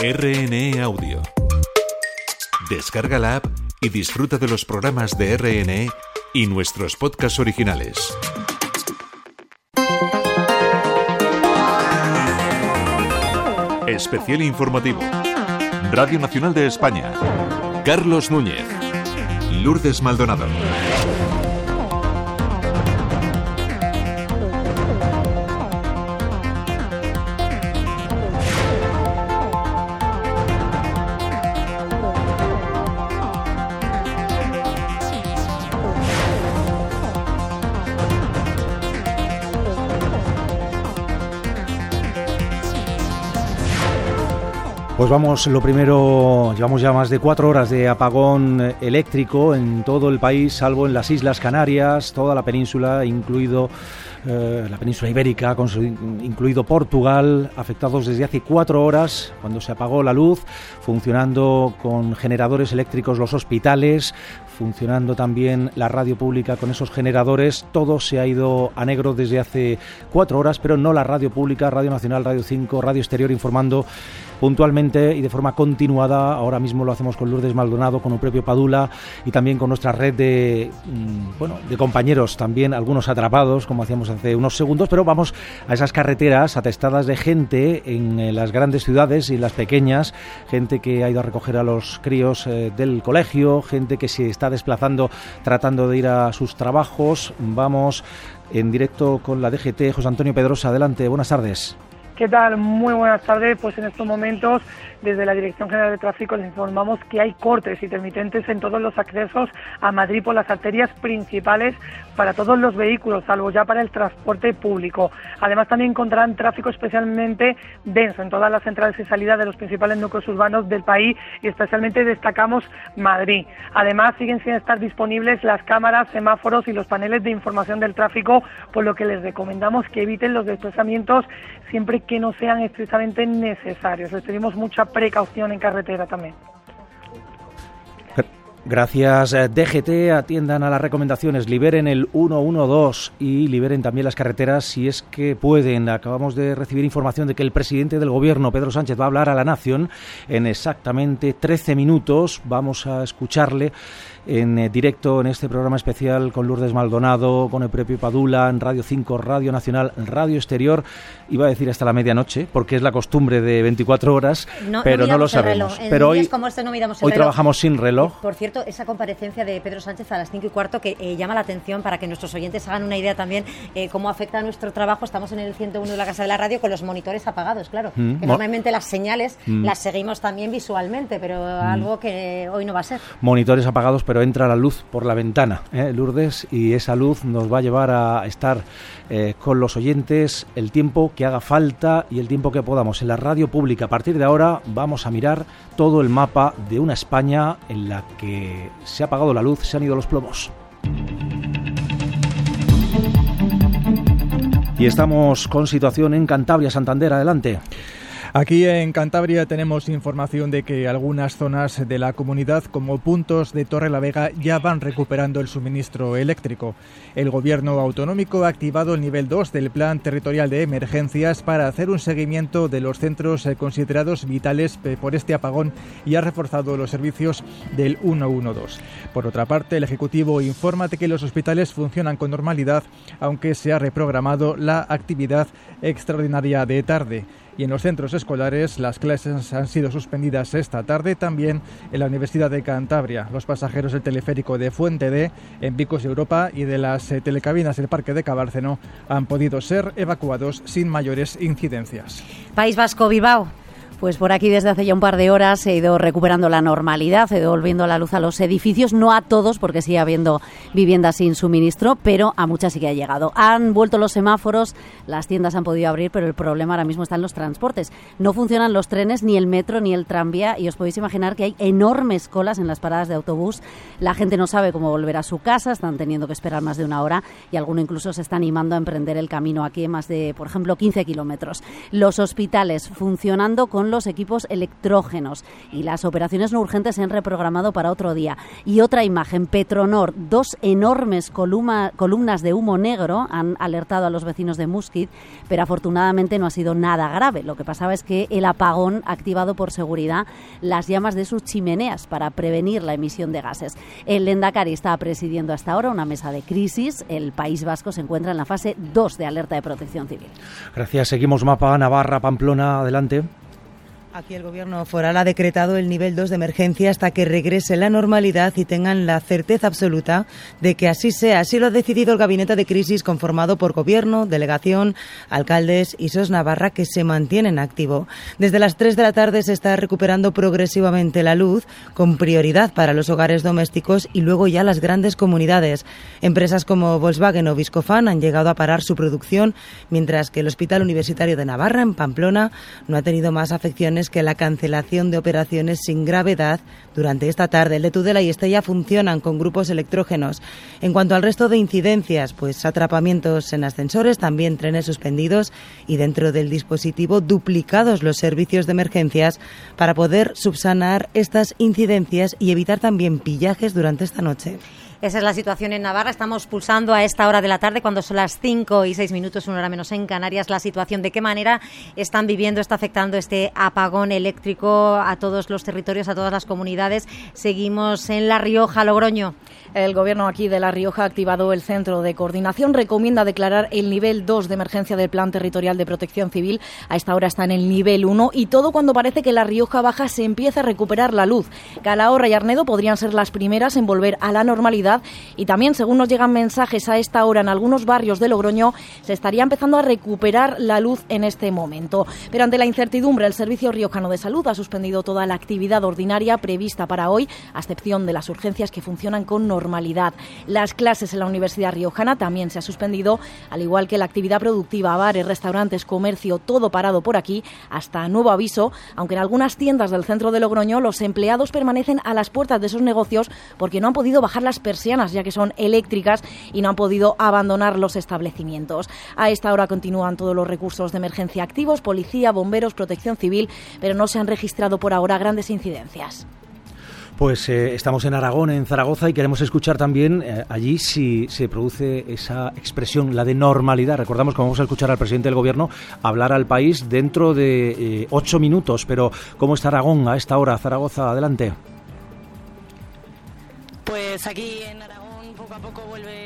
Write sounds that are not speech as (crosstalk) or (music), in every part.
RNE Audio. Descarga la app y disfruta de los programas de RNE y nuestros podcasts originales. Especial informativo. Radio Nacional de España. Carlos Núñez. Lourdes Maldonado. Pues vamos, lo primero, llevamos ya más de cuatro horas de apagón eléctrico en todo el país, salvo en las Islas Canarias, toda la península, incluido eh, la península ibérica, incluido Portugal, afectados desde hace cuatro horas, cuando se apagó la luz, funcionando con generadores eléctricos los hospitales, funcionando también la radio pública con esos generadores. Todo se ha ido a negro desde hace cuatro horas, pero no la radio pública, Radio Nacional, Radio 5, Radio Exterior informando puntualmente y de forma continuada. Ahora mismo lo hacemos con Lourdes Maldonado, con un propio Padula y también con nuestra red de, mm, bueno, de compañeros, también algunos atrapados, como hacíamos hace unos segundos, pero vamos a esas carreteras atestadas de gente en eh, las grandes ciudades y las pequeñas, gente que ha ido a recoger a los críos eh, del colegio, gente que se está desplazando tratando de ir a sus trabajos. Vamos en directo con la DGT, José Antonio Pedrosa. Adelante, buenas tardes. ¿Qué tal? Muy buenas tardes. Pues en estos momentos desde la Dirección General de Tráfico les informamos que hay cortes intermitentes en todos los accesos a Madrid por las arterias principales para todos los vehículos, salvo ya para el transporte público. Además, también encontrarán tráfico especialmente denso en todas las entradas y salidas de los principales núcleos urbanos del país y especialmente destacamos Madrid. Además, siguen sin estar disponibles las cámaras, semáforos y los paneles de información del tráfico, por lo que les recomendamos que eviten los desplazamientos siempre que no sean estrictamente necesarios. Les pedimos mucha precaución en carretera también. Gracias eh, DGT, atiendan a las recomendaciones, liberen el 112 y liberen también las carreteras si es que pueden. Acabamos de recibir información de que el presidente del gobierno, Pedro Sánchez, va a hablar a la nación en exactamente 13 minutos. Vamos a escucharle en eh, directo en este programa especial con Lourdes Maldonado, con el propio Padula, en Radio 5, Radio Nacional, Radio Exterior. Iba a decir hasta la medianoche, porque es la costumbre de 24 horas, pero no, lo sabemos. Pero hoy, este hoy trabajamos sin reloj. Por cierto, esa comparecencia de Pedro Sánchez a las 5 y cuarto que eh, llama la atención para que nuestros oyentes hagan una idea también eh, cómo afecta a nuestro trabajo. Estamos en el 101 de la Casa de la Radio con los monitores apagados, claro. Mm, normalmente las señales mm. las seguimos también visualmente, pero mm. algo que hoy no va a ser. Monitores apagados, pero entra la luz por la ventana, ¿eh, Lourdes, y esa luz nos va a llevar a estar eh, con los oyentes el tiempo que haga falta y el tiempo que podamos. En la radio pública, a partir de ahora, vamos a mirar todo el mapa de una España en la que se ha apagado la luz, se han ido los plomos. Y estamos con situación en Cantabria, Santander. Adelante. Aquí en Cantabria tenemos información de que algunas zonas de la comunidad, como puntos de Torre la Vega, ya van recuperando el suministro eléctrico. El gobierno autonómico ha activado el nivel 2 del Plan Territorial de Emergencias para hacer un seguimiento de los centros considerados vitales por este apagón y ha reforzado los servicios del 112. Por otra parte, el Ejecutivo informa de que los hospitales funcionan con normalidad, aunque se ha reprogramado la actividad extraordinaria de tarde y en los centros escolares las clases han sido suspendidas esta tarde también en la Universidad de Cantabria. Los pasajeros del teleférico de Fuente D en Vicos Europa y de las eh, telecabinas del Parque de Cabárceno han podido ser evacuados sin mayores incidencias. País Vasco, Bilbao. Pues por aquí desde hace ya un par de horas se ido recuperando la normalidad, se ha ido volviendo la luz a los edificios, no a todos porque sigue habiendo viviendas sin suministro, pero a muchas sí que ha llegado. Han vuelto los semáforos, las tiendas han podido abrir, pero el problema ahora mismo está en los transportes. No funcionan los trenes, ni el metro, ni el tranvía y os podéis imaginar que hay enormes colas en las paradas de autobús. La gente no sabe cómo volver a su casa, están teniendo que esperar más de una hora y alguno incluso se está animando a emprender el camino aquí más de, por ejemplo, 15 kilómetros. Los hospitales funcionando con los equipos electrógenos y las operaciones no urgentes se han reprogramado para otro día. Y otra imagen, Petronor, dos enormes columnas de humo negro han alertado a los vecinos de Musquit, pero afortunadamente no ha sido nada grave. Lo que pasaba es que el apagón activado por seguridad las llamas de sus chimeneas para prevenir la emisión de gases. El Lendakari está presidiendo hasta ahora una mesa de crisis. El País Vasco se encuentra en la fase 2 de alerta de protección civil. Gracias. Seguimos mapa Navarra, Pamplona. Adelante. Aquí el Gobierno foral ha decretado el nivel 2 de emergencia hasta que regrese la normalidad y tengan la certeza absoluta de que así sea. Así lo ha decidido el Gabinete de Crisis conformado por Gobierno, Delegación, alcaldes y SOS Navarra que se mantienen activo. Desde las 3 de la tarde se está recuperando progresivamente la luz con prioridad para los hogares domésticos y luego ya las grandes comunidades. Empresas como Volkswagen o Viscofan han llegado a parar su producción mientras que el Hospital Universitario de Navarra en Pamplona no ha tenido más afecciones que la cancelación de operaciones sin gravedad durante esta tarde. El de Tudela y Estella funcionan con grupos electrógenos. En cuanto al resto de incidencias, pues atrapamientos en ascensores, también trenes suspendidos y dentro del dispositivo duplicados los servicios de emergencias para poder subsanar estas incidencias y evitar también pillajes durante esta noche. Esa es la situación en Navarra. Estamos pulsando a esta hora de la tarde, cuando son las 5 y 6 minutos, una hora menos en Canarias, la situación. ¿De qué manera están viviendo, está afectando este apagón eléctrico a todos los territorios, a todas las comunidades? Seguimos en La Rioja, Logroño. El gobierno aquí de La Rioja ha activado el centro de coordinación. Recomienda declarar el nivel 2 de emergencia del Plan Territorial de Protección Civil. A esta hora está en el nivel 1 y todo cuando parece que La Rioja Baja se empieza a recuperar la luz. Calahorra y Arnedo podrían ser las primeras en volver a la normalidad y también, según nos llegan mensajes a esta hora en algunos barrios de Logroño, se estaría empezando a recuperar la luz en este momento. Pero ante la incertidumbre, el Servicio Riojano de Salud ha suspendido toda la actividad ordinaria prevista para hoy, a excepción de las urgencias que funcionan con normalidad. Las clases en la Universidad Riojana también se ha suspendido, al igual que la actividad productiva, bares, restaurantes, comercio, todo parado por aquí, hasta nuevo aviso, aunque en algunas tiendas del centro de Logroño los empleados permanecen a las puertas de esos negocios porque no han podido bajar las personas ya que son eléctricas y no han podido abandonar los establecimientos. A esta hora continúan todos los recursos de emergencia activos, policía, bomberos, protección civil, pero no se han registrado por ahora grandes incidencias. Pues eh, estamos en Aragón, en Zaragoza, y queremos escuchar también eh, allí si se produce esa expresión, la de normalidad. Recordamos que vamos a escuchar al presidente del Gobierno hablar al país dentro de eh, ocho minutos. Pero, ¿cómo está Aragón a esta hora? Zaragoza, adelante. Pues aquí en Aragón poco a poco vuelve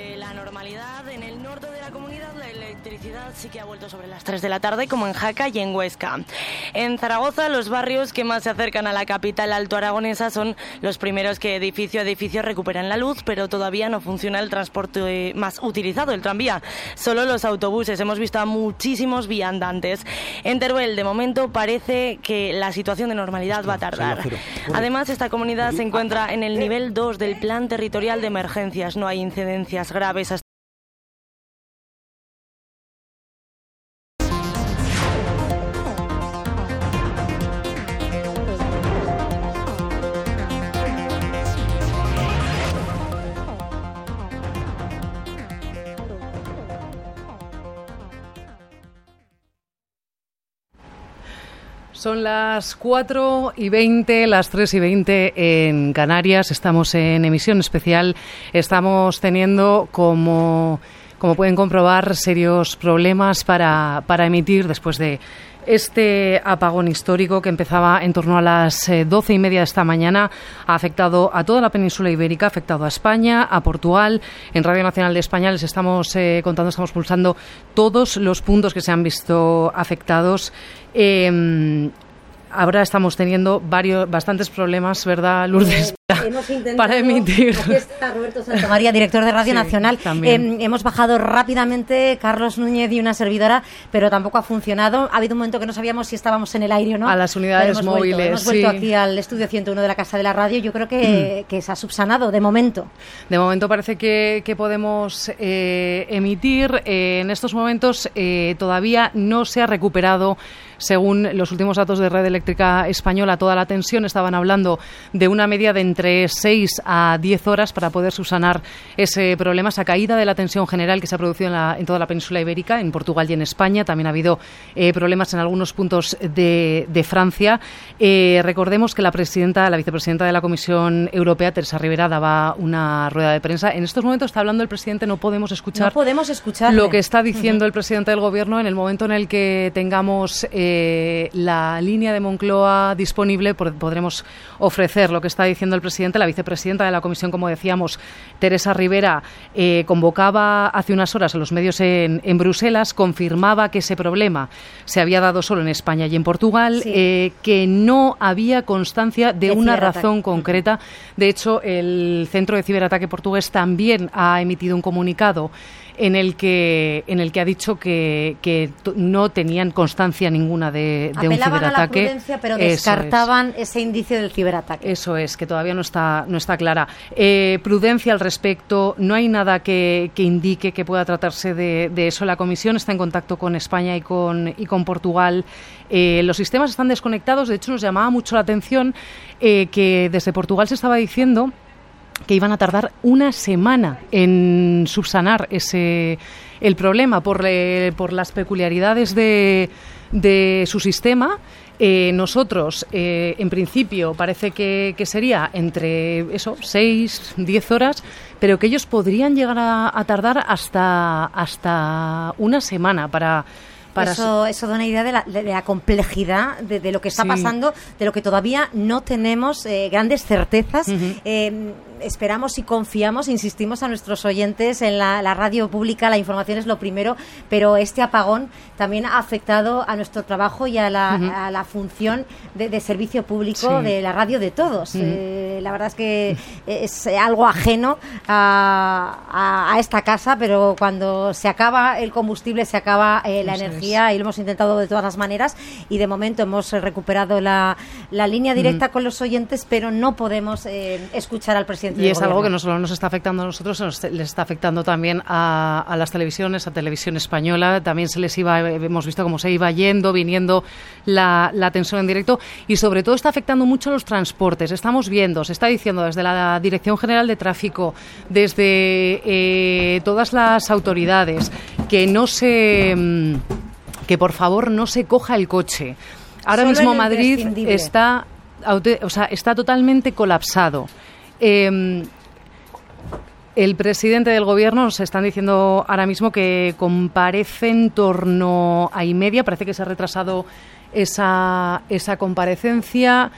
sí que ha vuelto sobre las 3 de la tarde, como en Jaca y en Huesca. En Zaragoza, los barrios que más se acercan a la capital alto aragonesa son los primeros que edificio a edificio recuperan la luz, pero todavía no funciona el transporte más utilizado, el tranvía. Solo los autobuses. Hemos visto a muchísimos viandantes. En Teruel, de momento, parece que la situación de normalidad va a tardar. Además, esta comunidad se encuentra en el nivel 2 del plan Territorial de Emergencias. No hay incidencias graves Son las 4 y 20, las 3 y 20 en Canarias. Estamos en emisión especial. Estamos teniendo como, como pueden comprobar, serios problemas para, para emitir después de este apagón histórico que empezaba en torno a las eh, doce y media de esta mañana ha afectado a toda la península ibérica, ha afectado a España, a Portugal. En Radio Nacional de España les estamos eh, contando, estamos pulsando todos los puntos que se han visto afectados. Em, ahora estamos teniendo varios, bastantes problemas, ¿verdad, Lourdes? Para emitir. Aquí está Roberto Santamaría, director de Radio Nacional. Eh, hemos bajado rápidamente Carlos Núñez y una servidora, pero tampoco ha funcionado. Ha habido un momento que no sabíamos si estábamos en el aire o no. A las unidades móviles. hemos vuelto aquí al estudio 101 de la Casa de la Radio. Yo creo que, que se ha subsanado de momento. De momento parece que, que podemos eh, emitir. Eh, en estos momentos todavía no se ha recuperado según los últimos datos de Red Eléctrica Española, toda la tensión. Estaban hablando de una media de entre entre 6 a 10 horas para poder subsanar ese problema, esa caída de la tensión general que se ha producido en, toda la península ibérica, en Portugal y en España. También ha habido eh, problemas en algunos puntos de, Francia. Eh, recordemos que la presidenta, la vicepresidenta de la Comisión Europea, Teresa Rivera, daba una rueda de prensa. En estos momentos está hablando el presidente, no podemos escuchar, no podemos escuchar lo que está diciendo el presidente del Gobierno en el momento en el que tengamos eh, la línea de Moncloa disponible, podremos ofrecer lo que está diciendo el presidente. La vicepresidenta de la Comisión, como decíamos, Teresa Rivera, convocaba hace unas horas a los medios en, Bruselas, confirmaba que ese problema se había dado solo en España y en Portugal, eh, que no había constancia de, una razón concreta. De hecho, el Centro de Ciberataque portugués también ha emitido un comunicado en el que en el que ha dicho que, que no tenían constancia ninguna de, de un ciberataque. A la prudencia, pero descartaban ese indicio del ciberataque. Eso es, que todavía no está no está clara. Eh, prudencia al respecto, no hay nada que, que indique que pueda tratarse de, de, eso. La Comisión está en contacto con España y con y con Portugal. Eh, los sistemas están desconectados. De hecho, nos llamaba mucho la atención eh, que desde Portugal se estaba diciendo que iban a tardar una semana en subsanar ese el problema por, por las peculiaridades de, de su sistema. Eh, nosotros, eh, en principio, parece que, que, sería entre eso, seis, diez horas, pero que ellos podrían llegar a, a tardar hasta, hasta una semana para eso, eso da una idea de la, de la complejidad de, lo que está pasando, de lo que todavía no tenemos eh, grandes certezas. Eh, esperamos y confiamos, insistimos a nuestros oyentes en la, radio pública, la información es lo primero, pero este apagón también ha afectado a nuestro trabajo y a la, función de, servicio público de la radio de todos. Eh, la verdad es que es algo ajeno a, esta casa, pero cuando se acaba el combustible, se acaba la energía y lo hemos intentado de todas las maneras y de momento hemos recuperado la, la línea directa con los oyentes, pero no podemos eh, escuchar al presidente. Y es algo que no solo nos está afectando a nosotros, nos, les está afectando también a, a, las televisiones, a Televisión Española. También se les iba, hemos visto cómo se iba yendo, viniendo la, la tensión en directo y sobre todo está afectando mucho a los transportes. Estamos viendo, se está diciendo desde la Dirección General de Tráfico, desde eh, todas las autoridades, que no se mm, que por favor no se coja el coche. Ahora mismo Madrid está, o sea, está totalmente colapsado. Em, el presidente del gobierno nos están diciendo ahora mismo que comparece en torno a y media. Parece que se ha retrasado esa, esa comparecencia.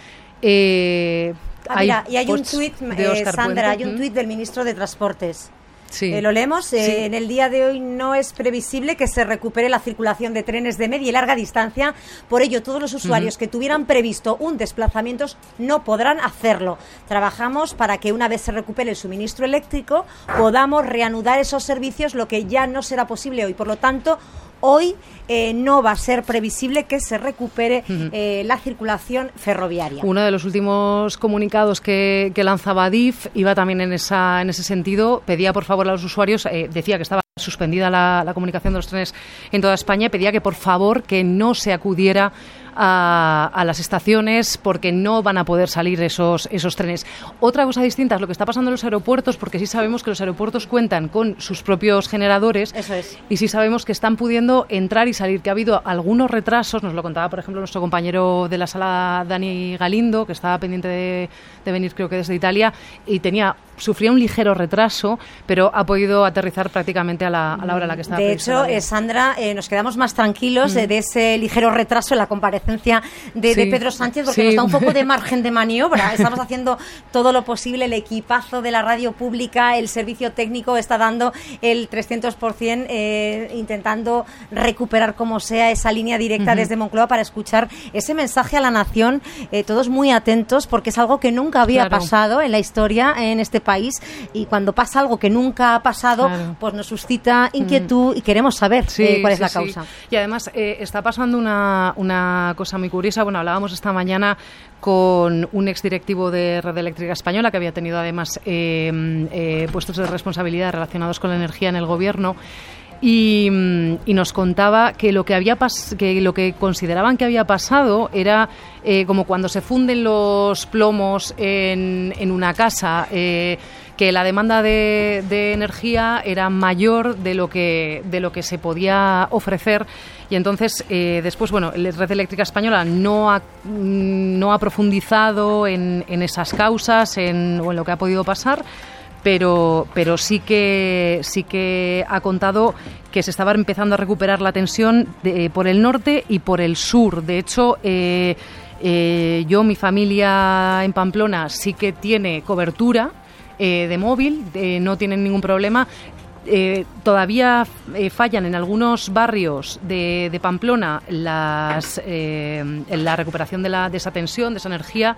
Eh, ah, y hay un tuit, eh, Sandra, hay un tuit del ministro de Transportes eh, lo leemos. Eh, en el día de hoy no es previsible que se recupere la circulación de trenes de media y larga distancia. Por ello, todos los usuarios que tuvieran previsto un desplazamiento no podrán hacerlo. Trabajamos para que una vez se recupere el suministro eléctrico podamos reanudar esos servicios, lo que ya no será posible hoy. Por lo tanto, hoy eh, no va a ser previsible que se recupere eh, la circulación ferroviaria. Uno de los últimos comunicados que, lanzaba DIF iba también en, esa, en ese sentido. Pedía por favor a los usuarios, eh, decía que estaba suspendida la, la comunicación de los trenes en toda España, pedía que por favor que no se acudiera a, las estaciones porque no van a poder salir esos, esos trenes. Otra cosa distinta es lo que está pasando en los aeropuertos, porque sí sabemos que los aeropuertos cuentan con sus propios generadores y sí sabemos que están pudiendo entrar y salir, que ha habido algunos retrasos, nos lo contaba por ejemplo nuestro compañero de la sala Dani Galindo, que estaba pendiente de, de venir creo que desde Italia y tenía sufría un ligero retraso, pero ha podido aterrizar prácticamente a la, a la hora en la que estaba. De hecho, eh, Sandra, eh, nos quedamos más tranquilos de ese ligero retraso en la comparecencia de, Pedro Sánchez, porque nos da un poco de (laughs) margen de maniobra. Estamos haciendo todo lo posible, el equipazo de la radio pública, el servicio técnico está dando el 300%, eh, intentando recuperar como sea esa línea directa desde Moncloa para escuchar ese mensaje a la nación. todos muy atentos, porque es algo que nunca había pasado en la historia en este país y cuando pasa algo que nunca ha pasado, pues nos suscita inquietud y queremos saber eh, cuál es la causa. Y además eh, está pasando una, una cosa muy curiosa. Bueno, hablábamos esta mañana con un exdirectivo de Red Eléctrica Española que había tenido además eh, puestos de responsabilidad relacionados con la energía en el gobierno y, nos contaba que lo que había que lo que consideraban que había pasado era eh, como cuando se funden los plomos en, en una casa eh, que la demanda de, energía era mayor de lo que de lo que se podía ofrecer. Y entonces eh, después bueno la red eléctrica española no ha no ha profundizado en, en esas causas en, o en lo que ha podido pasar pero, pero sí que sí que ha contado que se estaba empezando a recuperar la tensión por el norte y por el sur. De hecho, eh, eh, yo, mi familia en Pamplona sí que tiene cobertura eh, de móvil, no tienen ningún problema. todavía fallan en algunos barrios de, de Pamplona las, la recuperación de, la, de esa tensión, de esa energía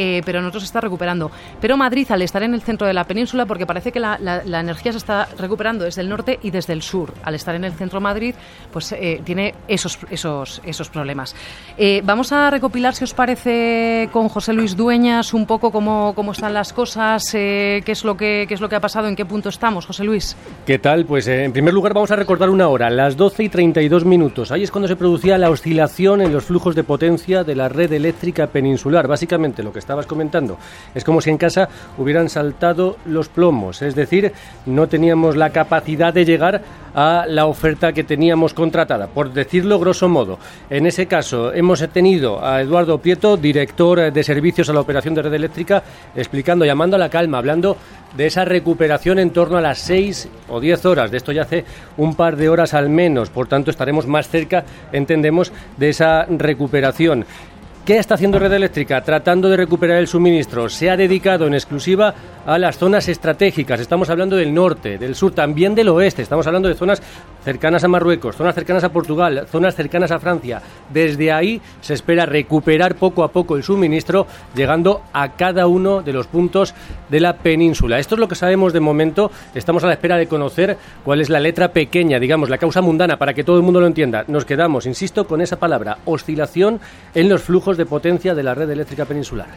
eh, pero nosotros se está recuperando. Pero Madrid, al estar en el centro de la península, porque parece que la, energía se está recuperando desde el norte y desde el sur, al estar en el centro de Madrid, pues eh, tiene esos, esos, esos problemas. Eh, vamos a recopilar, si os parece, con José Luis Dueñas un poco cómo, cómo están las cosas, qué, es lo que, qué es lo que ha pasado, en qué punto estamos. José Luis. ¿Qué tal? Pues en primer lugar vamos a recordar una hora, las 12 y 32 minutos. Ahí es cuando se producía la oscilación en los flujos de potencia de la red eléctrica peninsular. Básicamente lo que estabas comentando. Es como si en casa hubieran saltado los plomos, es decir, no teníamos la capacidad de llegar a la oferta que teníamos contratada, por decirlo grosso modo. En ese caso, hemos tenido a Eduardo Prieto, director de servicios a la operación de red eléctrica, explicando, llamando a la calma, hablando de esa recuperación en torno a las 6 o 10 horas. De esto ya hace un par de horas al menos, por tanto estaremos más cerca, entendemos, de esa recuperación. ¿Qué está haciendo Red Eléctrica? Tratando de recuperar el suministro. Se ha dedicado en exclusiva a las zonas estratégicas. Estamos hablando del norte, del sur, también del oeste. Estamos hablando de zonas cercanas a Marruecos, zonas cercanas a Portugal, zonas cercanas a Francia. Desde ahí se espera recuperar poco a poco el suministro, llegando a cada uno de los puntos de la península. Esto es lo que sabemos de momento. Estamos a la espera de conocer cuál es la letra pequeña, digamos, la causa mundana, para que todo el mundo lo entienda. Nos quedamos, insisto, con esa palabra, oscilación en los flujos de potencia de la red eléctrica peninsular.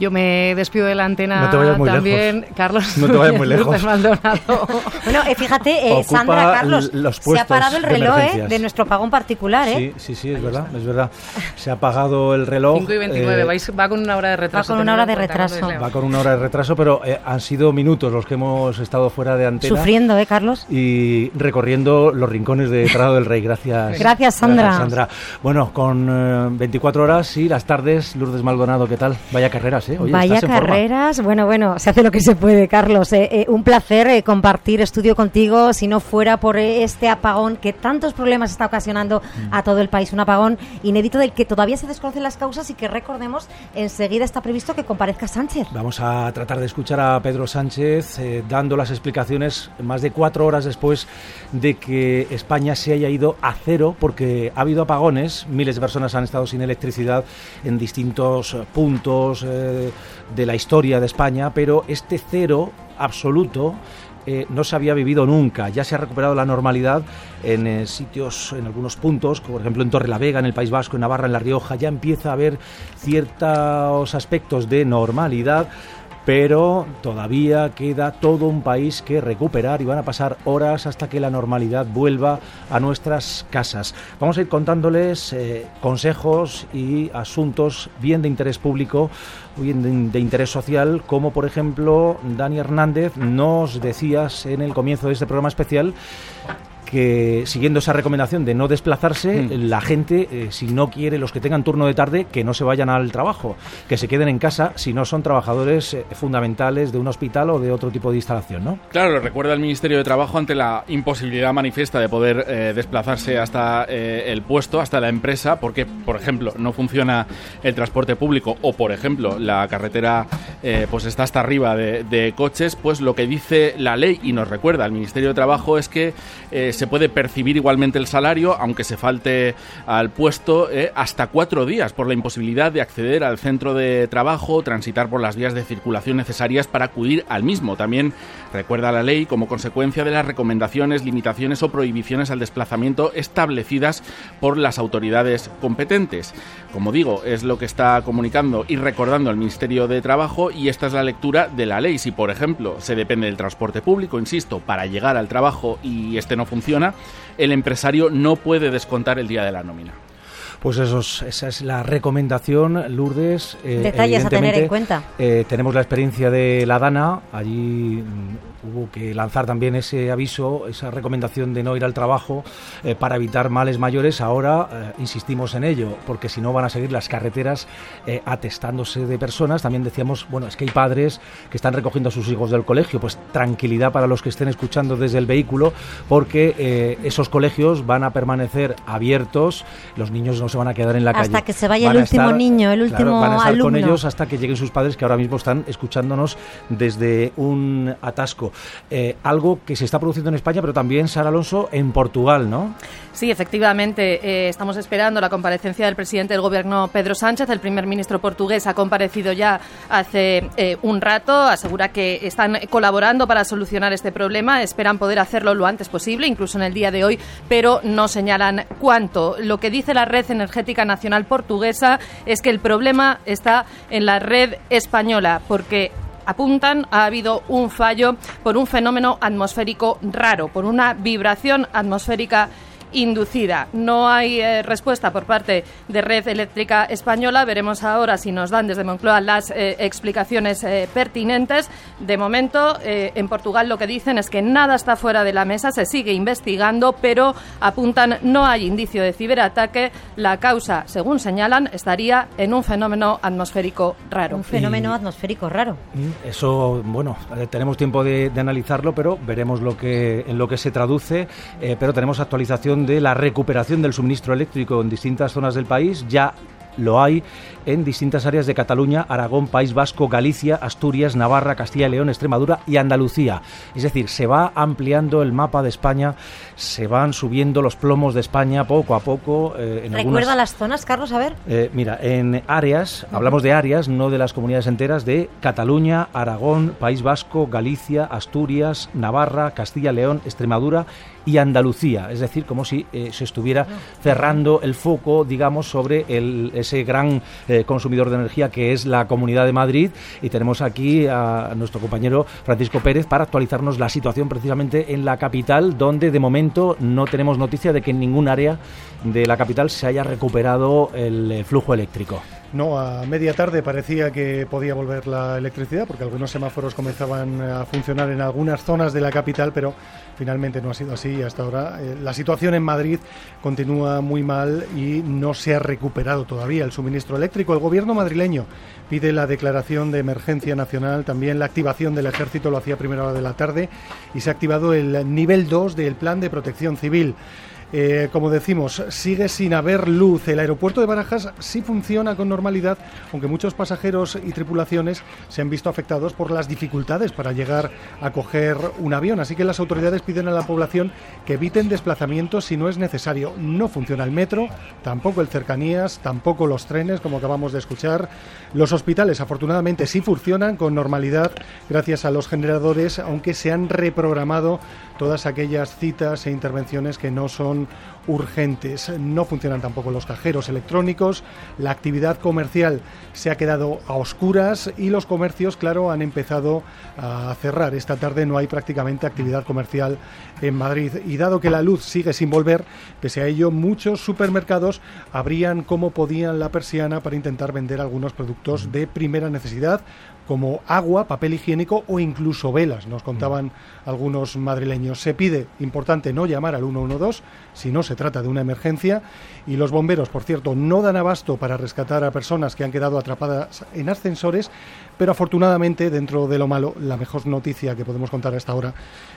Yo me despido de la antena también. Carlos, no te vayas muy lejos. (laughs) bueno, eh, fíjate, eh, Sandra, Carlos, se ha parado el reloj eh, de, nuestro pagón particular. Sí, sí, sí, es verdad, es verdad. Se ha apagado el reloj. 5 y 29, va con una hora de retraso. Va con una hora de retraso. Va con una hora de retraso, pero han sido minutos los que hemos estado fuera de antena. Sufriendo, ¿eh, Carlos? Y recorriendo los rincones de Prado del Rey. Gracias. (laughs) Gracias, Sandra. Gracias, Sandra. Bueno, con 24 horas y las tardes, Lourdes Maldonado, ¿qué tal? Vaya carreras, Vaya carreras. Bueno, bueno, se hace lo que se puede, Carlos. Eh, eh, un placer eh, compartir estudio contigo. Si no fuera por este apagón que tantos problemas está ocasionando mm. a todo el país, un apagón inédito del que todavía se desconocen las causas y que recordemos enseguida está previsto que comparezca Sánchez. Vamos a tratar de escuchar a Pedro Sánchez dando las explicaciones más de cuatro horas después de que España se haya ido a cero porque ha habido apagones. Miles de personas han estado sin electricidad en distintos puntos de la historia de España, pero este cero absoluto eh, no se había vivido nunca. Ya se ha recuperado la normalidad en eh, sitios, en algunos puntos, como por ejemplo en Torre la Vega, en el País Vasco, en Navarra, en La Rioja, ya empieza a haber ciertos aspectos de normalidad pero todavía queda todo un país que recuperar y van a pasar horas hasta que la normalidad vuelva a nuestras casas. Vamos a ir contándoles eh, consejos y asuntos bien de interés público, bien de, interés social, como por ejemplo Dani Hernández nos decías en el comienzo de este programa especial que siguiendo esa recomendación de no desplazarse, mm. la gente, eh, si no quiere, los que tengan turno de tarde, que no se vayan al trabajo, que se queden en casa si no son trabajadores eh, fundamentales de un hospital o de otro tipo de instalación, ¿no? Claro, lo recuerda el Ministerio de Trabajo ante la imposibilidad manifiesta de poder eh, desplazarse hasta el puesto, hasta la empresa, porque, por ejemplo, no funciona el transporte público o, por ejemplo, la carretera pues está hasta arriba de, de, coches, pues lo que dice la ley y nos recuerda el Ministerio de Trabajo es que se puede percibir igualmente el salario, aunque se falte al puesto, eh, hasta cuatro días por la imposibilidad de acceder al centro de trabajo, transitar por las vías de circulación necesarias para acudir al mismo. También recuerda la ley como consecuencia de las recomendaciones, limitaciones o prohibiciones al desplazamiento establecidas por las autoridades competentes. Como digo, es lo que está comunicando y recordando el Ministerio de Trabajo y esta es la lectura de la ley. Si, por ejemplo, se depende del transporte público, insisto, para llegar al trabajo y este no funciona, el empresario no puede descontar el día de la nómina. Pues eso esa es la recomendación, Lourdes. Eh, Detalles a tener en cuenta. Eh, tenemos la experiencia de la Dana, allí hubo que lanzar también ese aviso, esa recomendación de no ir al trabajo eh, para evitar males mayores. Ahora eh, insistimos en ello, porque si no van a seguir las carreteras eh, atestándose de personas. También decíamos, bueno, es que hay padres que están recogiendo a sus hijos del colegio. Pues tranquilidad para los que estén escuchando desde el vehículo, porque esos colegios van a permanecer abiertos. Los niños no se van a quedar en la calle. Hasta que se vaya el último niño, el último van a estar con ellos hasta que lleguen sus padres, que ahora mismo están escuchándonos desde un atasco. Eh, algo que se está produciendo en España, pero también, Sara Alonso, en Portugal, ¿no? Sí, efectivamente. Eh, estamos esperando la comparecencia del presidente del Gobierno, Pedro Sánchez. El primer ministro portugués ha comparecido ya hace eh, un rato. Asegura que están colaborando para solucionar este problema. Esperan poder hacerlo lo antes posible, incluso en el día de hoy, pero no señalan cuánto. Lo que dice la Red Energética Nacional Portuguesa es que el problema está en la red española, porque apuntan, ha habido un fallo por un fenómeno atmosférico raro, por una vibración atmosférica inducida. No hay eh, respuesta por parte de Red Eléctrica Española. Veremos ahora si nos dan desde Moncloa las eh, explicaciones eh, pertinentes. De momento, en Portugal lo que dicen es que nada está fuera de la mesa, se sigue investigando, pero apuntan no hay indicio de ciberataque. La causa, según señalan, estaría en un fenómeno atmosférico raro. Un fenómeno atmosférico raro. Eso, bueno, tenemos tiempo de, de, analizarlo, pero veremos lo que, en lo que se traduce. pero tenemos actualización de la recuperación del suministro eléctrico en distintas zonas del país. Ya lo hay en distintas áreas de Cataluña, Aragón, País Vasco, Galicia, Asturias, Navarra, Castilla y León, Extremadura y Andalucía. Es decir, se va ampliando el mapa de España, se van subiendo los plomos de España poco a poco. Eh, ¿Recuerda las zonas, Carlos? A ver. Eh, mira, en áreas, hablamos de áreas, no de las comunidades enteras, de Cataluña, Aragón, País Vasco, Galicia, Asturias, Navarra, Castilla y León, Extremadura y Andalucía, es decir, como si eh, se estuviera cerrando el foco, digamos, sobre el, ese gran eh, consumidor de energía que es la Comunidad de Madrid. Y tenemos aquí a nuestro compañero Francisco Pérez para actualizarnos la situación precisamente en la capital, donde de momento no tenemos noticia de que en ningún área de la capital se haya recuperado el eh, flujo eléctrico. No, a media tarde parecía que podía volver la electricidad porque algunos semáforos comenzaban a funcionar en algunas zonas de la capital, pero finalmente no ha sido así hasta ahora. Eh, la situación en Madrid continúa muy mal y no se ha recuperado todavía el suministro eléctrico. El gobierno madrileño pide la declaración de emergencia nacional, también la activación del ejército lo hacía a primera hora de la tarde y se ha activado el nivel 2 del plan de protección civil. Eh, como decimos, sigue sin haber luz. El aeropuerto de Barajas sí funciona con normalidad, aunque muchos pasajeros y tripulaciones se han visto afectados por las dificultades para llegar a coger un avión. Así que las autoridades piden a la población que eviten desplazamientos si no es necesario. No funciona el metro, tampoco el cercanías, tampoco los trenes, como acabamos de escuchar. Los hospitales, afortunadamente, sí funcionan con normalidad gracias a los generadores, aunque se han reprogramado todas aquellas citas e intervenciones que no son urgentes. No funcionan tampoco los cajeros electrónicos, la actividad comercial se ha quedado a oscuras y los comercios, claro, han empezado a cerrar. Esta tarde no hay prácticamente actividad comercial en Madrid y dado que la luz sigue sin volver, pese a ello muchos supermercados abrían como podían la persiana para intentar vender algunos productos de primera necesidad como agua, papel higiénico o incluso velas, nos contaban algunos madrileños. Se pide, importante, no llamar al 112 si no se trata de una emergencia y los bomberos, por cierto, no dan abasto para rescatar a personas que han quedado atrapadas en ascensores, pero afortunadamente, dentro de lo malo, la mejor noticia que podemos contar hasta ahora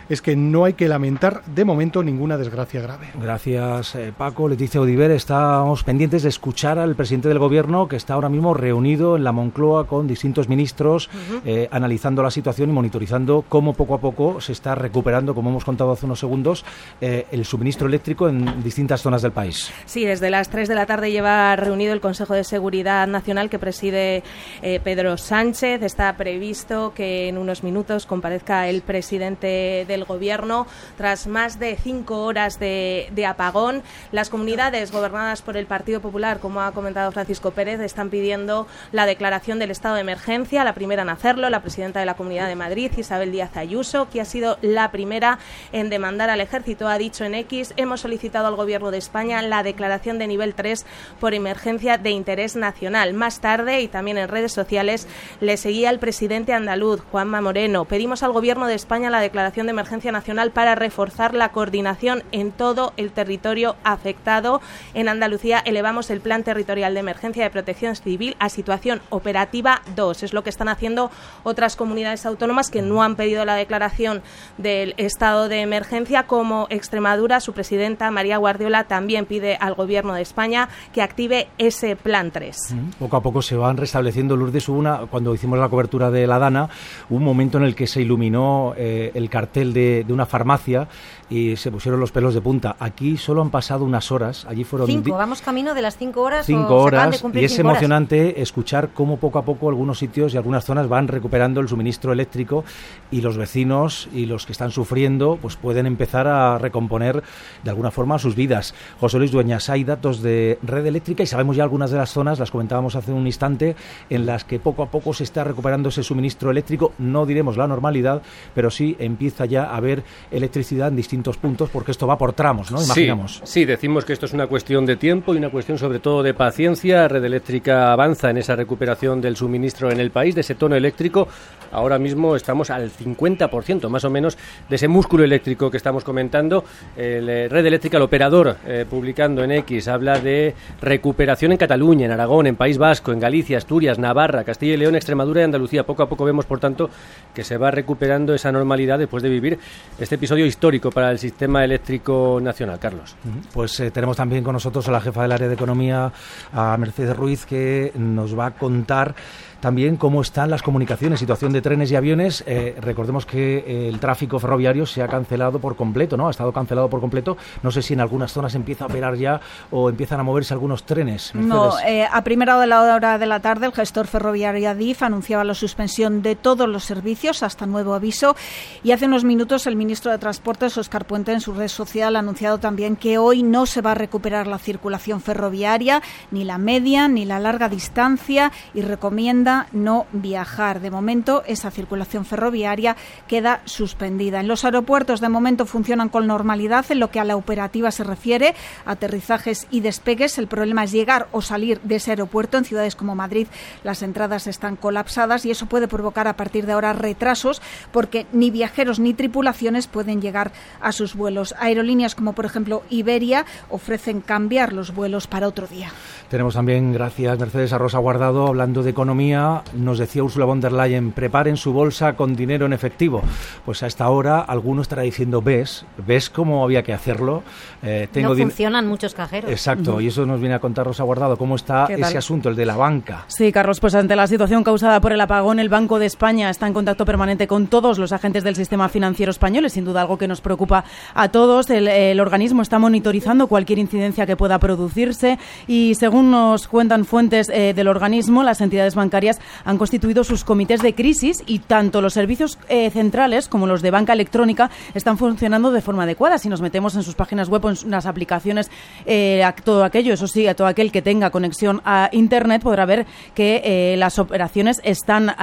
es que no hay que lamentar de momento ninguna desgracia grave. Gracias, eh, Paco. Leticia Odiver, estamos pendientes de escuchar al presidente del Gobierno que está ahora mismo reunido en la Moncloa con distintos ministros, eh, analizando la situación y monitorizando cómo poco a poco se está recuperando, como hemos contado hace unos segundos, eh, el suministro eléctrico en distintas zonas del país. Sí, desde las 3 de la tarde lleva reunido el Consejo de Seguridad Nacional que preside eh, Pedro Sánchez. Está previsto que en unos minutos comparezca el presidente del Gobierno. Tras más de cinco horas de, de apagón, las comunidades gobernadas por el Partido Popular, como ha comentado Francisco Pérez, están pidiendo la declaración del estado de emergencia. La primera en hacerlo, la presidenta de la Comunidad de Madrid, Isabel Díaz Ayuso, que ha sido la primera en demandar al ejército, ha dicho en X, hemos solicitado al Gobierno de España la declaración de nivel 3 por emergencia de interés nacional. Más tarde, y también en redes sociales, le seguía el presidente andaluz, Juanma Moreno. Pedimos al Gobierno de España la declaración de emergencia nacional para reforzar la coordinación en todo el territorio afectado. En Andalucía elevamos el Plan Territorial de Emergencia de Protección Civil a situación operativa 2. Es lo que están haciendo otras comunidades autónomas que no han pedido la declaración del estado de emergencia, como Extremadura. Su presidenta, María Guardiola, también pide al Gobierno de España que active ese Plan 3. Poco a poco se van restableciendo. Lourdes, una, cuando hicimos la cobertura de la Dana, un momento en el que se iluminó eh, el cartel de, de una farmacia y se pusieron los pelos de punta. Aquí solo han pasado unas horas, allí fueron... Cinco, vamos camino de las cinco horas. Cinco o horas, se acaban de y es cinco horas. emocionante escuchar cómo poco a poco algunos sitios y algunas zonas van recuperando el suministro eléctrico y los vecinos y los que están sufriendo pues pueden empezar a recomponer de alguna forma sus vidas. José Luis Dueñas, hay datos de red eléctrica y sabemos ya algunas de las zonas, las comentábamos hace un instante, en las que poco a poco se está recuperando ese suministro eléctrico, no diremos la normalidad, pero sí empieza ya a haber electricidad en distintos puntos porque esto va por tramos, ¿no? Imaginamos. Sí, sí, decimos que esto es una cuestión de tiempo y una cuestión sobre todo de paciencia. Red Eléctrica avanza en esa recuperación del suministro en el país, de ese tono eléctrico. Ahora mismo estamos al 50% más o menos de ese músculo eléctrico que estamos comentando. El, eh, Red Eléctrica, el operador, eh, publicando en X, habla de recuperación en Cataluña, en Aragón, en País Vasco, en Galicia, Asturias, Navarra, Castilla y León, Extremadura y Andalucía. Poco a poco vemos, por tanto, que se va recuperando esa normalidad después de vivir este episodio histórico para el sistema eléctrico nacional. Carlos. Pues eh, tenemos también con nosotros a la jefa del área de economía, a Mercedes Ruiz, que nos va a contar también cómo están las comunicaciones, situación de trenes y aviones. Eh, recordemos que eh, el tráfico ferroviario se ha cancelado por completo, ¿no? Ha estado cancelado por completo. No sé si en algunas zonas empieza a operar ya o empiezan a moverse algunos trenes. No, Mercedes. eh, a primera de la hora de la tarde el gestor ferroviario Adif anunciaba la suspensión de todos los servicios hasta nuevo aviso y hace unos minutos el ministro de Transportes, Oscar Puente, en su red social ha anunciado también que hoy no se va a recuperar la circulación ferroviaria, ni la media ni la larga distancia y recomienda no viajar. De momento esa circulación ferroviaria queda suspendida. En los aeropuertos de momento funcionan con normalidad en lo que a la operativa se refiere, aterrizajes y despegues. El problema es llegar o salir de ese aeropuerto. En ciudades como Madrid las entradas están colapsadas y eso puede provocar a partir de ahora retrasos porque ni viajeros ni tripulaciones pueden llegar a sus vuelos. Aerolíneas como por ejemplo Iberia ofrecen cambiar los vuelos para otro día. Tenemos también, gracias Mercedes, a Rosa Guardado, hablando de economía, nos decía Ursula von der Leyen, preparen su bolsa con dinero en efectivo. Pues a esta hora alguno estará diciendo, ¿ves? ¿Ves cómo había que hacerlo? Eh, tengo no funcionan muchos cajeros. Exacto, y eso nos viene a contar Rosa Guardado, cómo está ese asunto, el de la banca. Sí, Carlos, pues ante la situación causada por el apagón, el Banco de España está en contacto permanente con todos los agentes del sistema financiero español. Es sin duda algo que nos preocupa a todos. El, el organismo está monitorizando cualquier incidencia que pueda producirse y, según nos cuentan fuentes eh, del organismo, las entidades bancarias han constituido sus comités de crisis y tanto los servicios eh, centrales como los de banca electrónica están funcionando de forma adecuada. Si nos metemos en sus páginas web en las aplicaciones, eh, a todo aquello, eso sí, a todo aquel que tenga conexión a Internet podrá ver que eh, las operaciones están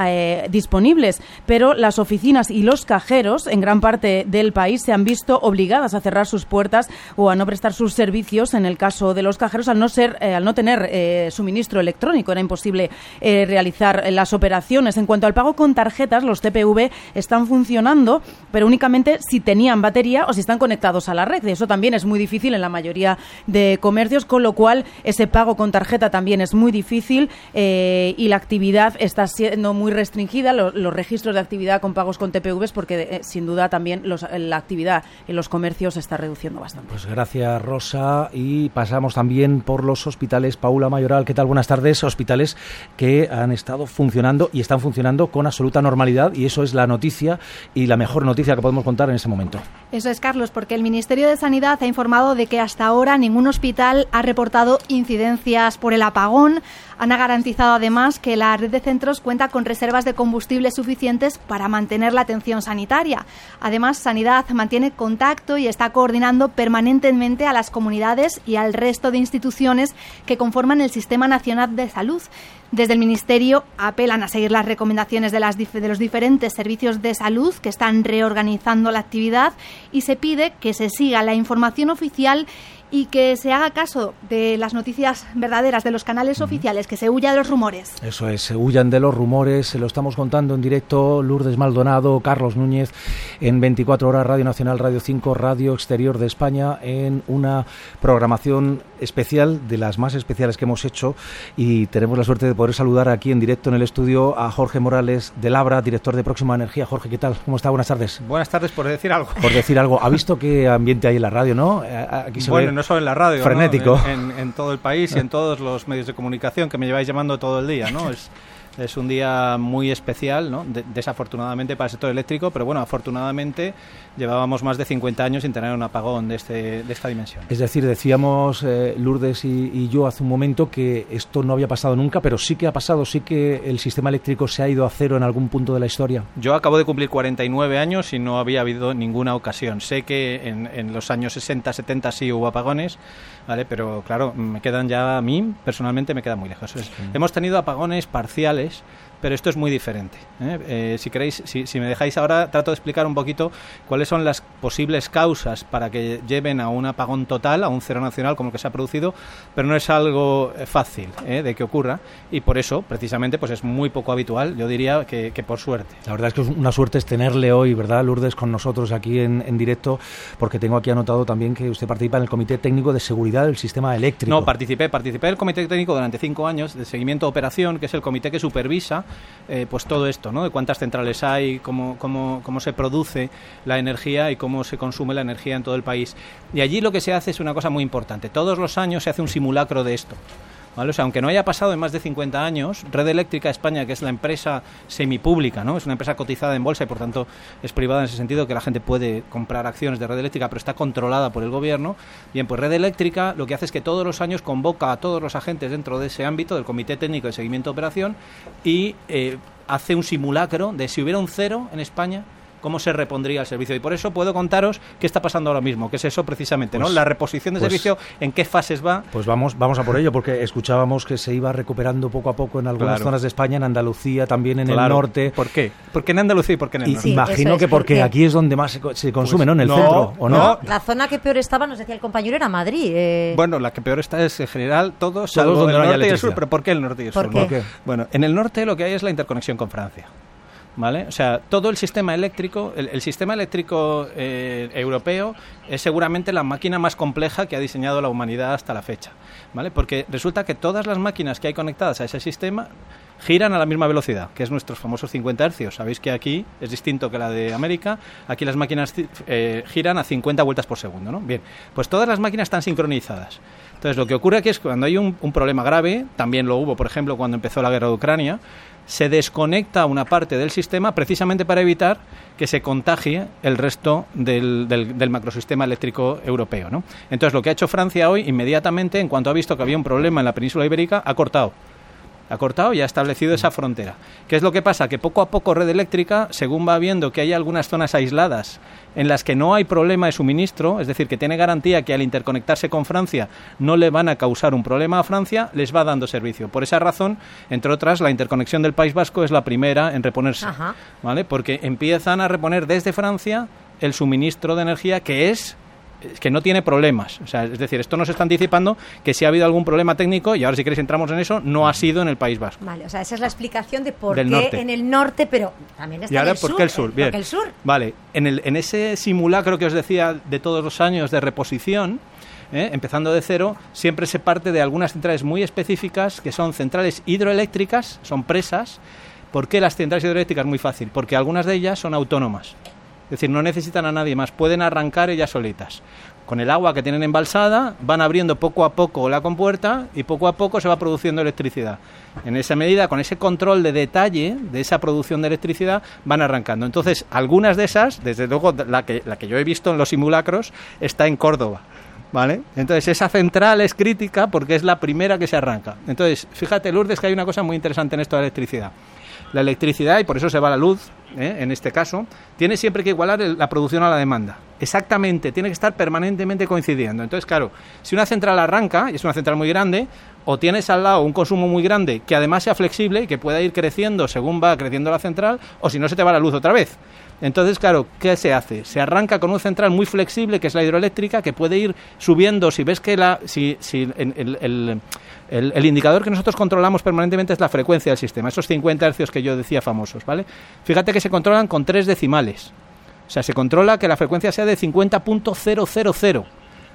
disponibles, pero las oficinas y los cajeros en gran parte del país se han visto obligadas a cerrar sus puertas o a no prestar sus servicios en el caso de los cajeros al no ser al no tener suministro electrónico era imposible eh, realizar las operaciones en cuanto al pago con tarjetas los TPV están funcionando pero únicamente si tenían batería o si están conectados a la red eso también es muy difícil en la mayoría de comercios con lo cual ese pago con tarjeta también es muy difícil eh, y la actividad está siendo muy restringida lo- los registros de actividad con pagos con TPVs porque eh, sin duda también los- la actividad en los comercios se está reduciendo bastante Pues gracias, Rosa. Y pasamos también por los hospitales. Paula Mayoral, ¿qué tal? Buenas tardes. Hospitales que han estado funcionando y están funcionando con absoluta normalidad y eso es la noticia y la mejor noticia que podemos contar en ese momento. Eso es, Carlos, porque el Ministerio de Sanidad ha informado de que hasta ahora ningún hospital ha reportado incidencias por el apagón. Han garantizado además que la red de centros cuenta con reservas de combustible suficientes para mantener la atención sanitaria. Además, Sanidad mantiene contacto y está coordinando permanentemente a las comunidades y al resto de instituciones que conforman el Sistema Nacional de Salud. Desde el Ministerio apelan a seguir las recomendaciones de, de, los diferentes servicios de salud que están reorganizando la actividad y se pide que se siga la información oficial y que se haga caso de las noticias verdaderas de los canales oficiales, que se huya de los rumores. Eso es, se huyan de los rumores, se lo estamos contando en directo Lourdes Maldonado, Carlos Núñez, en 24 horas Radio Nacional, Radio 5, Radio Exterior de España, en una programación especial, de las más especiales que hemos hecho, y tenemos la suerte de poder saludar aquí en directo en el estudio a Jorge Morales de Labra, director de Próxima Energía. Jorge, ¿qué tal? ¿Cómo está? Buenas tardes. Buenas tardes, por decir algo. Por decir algo. ¿Ha visto qué ambiente hay en la radio, no? Eh, aquí se bueno, no solo en la radio, frenético. En, todo el país y en todos los medios de comunicación que me lleváis llamando todo el día, ¿no? (laughs) Es, es un día muy especial, ¿no? desafortunadamente para el sector eléctrico, pero bueno, afortunadamente llevábamos más de 50 años sin tener un apagón de, este, de esta dimensión. Es decir, decíamos eh, Lourdes y, yo hace un momento que esto no había pasado nunca, pero sí que ha pasado, sí que el sistema eléctrico se ha ido a cero en algún punto de la historia. Yo acabo de cumplir 49 años y no había habido ninguna ocasión. Sé que en, en los años 60, 70 sí hubo apagones, ¿vale? pero claro, me quedan ya a mí, personalmente me quedan muy lejos. Hemos tenido apagones parciales sociales pero esto es muy diferente. ¿eh? Eh, si queréis, si, me dejáis ahora, trato de explicar un poquito cuáles son las posibles causas para que lleven a un apagón total, a un cero nacional como el que se ha producido, pero no es algo eh, fácil de que ocurra y por eso, precisamente, pues es muy poco habitual, yo diría que, por suerte. La verdad es que una suerte es tenerle hoy, ¿verdad, Lourdes, con nosotros aquí en, en directo, porque tengo aquí anotado también que usted participa en el Comité Técnico de Seguridad del Sistema Eléctrico. No, participé, participé del Comité Técnico durante cinco años de seguimiento de operación, que es el comité que supervisa eh, pues todo esto, ¿no? De cuántas centrales hay, cómo, cómo, cómo se produce la energía y cómo se consume la energía en todo el país. Y allí lo que se hace es una cosa muy importante. Todos los años se hace un simulacro de esto. ¿Vale? O sea, aunque no haya pasado en más de 50 años, Red Eléctrica España, que es la empresa semipública, ¿no? es una empresa cotizada en bolsa y por tanto es privada en ese sentido, que la gente puede comprar acciones de Red Eléctrica, pero está controlada por el gobierno. Bien, pues Red Eléctrica lo que hace es que todos los años convoca a todos los agentes dentro de ese ámbito, del Comité Técnico de Seguimiento de Operación, y eh, hace un simulacro de si hubiera un cero en España, cómo se repondría el servicio. Y por eso puedo contaros qué está pasando ahora mismo, que es eso precisamente, ¿no? Pues, la reposición de pues servicio, en qué fases va. Pues vamos, vamos a por ello, porque escuchábamos que se iba recuperando poco a poco en algunas zonas de España, en Andalucía, también en el norte. ¿Por qué? ¿Por qué en Andalucía y por qué en el norte? imagino que porque, aquí es donde más se, consume, ¿no? En el pues centro, ¿o no? La zona que peor estaba, nos decía el compañero, era Madrid. Eh. Bueno, la que peor está es en general todos, salvo el norte y el sur. ¿Pero por qué el norte y el sur? Bueno, en el norte lo que hay es la interconexión con Francia. ¿Vale? O sea, todo el sistema eléctrico, el, sistema eléctrico eh, europeo es seguramente la máquina más compleja que ha diseñado la humanidad hasta la fecha, ¿vale? Porque resulta que todas las máquinas que hay conectadas a ese sistema giran a la misma velocidad, que es nuestros famosos 50 hercios. Sabéis que aquí es distinto que la de América, aquí las máquinas eh, giran a 50 vueltas por segundo, ¿no? Bien, pues todas las máquinas están sincronizadas. Entonces, lo que ocurre aquí es que cuando hay un, un problema grave, también lo hubo, por ejemplo, cuando empezó la guerra de Ucrania, se desconecta una parte del sistema precisamente para evitar que se contagie el resto del, del, macrosistema eléctrico europeo. ¿no? Entonces, lo que ha hecho Francia hoy, inmediatamente, en cuanto ha visto que había un problema en la península ibérica, ha cortado ha cortado y ha establecido esa frontera. ¿Qué es lo que pasa? Que poco a poco Red Eléctrica, según va viendo que hay algunas zonas aisladas en las que no hay problema de suministro, es decir, que tiene garantía que al interconectarse con Francia no le van a causar un problema a Francia, les va dando servicio. Por esa razón, entre otras, la interconexión del País Vasco es la primera en reponerse, ¿vale? Porque empiezan a reponer desde Francia el suministro de energía que es que no tiene problemas. O sea, es decir, esto nos está anticipando que si ha habido algún problema técnico, y ahora si queréis entramos en eso, no ha sido en el País Vasco. Vale, o sea, esa es la explicación de por qué en el norte, pero también está y ahora, en el ¿por sur. Qué el sur? Bien. el sur. Vale, en, el, en ese simulacro que os decía de todos los años de reposición, ¿eh? empezando de cero, siempre se parte de algunas centrales muy específicas, que son centrales hidroeléctricas, son presas. ¿Por qué las centrales hidroeléctricas? Muy fácil, porque algunas de ellas son autónomas. Es decir, no necesitan a nadie más, pueden arrancar ellas solitas. Con el agua que tienen embalsada, van abriendo poco a poco la compuerta y poco a poco se va produciendo electricidad. En esa medida, con ese control de detalle de esa producción de electricidad, van arrancando. Entonces, algunas de esas, desde luego la que, la que yo he visto en los simulacros, está en Córdoba. ¿Vale? Entonces esa central es crítica porque es la primera que se arranca. Entonces, fíjate, Lourdes, que hay una cosa muy interesante en esto de electricidad. La electricidad, y por eso se va la luz, ¿eh? en este caso, tiene siempre que igualar la producción a la demanda. Exactamente, tiene que estar permanentemente coincidiendo. Entonces, claro, si una central arranca, y es una central muy grande, o tienes al lado un consumo muy grande que además sea flexible y que pueda ir creciendo según va creciendo la central, o si no se te va la luz otra vez. Entonces, claro, ¿qué se hace? Se arranca con una central muy flexible, que es la hidroeléctrica, que puede ir subiendo. Si ves que la, si, si el, el, indicador que nosotros controlamos permanentemente es la frecuencia del sistema, esos 50 hercios que yo decía famosos, ¿vale? Fíjate que se controlan con tres decimales. O sea, se controla que la frecuencia sea de 50.000.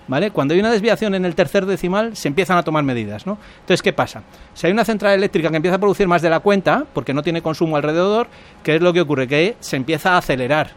¿Vale? Cuando hay una desviación en el tercer decimal, se empiezan a tomar medidas, ¿no? Entonces, ¿qué pasa? Si hay una central eléctrica que empieza a producir más de la cuenta, porque no tiene consumo alrededor, ¿qué es lo que ocurre? Que se empieza a acelerar.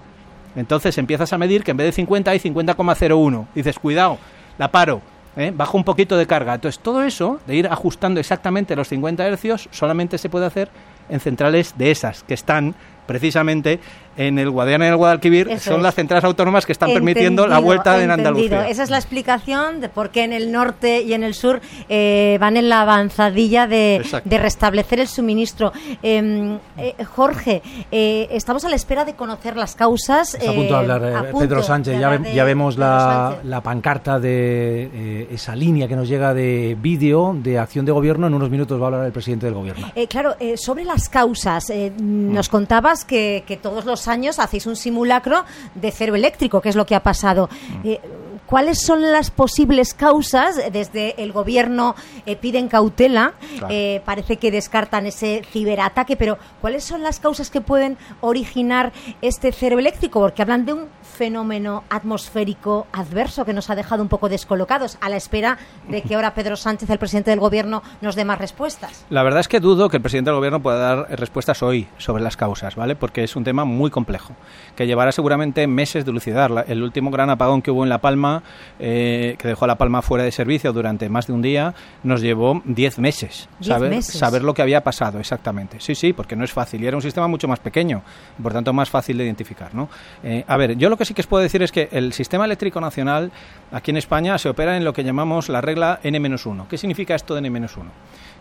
Entonces empiezas a medir que en vez de 50 hay 50,01. Dices, cuidado, la paro, ¿eh? bajo un poquito de carga. Entonces, todo eso, de ir ajustando exactamente los 50 hercios, solamente se puede hacer en centrales de esas, que están precisamente en el Guadiana y el Guadalquivir son las centrales autónomas que están permitiendo la vuelta en Andalucía. Esa es la explicación de por qué en el norte y en el sur eh, van en la avanzadilla de, restablecer el suministro. Em, eh, Jorge, eh, estamos a la espera de conocer las causas. Está a punto de hablar Pedro Sánchez. Ya, vemos la, la, pancarta de esa línea que nos llega de vídeo de acción de gobierno. En unos minutos va a hablar el presidente del gobierno. claro, sobre las causas, nos contabas que, que todos los años hacéis un simulacro de cero eléctrico, que es lo que ha pasado. Mm. Eh, ¿Cuáles son las posibles causas? Desde el gobierno eh, piden cautela, eh, parece que descartan ese ciberataque, pero ¿cuáles son las causas que pueden originar este cero eléctrico? Porque hablan de un fenómeno atmosférico adverso que nos ha dejado un poco descolocados a la espera de que ahora Pedro Sánchez, el presidente del gobierno, nos dé más respuestas. La verdad es que dudo que el presidente del gobierno pueda dar respuestas hoy sobre las causas, ¿vale? Porque es un tema muy complejo, que llevará seguramente meses de lucidar. El último gran apagón que hubo en La Palma, eh, que dejó a La Palma fuera de servicio durante más de un día, nos llevó 10 meses, saber, saber lo que había pasado exactamente. Sí, sí, porque no es fácil y era un sistema mucho más pequeño, por tanto más fácil de identificar, ¿no? Eh, a ver, yo lo que sí que os puedo decir es que el sistema eléctrico nacional aquí en España se opera en lo que llamamos la regla N-1. ¿Qué significa esto de N-1?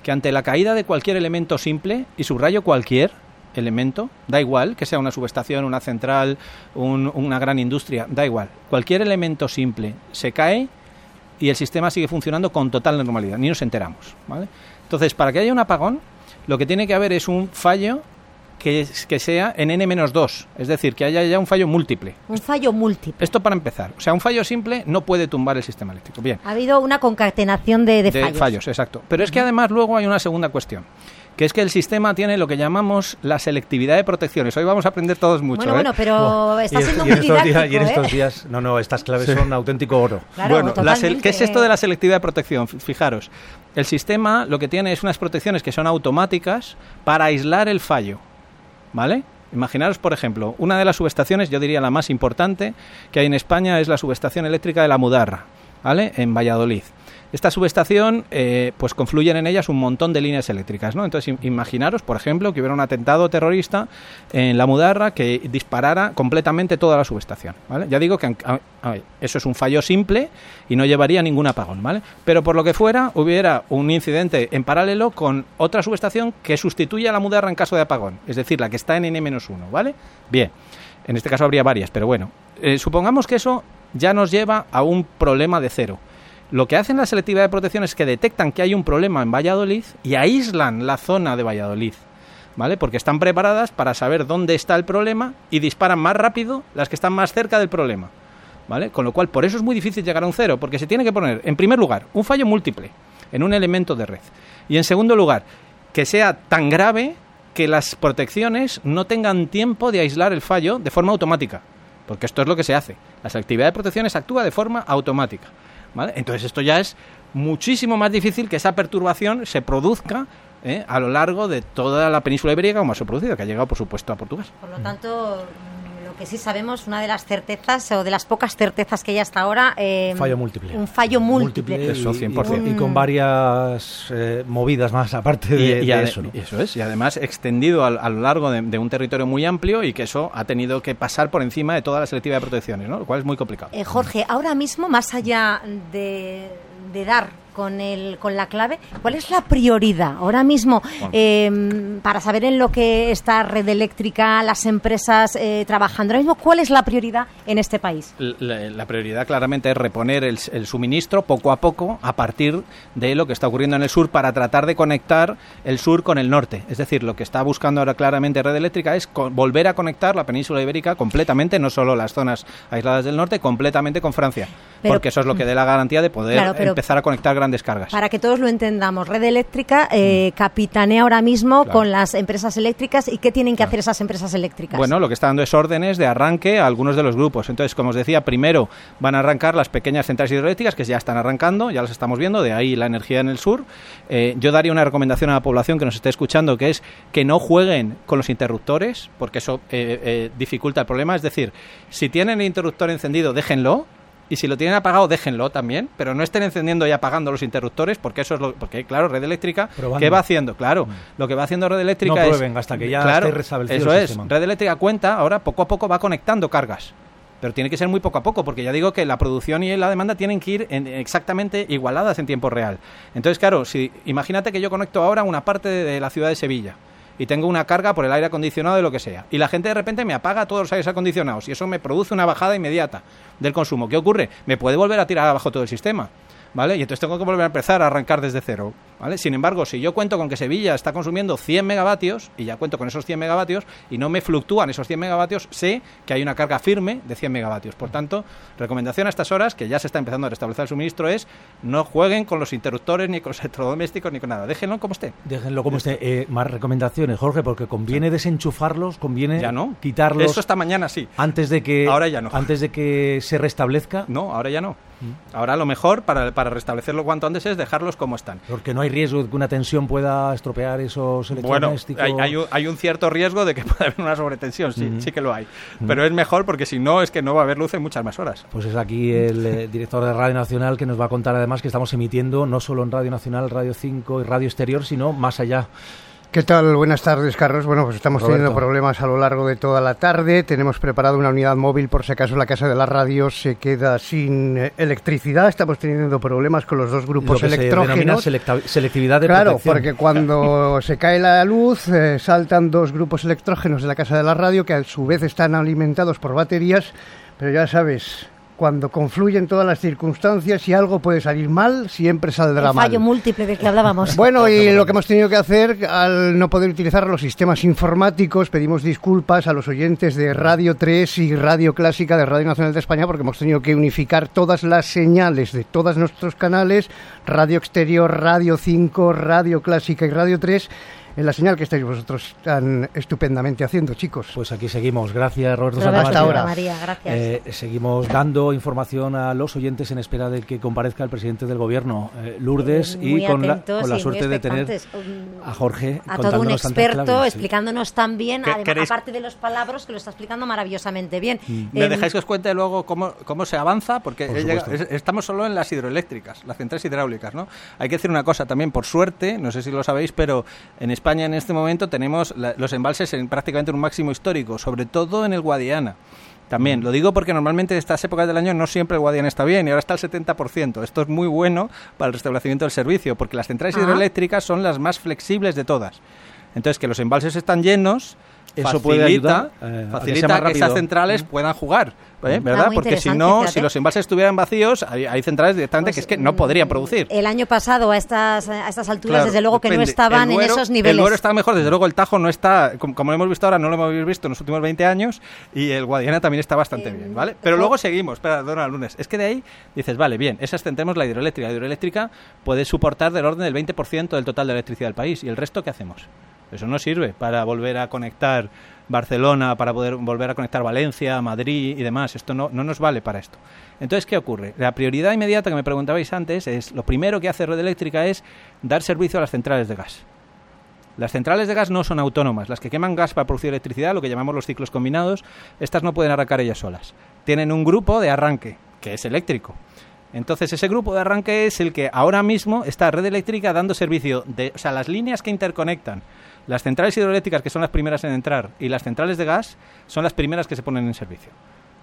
Que ante la caída de cualquier elemento simple, y subrayo cualquier, elemento, da igual que sea una subestación, una central, una gran industria, da igual. Cualquier elemento simple se cae y el sistema sigue funcionando con total normalidad, ni nos enteramos. ¿vale? Entonces, para que haya un apagón, lo que tiene que haber es un fallo que, que sea en n-2, es decir, que haya ya un fallo múltiple. Un fallo múltiple. Esto para empezar. O sea, un fallo simple no puede tumbar el sistema eléctrico. Bien. Ha habido una concatenación de, de, de fallos. exacto. Pero es que además luego hay una segunda cuestión que es que el sistema tiene lo que llamamos la selectividad de protecciones. Hoy vamos a aprender todos mucho. Bueno, bueno, ¿eh? pero está siendo muy didáctico, días, Y en estos ¿eh? días, no, no, estas claves son auténtico oro. bueno, ¿qué es esto de la selectividad de protección? Fijaros, el sistema lo que tiene es unas protecciones que son automáticas para aislar el fallo. ¿Vale? Imaginaros, por ejemplo, una de las subestaciones, yo diría la más importante que hay en España, es la subestación eléctrica de la Mudarra, ¿vale? En Valladolid. Esta subestación, eh, pues confluyen en ellas un montón de líneas eléctricas, ¿no? Entonces, imaginaros, por ejemplo, que hubiera un atentado terrorista en la Mudarra que disparara completamente toda la subestación, ¿vale? Ya digo que eso es un fallo simple y no llevaría ningún apagón, ¿vale? Pero por lo que fuera, hubiera un incidente en paralelo con otra subestación que sustituya a la Mudarra en caso de apagón, es decir, la que está en N-1, ¿vale? Bien, en este caso habría varias, pero bueno, eh, supongamos que eso ya nos lleva a un problema de cero. Lo que hacen la selectividad de protección es que detectan que hay un problema en Valladolid y aíslan la zona de Valladolid. ¿Vale? Porque están preparadas para saber dónde está el problema y disparan más rápido las que están más cerca del problema. ¿Vale? Con lo cual, por eso es muy difícil llegar a un cero, porque se tiene que poner, en primer lugar, un fallo múltiple en un elemento de red. Y en segundo lugar, que sea tan grave que las protecciones no tengan tiempo de aislar el fallo de forma automática. Porque esto es lo que se hace. La selectividad de protecciones actúa de forma automática. Entonces esto ya es muchísimo más difícil que esa perturbación se produzca ¿eh? a lo largo de toda la península ibérica como se ha producido, que ha llegado, por supuesto, a Portugal. Por lo tanto, que sí sabemos, una de las certezas o de las pocas certezas que hay hasta ahora. Eh, fallo múltiple. Un fallo múltiple. múltiple eso, 100%. Y, con varias eh, movidas más aparte de, eso. Eso es, y además extendido a, lo largo de, un territorio muy amplio y que eso ha tenido que pasar por encima de toda la selectiva de protecciones, ¿no? lo cual es muy complicado. Eh, Jorge, ahora mismo, más allá de, de dar con, el, con la clave. ¿Cuál es la prioridad ahora mismo em, para saber en lo que está Red Eléctrica, las empresas eh, trabajando? Ahora mismo, ¿cuál es la prioridad en este país? La, prioridad claramente es reponer el, suministro poco a poco a partir de lo que está ocurriendo en el sur para tratar de conectar el sur con el norte. Es decir, lo que está buscando ahora claramente Red Eléctrica es volver a conectar la península ibérica completamente, no solo las zonas aisladas del norte, completamente con Francia. porque eso es lo que dé la garantía de poder empezar a conectar grandes descargas. Para que todos lo entendamos, Red Eléctrica eh, mm. capitanea ahora mismo con las empresas eléctricas y qué tienen que hacer esas empresas eléctricas. Bueno, lo que está dando es órdenes de arranque a algunos de los grupos. Entonces, como os decía, primero van a arrancar las pequeñas centrales hidroeléctricas que ya están arrancando, ya las estamos viendo, de ahí la energía en el sur. Eh, yo daría una recomendación a la población que nos esté escuchando, que es que no jueguen con los interruptores, porque eso eh, dificulta el problema. Es decir, si tienen el interruptor encendido, déjenlo y si lo tienen apagado, déjenlo también, pero no estén encendiendo y apagando los interruptores, porque eso es lo. Porque, claro, red eléctrica, ¿qué va haciendo? Claro, mm. lo que va haciendo red eléctrica no prueben hasta que ya claro, esté Eso es. Red eléctrica cuenta, ahora poco a poco va conectando cargas. Pero tiene que ser muy poco a poco, porque ya digo que la producción y la demanda tienen que ir exactamente igualadas en tiempo real. Entonces, claro, si imagínate que yo conecto ahora una parte de la ciudad de Sevilla y tengo una carga por el aire acondicionado de lo que sea. Y la gente de repente me apaga todos los aires acondicionados y eso me produce una bajada inmediata del consumo. ¿Qué ocurre? Me puede volver a tirar abajo todo el sistema. ¿vale? Y entonces tengo que volver a empezar a arrancar desde cero, ¿vale? Sin embargo, si yo cuento con que Sevilla está consumiendo 100 megavatios, y ya cuento con esos 100 megavatios, y no me fluctúan esos 100 megavatios, sé que hay una carga firme de 100 megavatios. Por tanto, recomendación a estas horas, que ya se está empezando a restablecer el suministro, es no jueguen con los interruptores, ni con los (laughs) electrodomésticos, ni con nada. Déjenlo como esté. Déjenlo como esté. Eh, más recomendaciones, Jorge, porque conviene desenchufarlos, conviene ya no. quitarlos. Eso esta mañana sí. Antes de que, ahora ya no. Antes de que se restablezca. No, ahora ya no. Ahora lo mejor para, para, restablecerlo cuanto antes es dejarlos como están. Porque no hay riesgo de que una tensión pueda estropear esos electrodomésticos. Bueno, hay, hay, un, cierto riesgo de que (laughs) pueda haber una sobretensión, sí, sí que lo hay. Pero es mejor porque si no es que no va a haber luz en muchas más horas. Pues es aquí el eh, director de Radio Nacional que nos va a contar además que estamos emitiendo no solo en Radio Nacional, Radio 5 y Radio Exterior, sino más allá. ¿Qué tal? Buenas tardes, Carlos. Bueno, pues estamos teniendo problemas a lo largo de toda la tarde. Tenemos preparado una unidad móvil por si acaso la Casa de la Radio se queda sin eh, electricidad. Estamos teniendo problemas con los dos grupos electrógenos. selectividad de Claro, porque cuando (laughs) se cae la luz eh, saltan dos grupos electrógenos de la Casa de la Radio que a su vez están alimentados por baterías. Pero ya sabes, cuando confluyen todas las circunstancias y algo puede salir mal, siempre saldrá mal. fallo múltiple de que hablábamos. (laughs) Bueno, y lo que hemos tenido que hacer al no poder utilizar los sistemas informáticos, pedimos disculpas a los oyentes de Radio 3 y Radio Clásica de Radio Nacional de España porque hemos tenido que unificar todas las señales de todos nuestros canales, Radio Exterior, Radio 5, Radio Clásica y Radio 3 en la señal que estáis vosotros tan estupendamente haciendo, chicos. Pues aquí seguimos. Gracias, Roberto, Hasta ahora. María, gracias. Eh, seguimos dando información a los oyentes en espera de que comparezca el presidente del gobierno, eh, Lourdes, y con la, con la suerte de tener a Jorge. A todo un experto explicándonos tan bien, aparte de los palabras, que lo está explicando maravillosamente bien. Mm. ¿Me em, dejáis que os cuente luego cómo, cómo se avanza? Porque estamos solo en las hidroeléctricas, las centrales hidráulicas, ¿no? Hay que decir una cosa también, por suerte, no sé si lo sabéis, pero en España España en este momento tenemos los embalses en prácticamente un máximo histórico, sobre todo en el Guadiana. También, lo digo porque normalmente en estas épocas del año no siempre el Guadiana está bien y ahora está al 70%. Esto es muy bueno para el restablecimiento del servicio porque las centrales hidroeléctricas son las más flexibles de todas. Entonces, que los embalses están llenos eso puede ayudar, eh, facilita que, esas centrales puedan jugar, ¿eh? ¿verdad? Porque si no, si los embalses estuvieran vacíos, hay, centrales directamente que es que no pues, podrían producir. El año pasado a estas a estas alturas, desde luego que no estaban en esos niveles. El Duero está mejor, desde luego el Tajo no está, como, lo hemos visto ahora, no lo hemos visto en los últimos 20 años, y el Guadiana también está bastante bien, ¿vale? Pero luego seguimos, espera, Dona Lunes, es que de ahí dices, vale, bien, esas centremos la hidroeléctrica. La hidroeléctrica puede soportar del orden del 20% del total de electricidad del país, ¿y el resto qué hacemos? Eso no sirve para volver a conectar Barcelona, para poder volver a conectar Valencia, Madrid y demás. Esto no, no nos vale para esto. Entonces, ¿qué ocurre? La prioridad inmediata que me preguntabais antes es, lo primero que hace Red Eléctrica es dar servicio a las centrales de gas. Las centrales de gas no son autónomas. Las que queman gas para producir electricidad, lo que llamamos los ciclos combinados, estas no pueden arrancar ellas solas. Tienen un grupo de arranque, que es eléctrico. Entonces, ese grupo de arranque es el que ahora mismo está red eléctrica dando servicio de, o sea, las líneas que interconectan las centrales hidroeléctricas, que son las primeras en entrar, y las centrales de gas son las primeras que se ponen en servicio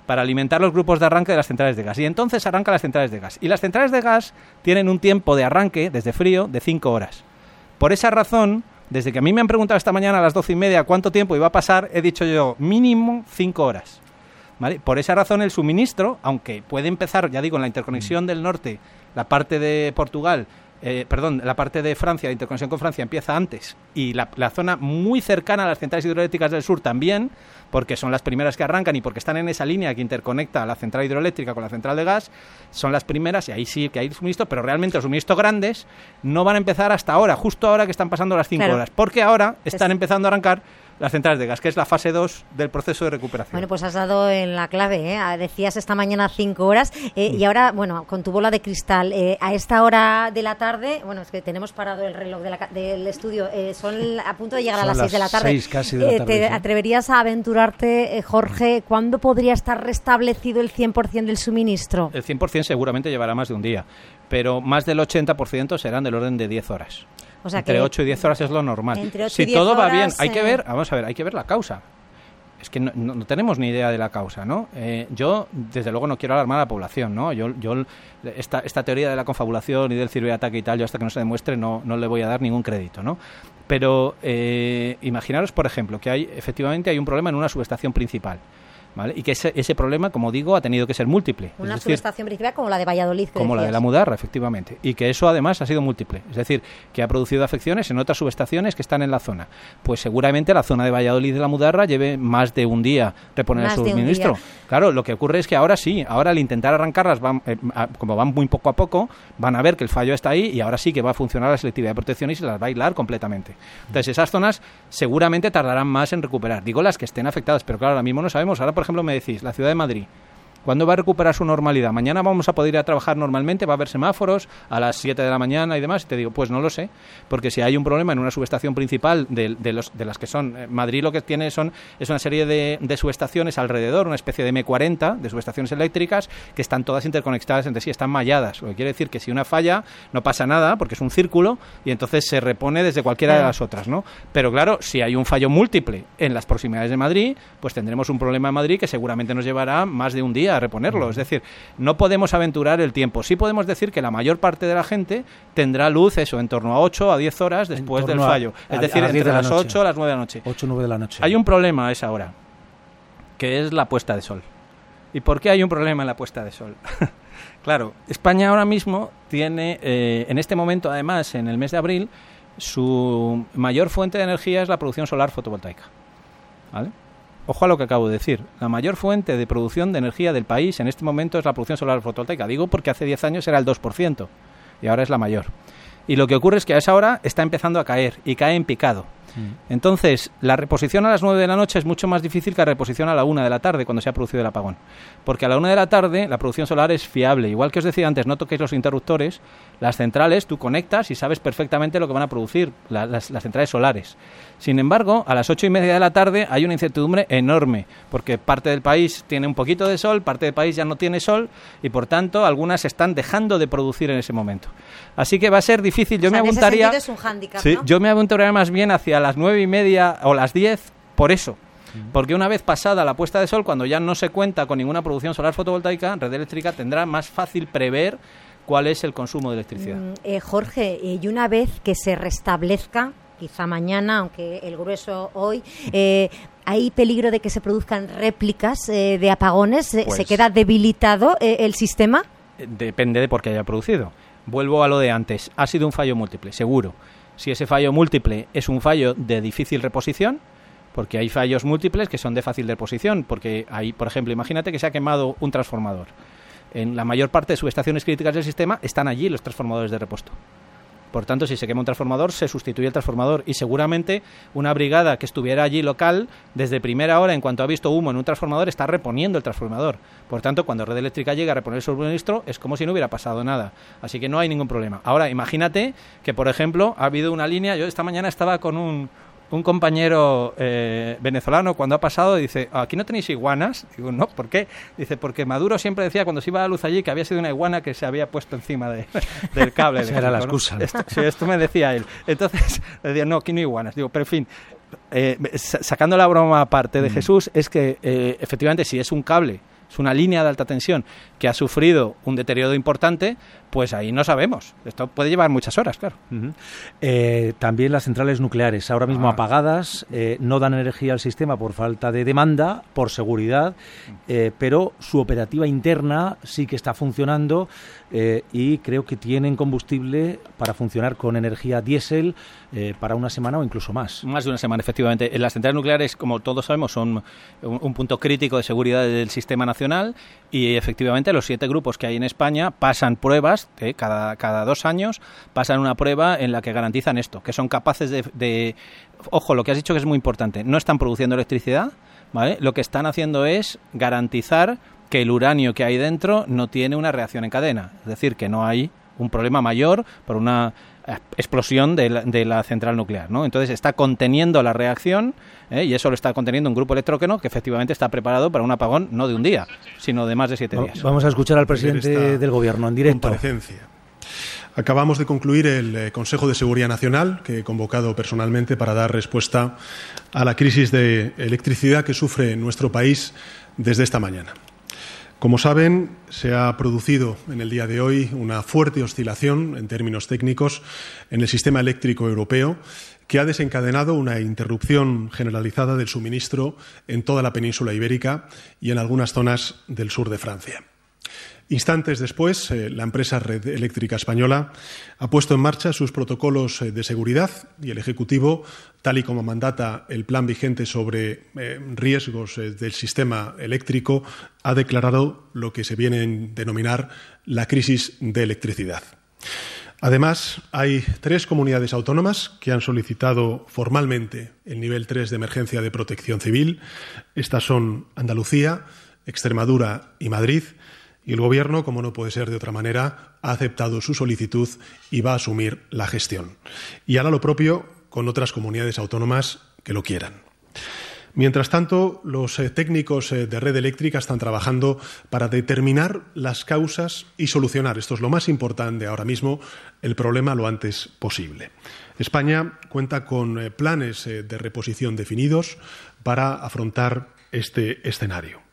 para alimentar los grupos de arranque de las centrales de gas. Y entonces arrancan las centrales de gas. Y las centrales de gas tienen un tiempo de arranque, desde frío, de 5 horas. Por esa razón, desde que a mí me han preguntado esta mañana a las doce y media cuánto tiempo iba a pasar, he dicho yo mínimo 5 horas. Por esa razón el suministro, aunque puede empezar, ya digo, en la interconexión del norte, la parte de Portugal, eh, perdón, la parte de Francia, la interconexión con Francia empieza antes. Y la, zona muy cercana a las centrales hidroeléctricas del sur también, porque son las primeras que arrancan y porque están en esa línea que interconecta la central hidroeléctrica con la central de gas, son las primeras y ahí sí que hay suministro, pero realmente los suministros grandes no van a empezar hasta ahora, justo ahora que están pasando las cinco horas, porque ahora están empezando a arrancar las centrales de gas, que es la fase 2 del proceso de recuperación. Bueno, pues has dado en la clave, ¿eh? Ah, decías esta mañana 5 horas eh, y ahora, bueno, con tu bola de cristal, eh, a esta hora de la tarde, bueno, es que tenemos parado el reloj del estudio, son a punto de llegar a las 6 de la tarde. casi de la tarde ¿Te atreverías a aventurarte, Jorge, cuándo podría estar restablecido el 100% del suministro? El 100% seguramente llevará más de un día, pero más del 80% serán del orden de 10 horas entre 8 y 10 horas es lo normal. si todo va bien, hay que ver, eh, vamos a ver, hay que ver la causa. Es que no, tenemos ni idea de la causa, ¿no? Eh, yo, desde luego, no quiero alarmar a la población, ¿no? Yo, yo esta, esta teoría de la confabulación y del ciberataque y tal, yo hasta que no se demuestre no, no le voy a dar ningún crédito, ¿no? Pero eh, imaginaros, por ejemplo, que hay efectivamente hay un problema en una subestación principal. Y que ese, ese, problema, como digo, ha tenido que ser múltiple. Una subestación principal como la de Valladolid. como la de la Mudarra, efectivamente. Y que eso además ha sido múltiple. Es decir, que ha producido afecciones en otras subestaciones que están en la zona. Pues seguramente la zona de Valladolid de la Mudarra lleve más de un día reponer el suministro. Claro, lo que ocurre es que ahora sí, ahora al intentar arrancarlas, van, eh, como van muy poco a poco, van a ver que el fallo está ahí y ahora sí que va a funcionar la selectividad de protección y se las va a aislar completamente. Entonces esas zonas seguramente tardarán más en recuperar. Digo las que estén afectadas, pero claro, ahora mismo no sabemos. Ahora, por ejemplo, me decís, la ciudad de Madrid. ¿Cuándo va a recuperar su normalidad? Mañana vamos a poder ir a trabajar normalmente, va a haber semáforos a las 7 de la mañana y demás. Y te digo, pues no lo sé, porque si hay un problema en una subestación principal de, de, los, de las que son, eh, Madrid lo que tiene son, es una serie de, de, subestaciones alrededor, una especie de M40 de subestaciones eléctricas que están todas interconectadas entre sí, están malladas. Lo que quiere decir que si una falla, no pasa nada, porque es un círculo y entonces se repone desde cualquiera de las otras, ¿no? Pero claro, si hay un fallo múltiple en las proximidades de Madrid, pues tendremos un problema en Madrid que seguramente nos llevará más de un día reponerlo. Es decir, no podemos aventurar el tiempo. Sí podemos decir que la mayor parte de la gente tendrá luz, eso, en torno a 8 a 10 horas después del fallo. es decir, entre las 8 a las 9 de la noche. 8 9 de la noche. Hay un problema a esa hora, que es la puesta de sol. ¿Y por qué hay un problema en la puesta de sol? (laughs) claro, España ahora mismo tiene, eh, en este momento, además, en el mes de abril, su mayor fuente de energía es la producción solar fotovoltaica. ¿Vale? Ojo a lo que acabo de decir. La mayor fuente de producción de energía del país en este momento es la producción solar fotovoltaica. Digo porque hace 10 años era el 2% y ahora es la mayor. Y lo que ocurre es que a esa hora está empezando a caer y cae en picado. Mm. Entonces, la reposición a las 9 de la noche es mucho más difícil que la reposición a la 1 de la tarde cuando se ha producido el apagón. Porque a la 1 de la tarde la producción solar es fiable. Igual que os decía antes, no toquéis los interruptores, las centrales tú conectas y sabes perfectamente lo que van a producir, las, centrales solares. Sin embargo, a las 8 y media de la tarde hay una incertidumbre enorme, porque parte del país tiene un poquito de sol, parte del país ya no tiene sol, y por tanto algunas están dejando de producir en ese momento. Así que va a ser difícil. Yo me apuntaría. sí, Yo me apuntaría más bien hacia las nueve y media o las diez por eso. Porque una vez pasada la puesta de sol, cuando ya no se cuenta con ninguna producción solar fotovoltaica, Red Eléctrica tendrá más fácil prever cuál es el consumo de electricidad. Mm, eh, Jorge, y una vez que se restablezca, quizá mañana, aunque el grueso hoy, eh, ¿hay peligro de que se produzcan réplicas eh, de apagones? ¿Se pues queda debilitado el sistema? Depende de por qué haya producido. Vuelvo a lo de antes. Ha sido un fallo múltiple, seguro si ese fallo múltiple es un fallo de difícil reposición, porque hay fallos múltiples que son de fácil reposición, porque hay, por ejemplo, imagínate que se ha quemado un transformador. En la mayor parte de subestaciones críticas del sistema están allí los transformadores de repuesto. Por tanto, si se quema un transformador, se sustituye el transformador y seguramente una brigada que estuviera allí local, desde primera hora, en cuanto ha visto humo en un transformador, está reponiendo el transformador. Por tanto, cuando Red Eléctrica llega a reponer el suministro, es como si no hubiera pasado nada. Así que no hay ningún problema. Ahora, imagínate que, por ejemplo, ha habido una línea, yo esta mañana estaba con un, un compañero eh, venezolano cuando ha pasado dice, aquí no tenéis iguanas. Digo, no, ¿por qué? Dice, porque Maduro siempre decía cuando se iba a la luz allí que había sido una iguana que se había puesto encima de, (laughs) del cable. Esa era la excusa. Esto, sí, esto me decía él. Entonces, (laughs) decía, no, aquí no hay iguanas. Digo, pero en fin, eh, sacando la broma aparte de mm. Jesús, es que eh, efectivamente si es un cable es una línea de alta tensión que ha sufrido un deterioro importante, pues ahí no sabemos. Esto puede llevar muchas horas, claro. Eh, también las centrales nucleares, ahora mismo ah. apagadas, eh, no dan energía al sistema por falta de demanda, por seguridad, eh, pero su operativa interna sí que está funcionando y creo que tienen combustible para funcionar con energía diésel para una semana o incluso más. Más de una semana, efectivamente. Las centrales nucleares, como todos sabemos, son un punto crítico de seguridad del sistema nacional y efectivamente los siete grupos que hay en España pasan pruebas, eh, cada, cada dos años pasan una prueba en la que garantizan esto, que son capaces de, Ojo, lo que has dicho que es muy importante, no están produciendo electricidad, ¿vale? Lo que están haciendo es garantizar que el uranio que hay dentro no tiene una reacción en cadena, es decir, que no hay un problema mayor por una explosión de la, de la, central nuclear. ¿no? Entonces está conteniendo la reacción ¿eh? y eso lo está conteniendo un grupo electrógeno que efectivamente está preparado para un apagón no de un día, sino de más de siete días. Vamos a escuchar al presidente del Gobierno en directo. Acabamos de concluir el eh, Consejo de Seguridad Nacional, que he convocado personalmente para dar respuesta a la crisis de electricidad que sufre nuestro país desde esta mañana. Como saben, se ha producido en el día de hoy una fuerte oscilación en términos técnicos en el sistema eléctrico europeo que ha desencadenado una interrupción generalizada del suministro en toda la península ibérica y en algunas zonas del sur de Francia. Instantes después, eh, la empresa Red Eléctrica Española ha puesto en marcha sus protocolos eh, de seguridad y el Ejecutivo, tal y como mandata el plan vigente sobre eh, riesgos del sistema eléctrico, ha declarado lo que se viene a denominar la crisis de electricidad. Además, hay tres comunidades autónomas que han solicitado formalmente el nivel 3 de emergencia de protección civil. Estas son Andalucía, Extremadura y Madrid y el Gobierno, como no puede ser de otra manera, ha aceptado su solicitud y va a asumir la gestión. Y hará lo propio con otras comunidades autónomas que lo quieran. Mientras tanto, los eh, técnicos eh, de red eléctrica están trabajando para determinar las causas y solucionar, esto es lo más importante ahora mismo, el problema lo antes posible. España cuenta con eh, planes de reposición definidos para afrontar este escenario.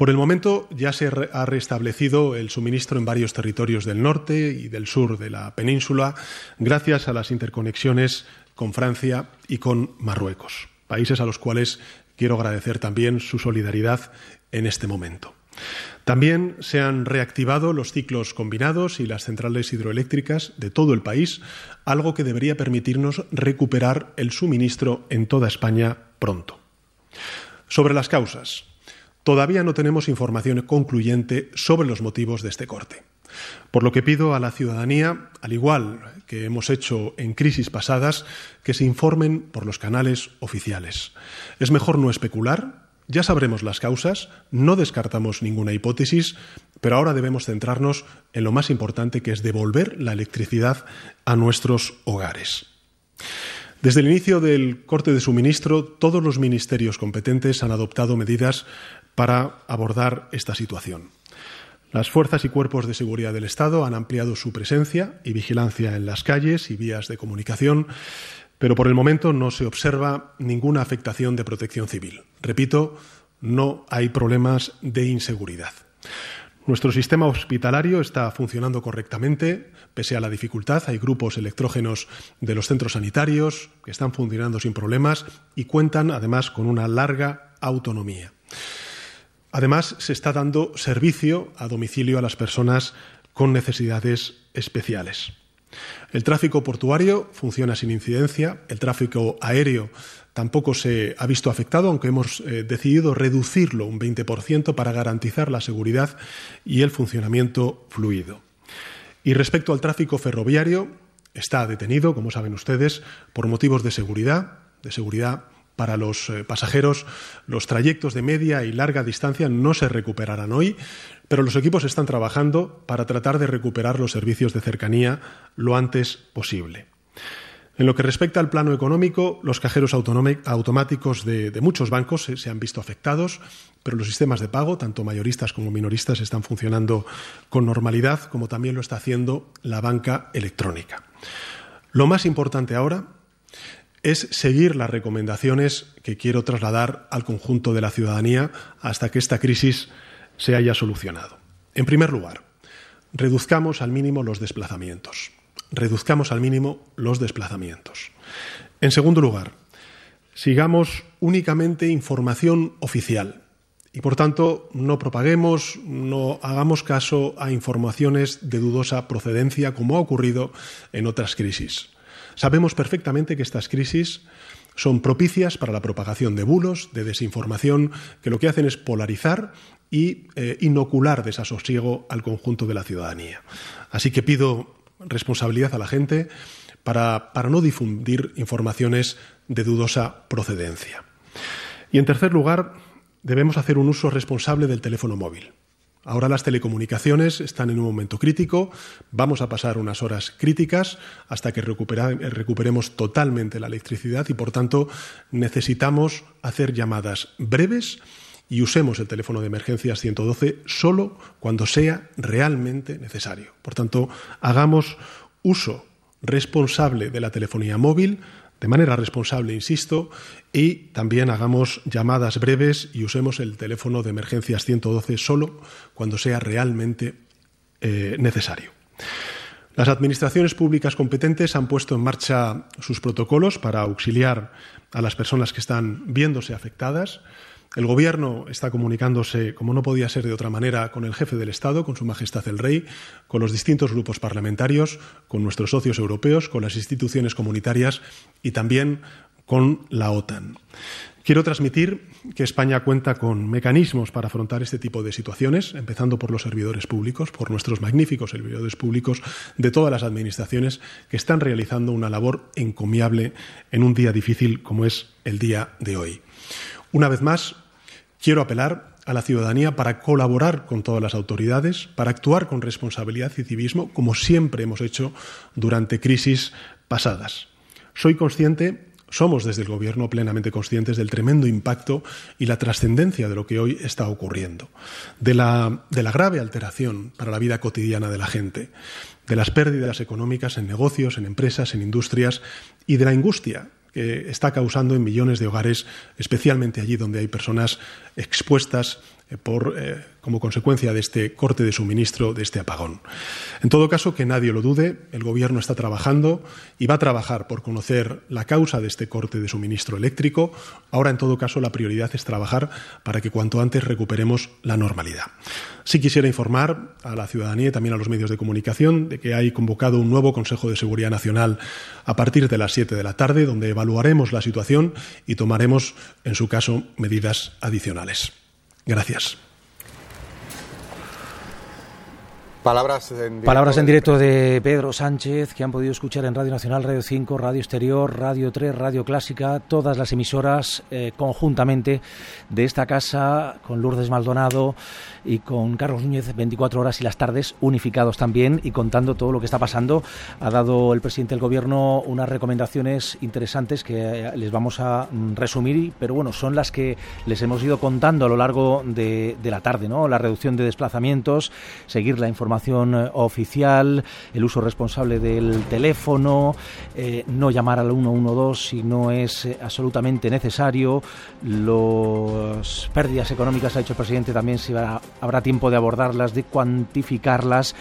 Por el momento ya se ha restablecido el suministro en varios territorios del norte y del sur de la península gracias a las interconexiones con Francia y con Marruecos, países a los cuales quiero agradecer también su solidaridad en este momento. También se han reactivado los ciclos combinados y las centrales hidroeléctricas de todo el país, algo que debería permitirnos recuperar el suministro en toda España pronto. Sobre las causas, Todavía no tenemos información concluyente sobre los motivos de este corte. Por lo que pido a la ciudadanía, al igual que hemos hecho en crisis pasadas, que se informen por los canales oficiales. Es mejor no especular, ya sabremos las causas, no descartamos ninguna hipótesis, pero ahora debemos centrarnos en lo más importante que es devolver la electricidad a nuestros hogares. Desde el inicio del corte de suministro, todos los ministerios competentes han adoptado medidas para abordar esta situación. Las fuerzas y cuerpos de seguridad del Estado han ampliado su presencia y vigilancia en las calles y vías de comunicación, pero por el momento no se observa ninguna afectación de protección civil. Repito, no hay problemas de inseguridad. Nuestro sistema hospitalario está funcionando correctamente, pese a la dificultad. Hay grupos electrógenos de los centros sanitarios que están funcionando sin problemas y cuentan, además, con una larga autonomía. Además, se está dando servicio a domicilio a las personas con necesidades especiales. El tráfico portuario funciona sin incidencia, el tráfico aéreo tampoco se ha visto afectado, aunque hemos eh, decidido reducirlo un 20% para garantizar la seguridad y el funcionamiento fluido. Y respecto al tráfico ferroviario, está detenido, como saben ustedes, por motivos de seguridad, de seguridad para los eh, pasajeros. Los trayectos de media y larga distancia no se recuperarán hoy, pero los equipos están trabajando para tratar de recuperar los servicios de cercanía lo antes posible. En lo que respecta al plano económico, los cajeros automáticos de, muchos bancos se, han visto afectados, pero los sistemas de pago, tanto mayoristas como minoristas, están funcionando con normalidad, como también lo está haciendo la banca electrónica. Lo más importante ahora es seguir las recomendaciones que quiero trasladar al conjunto de la ciudadanía hasta que esta crisis se haya solucionado. En primer lugar, reduzcamos al mínimo los desplazamientos reduzcamos al mínimo los desplazamientos. En segundo lugar, sigamos únicamente información oficial y, por tanto, no propaguemos, no hagamos caso a informaciones de dudosa procedencia como ha ocurrido en otras crisis. Sabemos perfectamente que estas crisis son propicias para la propagación de bulos, de desinformación, que lo que hacen es polarizar y eh, inocular desasosiego al conjunto de la ciudadanía. Así que pido responsabilidad a la gente para, no difundir informaciones de dudosa procedencia. Y en tercer lugar, debemos hacer un uso responsable del teléfono móvil. Ahora las telecomunicaciones están en un momento crítico, vamos a pasar unas horas críticas hasta que recuperemos totalmente la electricidad y, por tanto, necesitamos hacer llamadas breves y usemos el teléfono de emergencias 112 solo cuando sea realmente necesario. Por tanto, hagamos uso responsable de la telefonía móvil, de manera responsable, insisto, y también hagamos llamadas breves y usemos el teléfono de emergencias 112 solo cuando sea realmente eh, necesario. Las administraciones públicas competentes han puesto en marcha sus protocolos para auxiliar a las personas que están viéndose afectadas. El Gobierno está comunicándose, como no podía ser de otra manera, con el jefe del Estado, con Su Majestad el Rey, con los distintos grupos parlamentarios, con nuestros socios europeos, con las instituciones comunitarias y también con la OTAN. Quiero transmitir que España cuenta con mecanismos para afrontar este tipo de situaciones, empezando por los servidores públicos, por nuestros magníficos servidores públicos de todas las administraciones que están realizando una labor encomiable en un día difícil como es el día de hoy. Una vez más, quiero apelar a la ciudadanía para colaborar con todas las autoridades, para actuar con responsabilidad y civismo, como siempre hemos hecho durante crisis pasadas. Soy consciente, somos desde el Gobierno plenamente conscientes del tremendo impacto y la trascendencia de lo que hoy está ocurriendo, de la, de la grave alteración para la vida cotidiana de la gente, de las pérdidas económicas en negocios, en empresas, en industrias y de la angustia que está causando en millones de hogares, especialmente allí donde hay personas expuestas por, eh, como consecuencia de este corte de suministro, de este apagón. En todo caso, que nadie lo dude, el Gobierno está trabajando y va a trabajar por conocer la causa de este corte de suministro eléctrico. Ahora, en todo caso, la prioridad es trabajar para que cuanto antes recuperemos la normalidad. Sí quisiera informar a la ciudadanía y también a los medios de comunicación de que hay convocado un nuevo Consejo de Seguridad Nacional a partir de las siete de la tarde, donde evaluaremos la situación y tomaremos, en su caso, medidas adicionales. Gracias. Palabras en, Palabras en directo de Pedro Sánchez, que han podido escuchar en Radio Nacional, Radio 5, Radio Exterior, Radio 3, Radio Clásica, todas las emisoras eh, conjuntamente de esta casa, con Lourdes Maldonado y con Carlos Núñez, 24 horas y las tardes, unificados también y contando todo lo que está pasando. Ha dado el presidente del Gobierno unas recomendaciones interesantes que eh, les vamos a mm, resumir, pero bueno, son las que les hemos ido contando a lo largo de, de la tarde, ¿no? La reducción de desplazamientos, seguir la información información eh, oficial, el uso responsable del teléfono, eh, no llamar al 112 si no es eh, absolutamente necesario, las pérdidas económicas, ha dicho el presidente, también si habrá tiempo de abordarlas, de cuantificarlas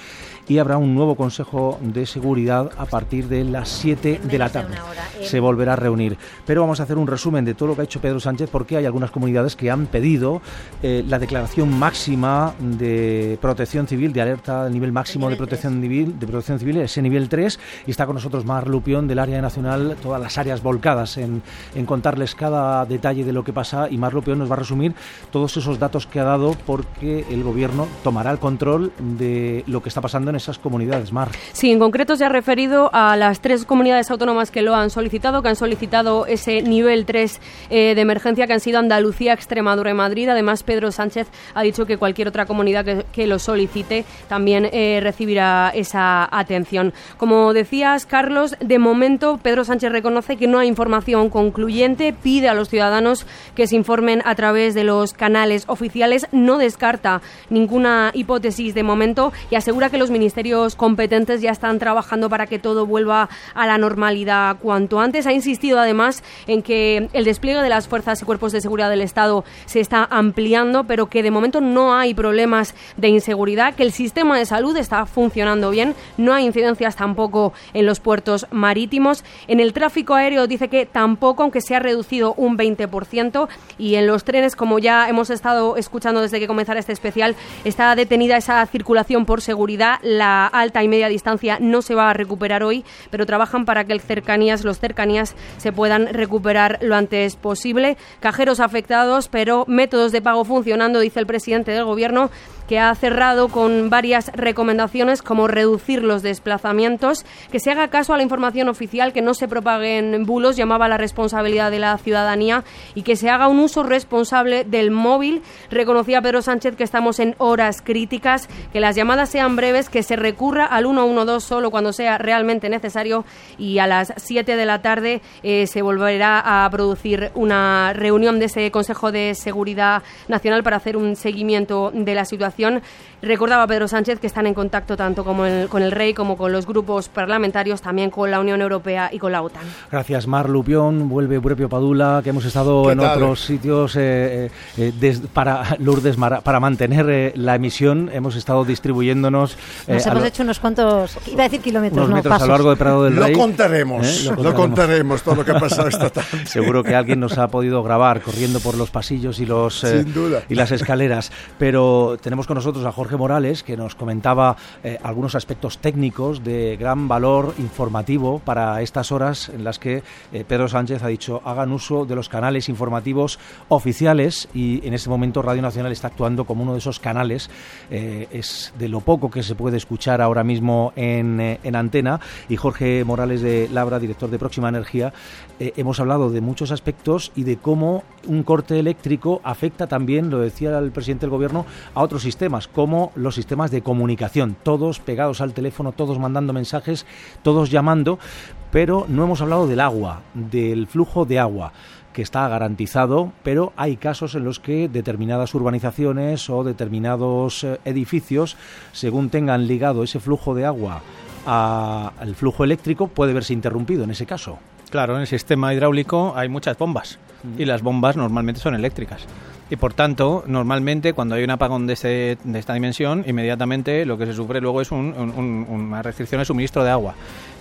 y habrá un nuevo Consejo de Seguridad a partir de las 7 de la tarde. Se volverá a reunir. Pero vamos a hacer un resumen de todo lo que ha hecho Pedro Sánchez porque hay algunas comunidades que han pedido eh, la declaración máxima de protección civil, de alerta al nivel máximo de protección civil, de protección civil, ese nivel 3, y está con nosotros Mar Lupión del área nacional, todas las áreas volcadas en, en contarles cada detalle de lo que pasa y Mar Lupión nos va a resumir todos esos datos que ha dado porque el gobierno tomará el control de lo que está pasando en esas comunidades, Mar? Sí, en concreto se ha referido a las tres comunidades autónomas que lo han solicitado, que han solicitado ese nivel 3 eh, de emergencia, que han sido Andalucía, Extremadura y Madrid. Además, Pedro Sánchez ha dicho que cualquier otra comunidad que, lo solicite también eh, recibirá esa atención. Como decías, Carlos, de momento Pedro Sánchez reconoce que no hay información concluyente, pide a los ciudadanos que se informen a través de los canales oficiales, no descarta ninguna hipótesis de momento y asegura que los ministerios competentes ya están trabajando para que todo vuelva a la normalidad cuanto antes. Ha insistido además en que el despliegue de las fuerzas y cuerpos de seguridad del Estado se está ampliando, pero que de momento no hay problemas de inseguridad, que el sistema de salud está funcionando bien, no hay incidencias tampoco en los puertos marítimos. En el tráfico aéreo dice que tampoco, aunque se ha reducido un 20%, y en los trenes, como ya hemos estado escuchando desde que comenzara este especial, está detenida esa circulación por seguridad. La alta y media distancia no se va a recuperar hoy, pero trabajan para que el cercanías, los cercanías se puedan recuperar lo antes posible. Cajeros afectados, pero métodos de pago funcionando, dice el presidente del Gobierno que ha cerrado con varias recomendaciones como reducir los desplazamientos, que se haga caso a la información oficial, que no se propaguen bulos, llamaba la responsabilidad de la ciudadanía y que se haga un uso responsable del móvil. Reconocía Pedro Sánchez que estamos en horas críticas, que las llamadas sean breves, que se recurra al 112 solo cuando sea realmente necesario y a las 7 de la tarde eh, se volverá a producir una reunión de ese Consejo de Seguridad Nacional para hacer un seguimiento de la situación relación Recordaba Pedro Sánchez que están en contacto tanto como con el Rey como con los grupos parlamentarios, también con la Unión Europea y con la OTAN. Gracias, Mar Lupión. Vuelve Burepio Padula, que hemos estado en otros sitios eh, eh, eh, para (laughs) Lourdes para mantener la emisión. Hemos estado distribuyéndonos. Nos hemos hecho unos cuantos, iba a decir kilómetros, unos metros a lo largo de Prado del Rey. Lo contaremos, lo contaremos, todo lo que ha pasado esta (laughs) tarde. Seguro que alguien nos ha podido grabar corriendo por los pasillos y los y las escaleras, pero tenemos con nosotros a Jorge Morales, que nos comentaba eh, algunos aspectos técnicos de gran valor informativo para estas horas en las que eh, Pedro Sánchez ha dicho hagan uso de los canales informativos oficiales y en este momento Radio Nacional está actuando como uno de esos canales. Eh, es de lo poco que se puede escuchar ahora mismo en, en antena. Y Jorge Morales de Labra, director de Próxima Energía, hemos hablado de muchos aspectos y de cómo un corte eléctrico afecta también, lo decía el presidente del gobierno, a otros sistemas sistemas, como los sistemas de comunicación, todos pegados al teléfono, todos mandando mensajes, todos llamando, pero no hemos hablado del agua, del flujo de agua que está garantizado, pero hay casos en los que determinadas urbanizaciones o determinados eh, edificios, según tengan ligado ese flujo de agua al flujo eléctrico, puede verse interrumpido en ese caso. Claro, en el sistema hidráulico hay muchas bombas y las bombas normalmente son eléctricas. Y por tanto, normalmente cuando hay un apagón de, de esta dimensión, inmediatamente lo que se sufre luego es una restricción de suministro de agua.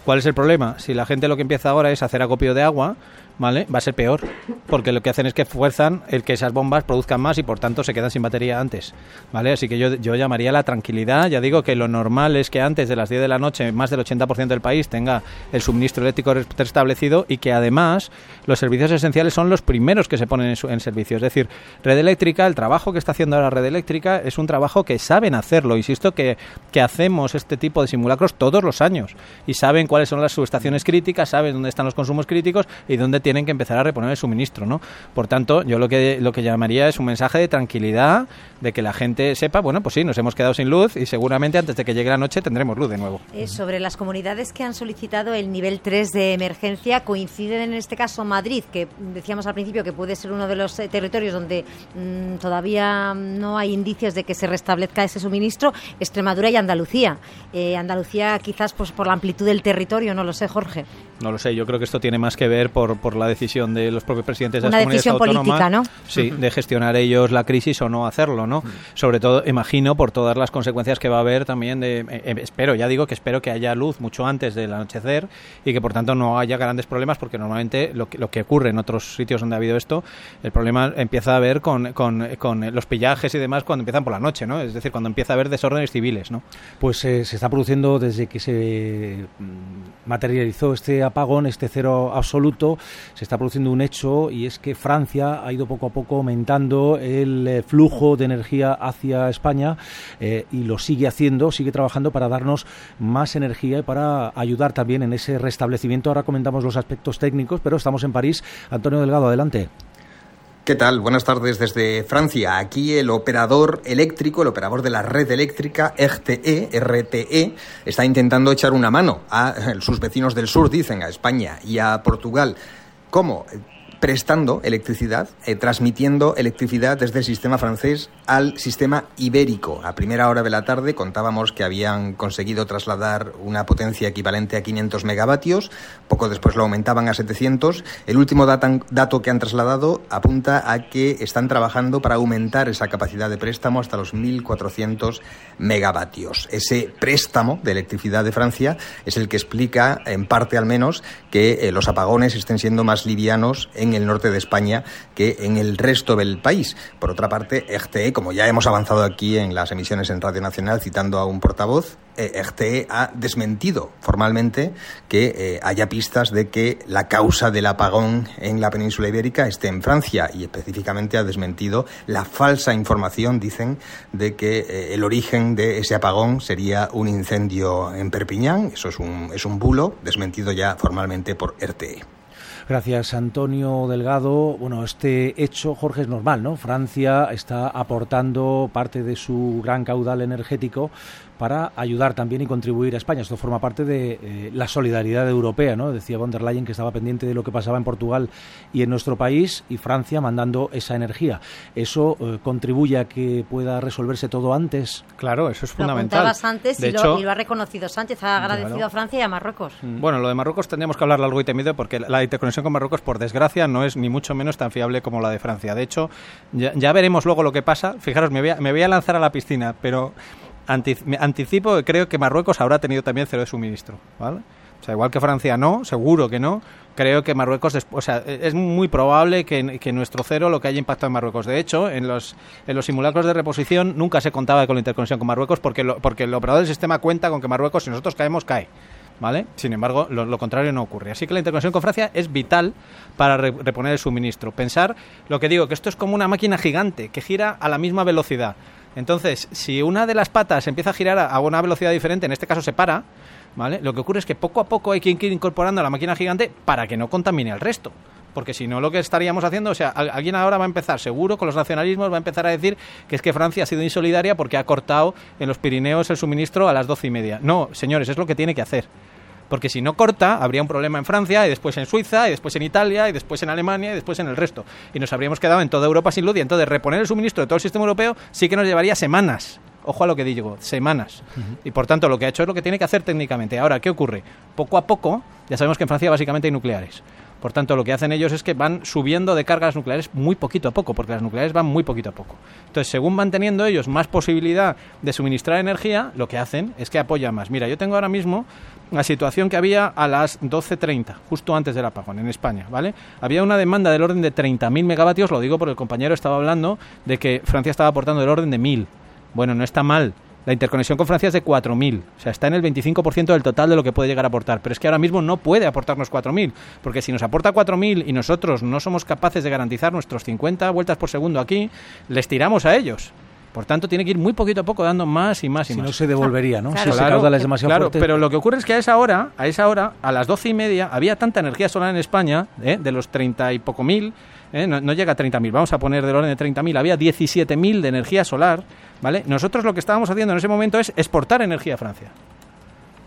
¿Cuál es el problema? Si la gente lo que empieza ahora es hacer acopio de agua, ¿vale? Va a ser peor, porque lo que hacen es que fuerzan el que esas bombas produzcan más y por tanto se quedan sin batería antes, ¿vale? Así que yo, yo llamaría la tranquilidad, ya digo que lo normal es que antes de las 10 de la noche más del 80% del país tenga el suministro eléctrico restablecido y que además los servicios esenciales son los primeros que se ponen en, en servicio, es decir, red eléctrica, el trabajo que está haciendo ahora red eléctrica es un trabajo que saben hacerlo, insisto que, que hacemos este tipo de simulacros todos los años y saben cuáles son las subestaciones críticas, saben dónde están los consumos críticos y dónde tienen que empezar a reponer el suministro, ¿no? Por tanto, yo lo que, lo que llamaría es un mensaje de tranquilidad, de que la gente sepa, bueno, pues sí, nos hemos quedado sin luz y seguramente antes de que llegue la noche tendremos luz de nuevo. Eh, sobre las comunidades que han solicitado el nivel 3 de emergencia, coinciden en este caso Madrid, que decíamos al principio que puede ser uno de los eh, territorios donde mm, todavía no hay indicios de que se restablezca ese suministro, Extremadura y Andalucía. Eh, Andalucía quizás pues, por la amplitud del territorio, no lo sé, Jorge. No lo sé, yo creo que esto tiene más que ver por, por la decisión de los propios presidentes de las comunidades autónomas. política, ¿no? Sí, de gestionar ellos la crisis o no hacerlo, ¿no? Sobre todo, imagino, por todas las consecuencias que va a haber también de... Eh, eh, espero, ya digo que espero que haya luz mucho antes del anochecer y que por tanto no haya grandes problemas porque normalmente lo que, lo que ocurre en otros sitios donde ha habido esto, el problema empieza a ver con, con, con los pillajes y demás cuando empiezan por la noche, ¿no? Es decir, cuando empieza a haber desórdenes civiles, ¿no? Pues eh, se está produciendo desde que se materializó este apagón, este cero absoluto, se está produciendo un hecho y es que Francia ha ido poco a poco aumentando el eh, flujo de energía hacia España eh, y lo sigue haciendo, sigue trabajando para darnos más energía y para ayudar también en ese restablecimiento. Ahora comentamos los aspectos técnicos, pero estamos en París. Antonio Delgado, adelante. ¿Qué tal? Buenas tardes desde Francia. Aquí el operador eléctrico, el operador de la red eléctrica RTE, RTE, está intentando echar una mano a sus vecinos del sur, dicen, a España y a Portugal. ¿Cómo? Prestando electricidad, eh, transmitiendo electricidad desde el sistema francés al sistema ibérico. A primera hora de la tarde contábamos que habían conseguido trasladar una potencia equivalente a 500 megavatios, poco después lo aumentaban a 700. El último dato que han trasladado apunta a que están trabajando para aumentar esa capacidad de préstamo hasta los 1.400 megavatios. Ese préstamo de electricidad de Francia es el que explica, en parte al menos, que eh, los apagones estén siendo más livianos en en el norte de España que en el resto del país. Por otra parte, RTE, como ya hemos avanzado aquí en las emisiones en Radio Nacional, citando a un portavoz, eh, RTE ha desmentido formalmente que eh, haya pistas de que la causa del apagón en la península ibérica esté en Francia y específicamente ha desmentido la falsa información, dicen, de que eh, el origen de ese apagón sería un incendio en Perpiñán. Eso es un, es un bulo desmentido ya formalmente por RTE. Gracias, Antonio Delgado. Bueno, este hecho, Jorge, es normal, ¿no? Francia está aportando parte de su gran caudal energético para ayudar también y contribuir a España. Esto forma parte de eh, la solidaridad europea, ¿no? Decía von der Leyen que estaba pendiente de lo que pasaba en Portugal y en nuestro país y Francia mandando esa energía. ¿Eso eh, contribuye a que pueda resolverse todo antes? Claro, eso es fundamental. Lo antes y, lo, ha reconocido Sánchez, ha agradecido a Francia y a Marruecos. Mm. Bueno, lo de Marruecos tendríamos que hablar largo y temido porque la interconexión con Marruecos, por desgracia, no es ni mucho menos tan fiable como la de Francia. De hecho, ya, veremos luego lo que pasa. Fijaros, me voy me voy a lanzar a la piscina, pero anticipo que creo que Marruecos habrá tenido también cero de suministro, ¿vale? O sea, igual que Francia no, seguro que no. Creo que Marruecos, o sea, es muy probable que, que, nuestro cero lo que haya impactado en Marruecos. De hecho, en los, en los simulacros de reposición nunca se contaba con la interconexión con Marruecos porque, porque el operador del sistema cuenta con que Marruecos, si nosotros caemos, cae. ¿Vale? Sin embargo, lo, contrario no ocurre. Así que la interconexión con Francia es vital para reponer el suministro. Pensar, lo que digo, que esto es como una máquina gigante que gira a la misma velocidad. Entonces, si una de las patas empieza a girar a una velocidad diferente, en este caso se para, ¿vale? Lo que ocurre es que poco a poco hay que ir incorporando a la máquina gigante para que no contamine al resto. Porque si no, lo que estaríamos haciendo, o sea, alguien ahora va a empezar, seguro, con los nacionalismos, va a empezar a decir que es que Francia ha sido insolidaria porque ha cortado en los Pirineos el suministro a las doce y media. No, señores, es lo que tiene que hacer porque si no corta, habría un problema en Francia, y después en Suiza, y después en Italia, y después en Alemania, y después en el resto. Y nos habríamos quedado en toda Europa sin luz, y entonces reponer el suministro de todo el sistema europeo sí que nos llevaría semanas. Ojo a lo que digo, semanas. Y por tanto, lo que ha hecho es lo que tiene que hacer técnicamente. Ahora, ¿qué ocurre? Poco a poco, ya sabemos que en Francia básicamente hay nucleares. Por tanto, lo que hacen ellos es que van subiendo de cargas nucleares muy poquito a poco, porque las nucleares van muy poquito a poco. Entonces, según van teniendo ellos más posibilidad de suministrar energía, lo que hacen es que apoyan más. Mira, yo tengo ahora mismo la situación que había a las 12.30, justo antes del apagón en España, ¿vale? Había una demanda del orden de 30.000 megavatios, lo digo porque el compañero estaba hablando de que Francia estaba aportando del orden de 1.000. Bueno, no está mal. La interconexión con Francia es de 4.000, o sea, está en el 25% del total de lo que puede llegar a aportar, pero es que ahora mismo no puede aportarnos 4.000, porque si nos aporta 4.000 y nosotros no somos capaces de garantizar nuestros 50 vueltas por segundo aquí, les tiramos a ellos. Por tanto, tiene que ir muy poquito a poco dando más y más y si más. no se devolvería, ¿no? Claro, si claro, es demasiado claro pero lo que ocurre es que a esa hora, a esa hora, a las doce y media, había tanta energía solar en España, ¿eh? de los treinta y poco mil, ¿eh? no, llega a 30.000, vamos a poner del orden de 30.000, había 17.000 de energía solar, ¿vale? Nosotros lo que estábamos haciendo en ese momento es exportar energía a Francia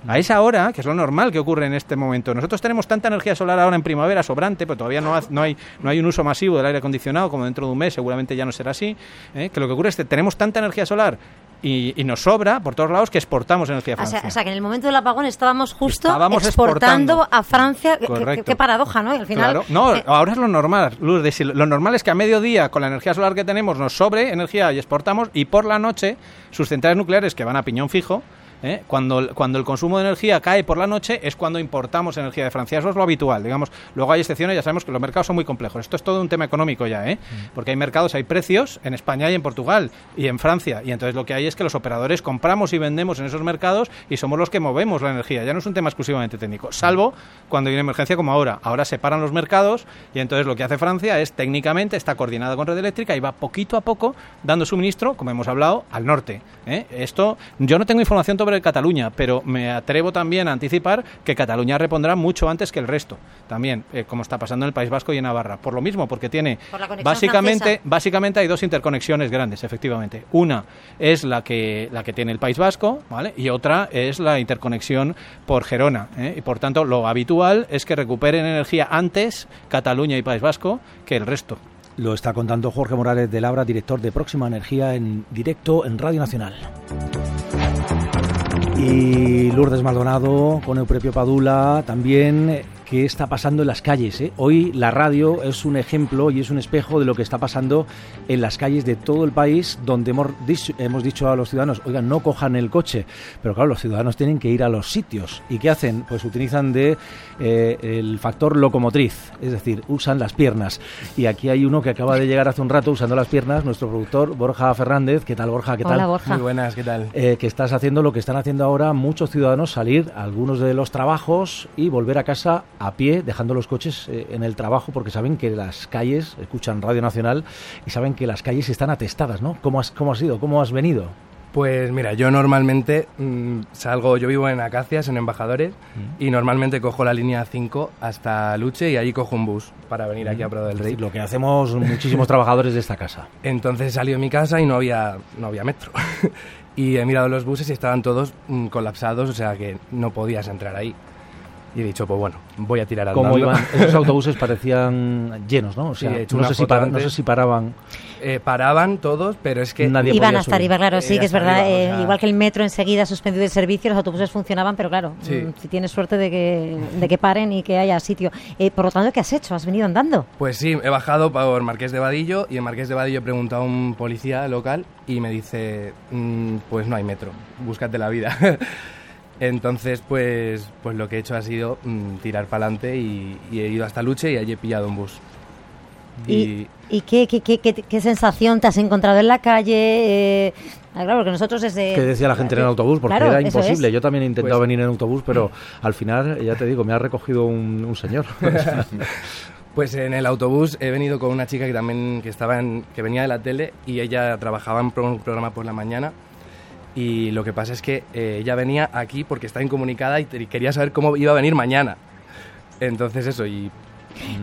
a esa hora, que es lo normal que ocurre en este momento. Nosotros tenemos tanta energía solar ahora en primavera sobrante, pero todavía no, no, hay, no hay un uso masivo del aire acondicionado como dentro de un mes, seguramente ya no será así, ¿eh? que lo que ocurre es que tenemos tanta energía solar y, nos sobra por todos lados que exportamos energía a Francia. O sea, que en el momento del apagón estábamos justo exportando, a Francia. Qué, paradoja, ¿no? al final, No, eh, ahora es lo normal, Lo normal es que a mediodía, con la energía solar que tenemos, nos sobre energía y exportamos, y por la noche, sus centrales nucleares que van a piñón fijo, ¿eh? Cuando, cuando el consumo de energía cae por la noche es cuando importamos energía de Francia. Eso es lo habitual, digamos. Luego hay excepciones, ya sabemos que los mercados son muy complejos. Esto es todo un tema económico ya, ¿eh? Mm. Porque hay mercados, hay precios en España y en Portugal y en Francia. Y entonces lo que hay es que los operadores compramos y vendemos en esos mercados y somos los que movemos la energía. Ya no es un tema exclusivamente técnico, salvo cuando hay una emergencia como ahora. Ahora separan los mercados y entonces lo que hace Francia es técnicamente está coordinada con red eléctrica y va poquito a poco dando suministro, como hemos hablado, al norte. ¿eh? Esto, yo no tengo información sobre Cataluña, pero me atrevo también a anticipar que Cataluña repondrá mucho antes que el resto, también, eh, como está pasando en el País Vasco y en Navarra. Por lo mismo, porque tiene básicamente, básicamente hay dos interconexiones grandes, efectivamente. Una es la que la que tiene el País Vasco, ¿vale? Y otra es la interconexión por Gerona. ¿eh? Y por tanto, lo habitual es que recuperen energía antes Cataluña y País Vasco que el resto. Lo está contando Jorge Morales de Labra, director de Próxima Energía en directo en Radio Nacional. Y Lourdes Maldonado con Euprepio Padula también qué está pasando en las calles. ¿eh? Hoy la radio es un ejemplo y es un espejo de lo que está pasando en las calles de todo el país, donde hemos dicho, hemos dicho a los ciudadanos, oigan, no cojan el coche. Pero claro, los ciudadanos tienen que ir a los sitios. ¿Y qué hacen? Pues utilizan de eh, el factor locomotriz, es decir, usan las piernas. Y aquí hay uno que acaba de llegar hace un rato usando las piernas, nuestro productor Borja Fernández. ¿Qué tal, Borja? ¿Qué tal? Muy buenas, ¿qué tal? Eh, que estás haciendo lo que están haciendo ahora muchos ciudadanos, salir a algunos de los trabajos y volver a casa a pie, dejando los coches eh, en el trabajo, porque saben que las calles, escuchan Radio Nacional, y saben que las calles están atestadas, ¿no? ¿Cómo has, cómo has ido? ¿Cómo has venido? Pues mira, yo normalmente mm, salgo, yo vivo en Acacias, en Embajadores, mm. y normalmente cojo la línea 5 hasta Luche y allí cojo un bus para venir aquí a Prado del Rey. lo que hacemos muchísimos trabajadores de esta casa. Entonces salido de mi casa y no había, no había metro. (laughs) y he mirado los buses y estaban todos mm, colapsados, o sea que no podías entrar ahí. Y he dicho, pues bueno, voy a tirar al Como iban, esos (laughs) autobuses parecían llenos, ¿no? O sea, no, sé si no, sé si paraban. Eh, paraban todos, pero es que... Nadie Iban a estar, iba, claro, sí, que es verdad. Eh, igual que el metro enseguida ha suspendido el servicio, los autobuses funcionaban, pero claro, mm, si tienes suerte de que, de que paren y que haya sitio. Eh, por lo tanto, ¿qué has hecho? ¿Has venido andando? Pues sí, he bajado por Marqués de Vadillo y en Marqués de Vadillo he preguntado a un policía local y me dice, mm, pues no hay metro, búscate la vida. (laughs) Entonces, pues, pues lo que he hecho ha sido mm, tirar para adelante y, he ido hasta Luche y allí he pillado un bus. ¿Y, qué, qué, qué, qué, sensación te has encontrado en la calle? Eh, ah, claro, porque nosotros desde... ¿Qué decía la gente en el autobús? Porque era imposible. Yo también he intentado pues venir en autobús, pero (laughs) al final, ya te digo, me ha recogido un, señor. (laughs) Pues en el autobús he venido con una chica que también que estaba en, que venía de la tele y ella trabajaba en un programa por la mañana y lo que pasa es que eh, ella venía aquí porque está incomunicada y quería saber cómo iba a venir mañana. Entonces eso, y,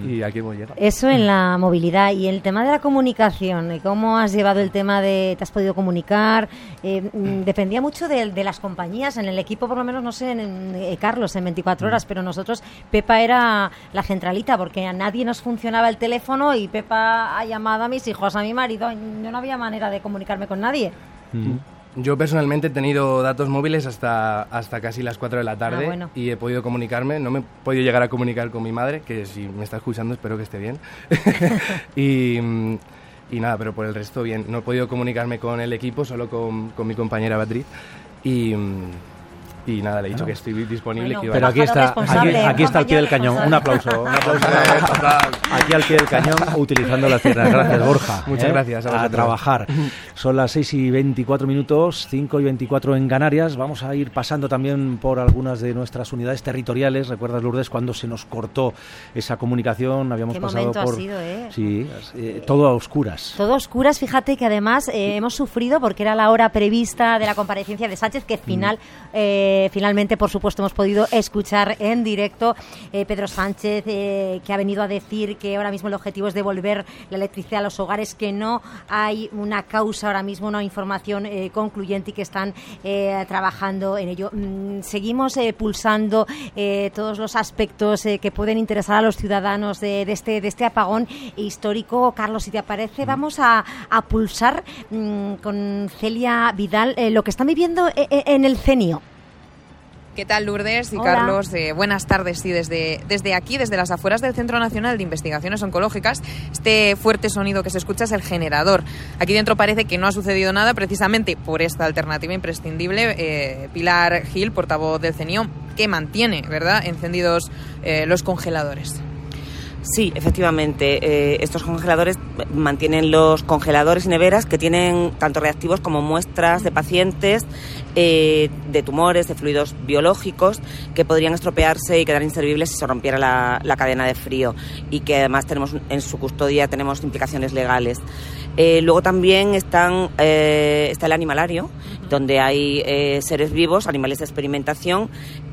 y aquí hemos llegado. Eso en la movilidad y el tema de la comunicación, ¿cómo has llevado el tema de, te has podido comunicar? Eh, mm, dependía mucho de, de, las compañías, en el equipo por lo menos, no sé, en, eh, Carlos, en 24 horas, pero nosotros, Pepa era la centralita porque a nadie nos funcionaba el teléfono y Pepa ha llamado a mis hijos, a mi marido, yo no había manera de comunicarme con nadie. Yo personalmente he tenido datos móviles hasta, hasta casi las 4 de la tarde ah, y he podido comunicarme. No me he podido llegar a comunicar con mi madre, que si me está escuchando espero que esté bien. (laughs) (laughs) y, y, nada, pero por el resto bien. No he podido comunicarme con el equipo, solo con, con mi compañera Beatriz. Y, y nada, le he dicho que estoy disponible. pero aquí está, aquí, está al pie del cañón. Un aplauso. Un aplauso aquí al pie del cañón utilizando las piernas. Gracias, Borja. (laughs) Muchas ¿eh? gracias. A, trabajar. Son las 6 y 24 minutos, 5 y 24 en Canarias. Vamos a ir pasando también por algunas de nuestras unidades territoriales. ¿Recuerdas, Lourdes, cuando se nos cortó esa comunicación? Habíamos ¿Qué pasado por. Ha sido, ¿eh? Sí, eh, todo a oscuras. Todo a oscuras. Fíjate que además eh, hemos sufrido porque era la hora prevista de la comparecencia de Sánchez, que final. Mm. Eh, finalmente, por supuesto, hemos podido escuchar en directo eh, Pedro Sánchez, eh, que ha venido a decir que ahora mismo el objetivo es devolver la electricidad a los hogares, que no hay una causa ahora mismo, una información concluyente y que están trabajando en ello. Mm, seguimos pulsando todos los aspectos que pueden interesar a los ciudadanos de, este, de este apagón histórico. Carlos, si te aparece, vamos a, pulsar mm, con Celia Vidal lo que están viviendo en el CENIO. ¿Qué tal, Lourdes y Carlos? Eh, buenas tardes. Sí, desde, desde aquí, desde las afueras del Centro Nacional de Investigaciones Oncológicas, este fuerte sonido que se escucha es el generador. Aquí dentro parece que no ha sucedido nada precisamente por esta alternativa imprescindible. Eh, Pilar Gil, portavoz del CENIO, que mantiene, ¿verdad?, encendidos eh, los congeladores. Sí, efectivamente. Eh, estos congeladores mantienen los congeladores y neveras que tienen tanto reactivos como muestras de pacientes eh, de tumores, de fluidos biológicos que podrían estropearse y quedar inservibles si se rompiera la, cadena de frío y que además tenemos en su custodia tenemos implicaciones legales. Eh, luego también están, está el animalario, donde hay seres vivos, animales de experimentación,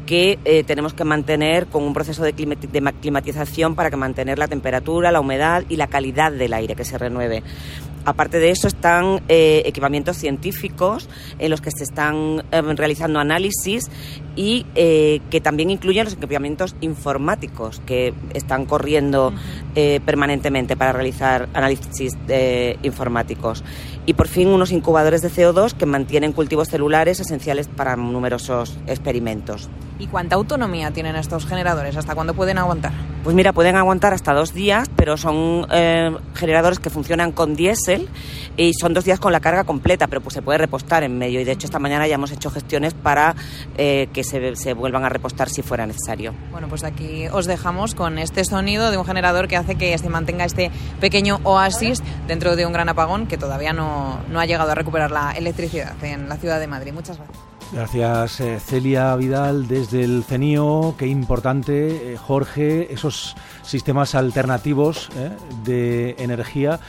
que eh, tenemos que mantener con un proceso de, climatización para que mantener la temperatura, la humedad y la calidad del aire que se renueve. Aparte de eso están eh, equipamientos científicos en los que se están em, realizando análisis y eh, que también incluyen los equipamientos informáticos que están corriendo permanentemente para realizar análisis informáticos. Y por fin unos incubadores de CO2 que mantienen cultivos celulares esenciales para numerosos experimentos. ¿Y cuánta autonomía tienen estos generadores? ¿Hasta cuándo pueden aguantar? Pues mira, pueden aguantar hasta dos días, pero son eh, generadores que funcionan con diésel y son dos días con la carga completa, pero pues se puede repostar en medio. Y de hecho esta mañana ya hemos hecho gestiones para eh, que se, se, vuelvan a repostar si fuera necesario. Bueno, pues aquí os dejamos con este sonido de un generador que hace que se mantenga este pequeño oasis dentro de un gran apagón que todavía no, no ha llegado a recuperar la electricidad en la ciudad de Madrid. Muchas gracias. Gracias eh, Celia Vidal desde el CENIO, qué importante eh, Jorge, esos sistemas alternativos eh, de energía.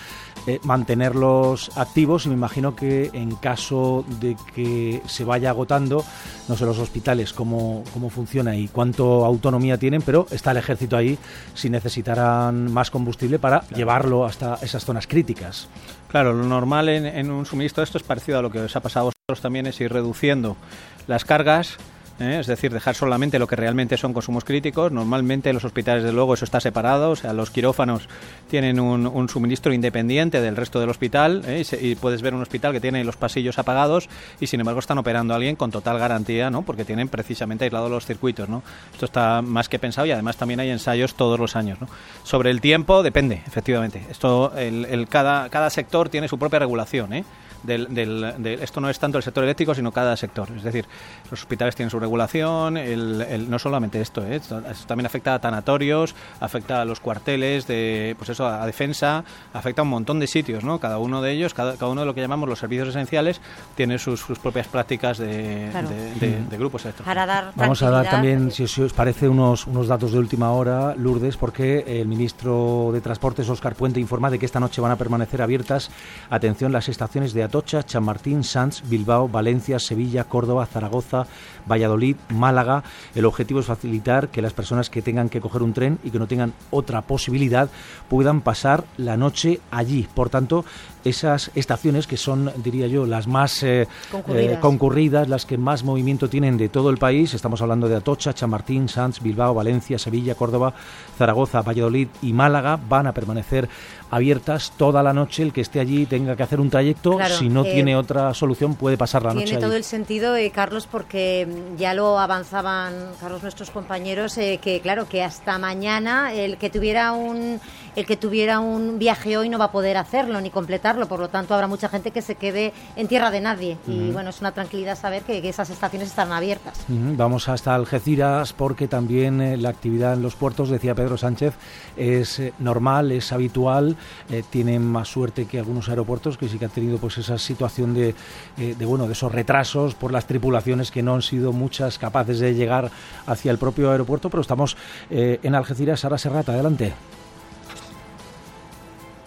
Mantenerlos activos y me imagino que en caso de que se vaya agotando, no sé los hospitales cómo, cómo funciona y cuánto autonomía tienen, pero está el ejército ahí si necesitaran más combustible para llevarlo hasta esas zonas críticas. Claro, lo normal en, en un suministro de esto es parecido a lo que os ha pasado a vosotros también, es ir reduciendo las cargas ¿eh? es decir, dejar solamente lo que realmente son consumos críticos. Normalmente en los hospitales, de luego, eso está separado, o sea, los quirófanos tienen un, suministro independiente del resto del hospital ¿eh? y, puedes ver un hospital que tiene los pasillos apagados y sin embargo están operando a alguien con total garantía, ¿no? Porque tienen precisamente aislados los circuitos, ¿no? Esto está más que pensado y además también hay ensayos todos los años. Sobre el tiempo depende, efectivamente. Esto, el, cada, cada sector tiene su propia regulación, ¿eh? del, esto no es tanto el sector eléctrico, sino cada sector. Es decir, los hospitales tienen su regulación, el, no solamente esto, ¿eh? esto, también afecta a tanatorios, afecta a los cuarteles, de, pues eso, a, defensa, afecta a un montón de sitios, ¿no? Cada uno de ellos, cada, cada uno de lo que llamamos los servicios esenciales, tiene sus, propias prácticas de, de, grupos Vamos a dar también, si, os parece, unos, unos datos de última hora, Lourdes, porque el ministro de Transportes, Oscar Puente, informa de que esta noche van a permanecer abiertas, atención, las estaciones de Atocha, Chamartín, Sanz, Bilbao, Valencia, Sevilla, Córdoba, Zaragoza, Valladolid, Málaga. El objetivo es facilitar que las personas que tengan que coger un tren y que no tengan otra posibilidad puedan pasar la noche allí. Por tanto, esas estaciones que son, diría yo, las más eh, eh, concurridas. las que más movimiento tienen de todo el país. Estamos hablando de Atocha, Chamartín, Sanz, Bilbao, Valencia, Sevilla, Córdoba, Zaragoza, Valladolid y Málaga. Van a permanecer abiertas toda la noche. El que esté allí tenga que hacer un trayecto. si no eh, tiene otra solución, puede pasar la noche. Tiene todo el sentido, Carlos, porque ya lo avanzaban, Carlos, nuestros compañeros, que claro, que hasta mañana el que tuviera un el que tuviera un viaje hoy no va a poder hacerlo ni completarlo, por lo tanto habrá mucha gente que se quede en tierra de nadie y bueno, es una tranquilidad saber que, esas estaciones están abiertas. Vamos hasta Algeciras porque también eh, la actividad en los puertos, decía Pedro Sánchez, es eh, normal, es habitual, eh, tienen más suerte que algunos aeropuertos que sí que han tenido pues esa situación de, de, bueno, de esos retrasos por las tripulaciones que no han sido muchas capaces de llegar hacia el propio aeropuerto, pero estamos en Algeciras, Sara Serrata, adelante.